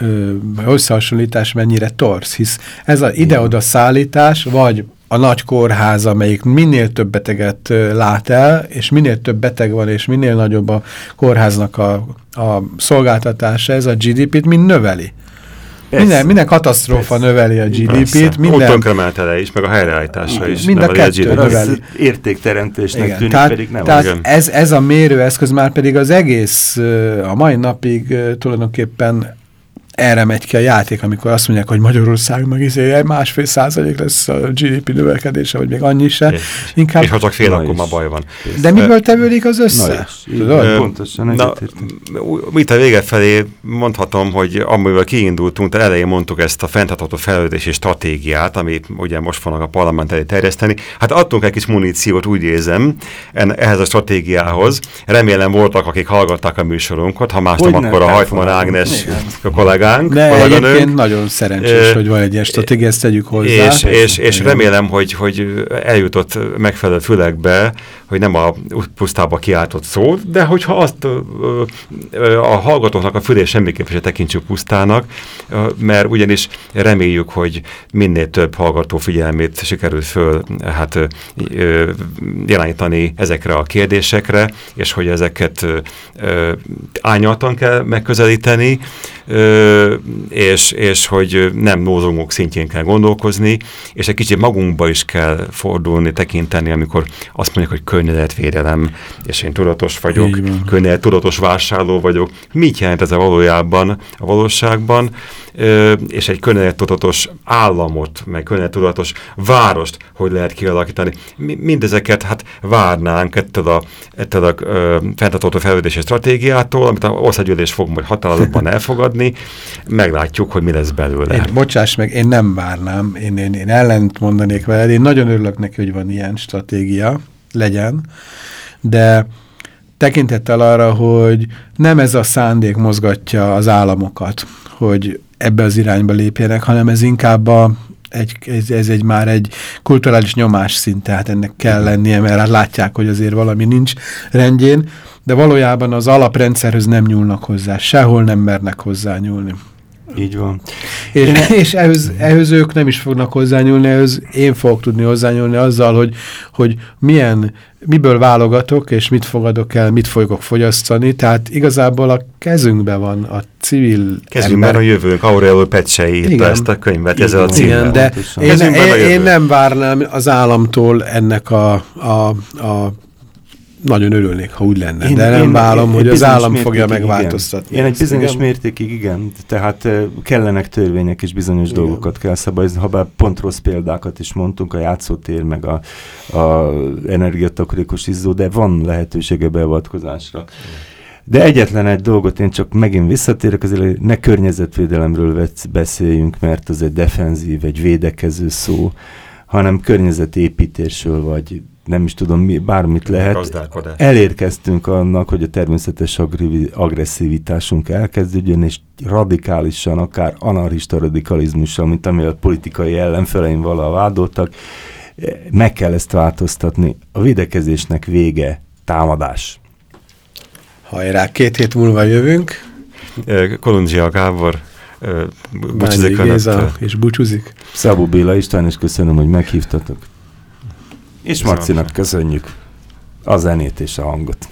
ö, összehasonlítás mennyire torsz, hisz ez az ide-oda szállítás, vagy a nagy kórház, amelyik minél több beteget lát el, és minél több beteg van, és minél nagyobb a kórháznak a, a szolgáltatása, ez a GDP-t mind növeli. Minden, minden katasztrófa Persze. növeli a GDP-t. Minden... Ott tönkremelte le is, meg a helyreállításra is. Mind a kettő a növeli. Értékteremtésnek Igen. tűnik, tehát, pedig nem tehát ez, ez a mérőeszköz már pedig az egész, a mai napig tulajdonképpen erre megy ki a játék, amikor azt mondják, hogy Magyarország meg izé másfél százalék lesz a GDP növekedése, vagy még annyi se. És, Inkább... és ha csak fél, akkor ma baj van. De miből tevődik az össze? Na, pontosan, na, mit a vége felé mondhatom, hogy amivel kiindultunk, de elején mondtuk ezt a fenntartható fejlődési stratégiát, amit ugye most fognak a parlament elé terjeszteni. Hát adtunk egy kis muníciót, úgy érzem, ehhez a stratégiához. Remélem voltak, akik hallgatták a műsorunkat, ha más nem, akkor a Hajtman Ágnes kollégánk. De egyébként nagyon szerencsés, hogy van egy ilyen stratégia, ezt tegyük hozzá. És, és, és remélem, hogy, hogy eljutott megfelelő fülekbe, hogy nem a pusztába kiáltott szó, de hogyha azt a hallgatóknak a fülé semmiképp se tekintsük pusztának, mert ugyanis reméljük, hogy minél több hallgató figyelmét sikerül föl hát, irányítani ezekre a kérdésekre, és hogy ezeket ányaltan kell megközelíteni, és, és hogy nem nózongók szintjén kell gondolkozni, és egy kicsit magunkba is kell fordulni, tekinteni, amikor azt mondjuk, hogy környezetvédelem, és én tudatos vagyok, környezet tudatos vásárló vagyok. Mit jelent ez a valójában, a valóságban? És egy környezettudatos államot, meg környezettudatos várost hogy lehet kialakítani. Mindezeket hát várnánk ettől a, ettől a fenntartható fejlődési stratégiától, amit a országgyűlés fog majd határozatban <laughs> elfogadni, meglátjuk, hogy mi lesz belőle. Én, bocsáss meg, én nem várnám, én, én, én ellent mondanék veled, én nagyon örülök neki, hogy van ilyen stratégia, legyen, de tekintettel arra, hogy nem ez a szándék mozgatja az államokat, hogy ebbe az irányba lépjenek, hanem ez inkább a, egy, ez, ez egy már egy kulturális nyomás szint, tehát ennek kell lennie, mert hát látják, hogy azért valami nincs rendjén, de valójában az alaprendszerhez nem nyúlnak hozzá, sehol nem mernek hozzá nyúlni. Így van. És, és ehhez, ehhez ők nem is fognak hozzányúlni, ehhez én fogok tudni hozzányúlni azzal, hogy, hogy milyen, miből válogatok, és mit fogadok el, mit fogok fogyasztani. Tehát igazából a kezünkben van a civil Kezünkben ember. a jövőnk, Aurelio Pecsei írta ezt a könyvet, ezzel a címmel. Igen, de én, én, én nem várnám az államtól ennek a, a, a nagyon örülnék, ha úgy lenne, én, de nem vállom, hogy az állam fogja megváltoztatni. Én egy bizonyos igen. mértékig igen, tehát kellenek törvények és bizonyos igen. dolgokat kell szabályozni, ha bár pont rossz példákat is mondtunk, a játszótér, meg a, a energiatakarékos izzó, de van lehetősége beavatkozásra. De egyetlen egy dolgot én csak megint visszatérek, azért ne környezetvédelemről beszéljünk, mert az egy defenzív, egy védekező szó, hanem környezetépítésről, vagy nem is tudom, mi, bármit lehet. Elérkeztünk annak, hogy a természetes agresszivitásunk elkezdődjön, és radikálisan, akár anarchista radikalizmussal, mint ami a politikai ellenfeleim vala vádoltak, meg kell ezt változtatni. A védekezésnek vége, támadás. Hajrá, két hét múlva jövünk. Kolundzsia Gábor búcsúzik és búcsúzik. Szabó Béla István, és köszönöm, hogy meghívtatok. És Marcinak köszönjük a zenét és a hangot.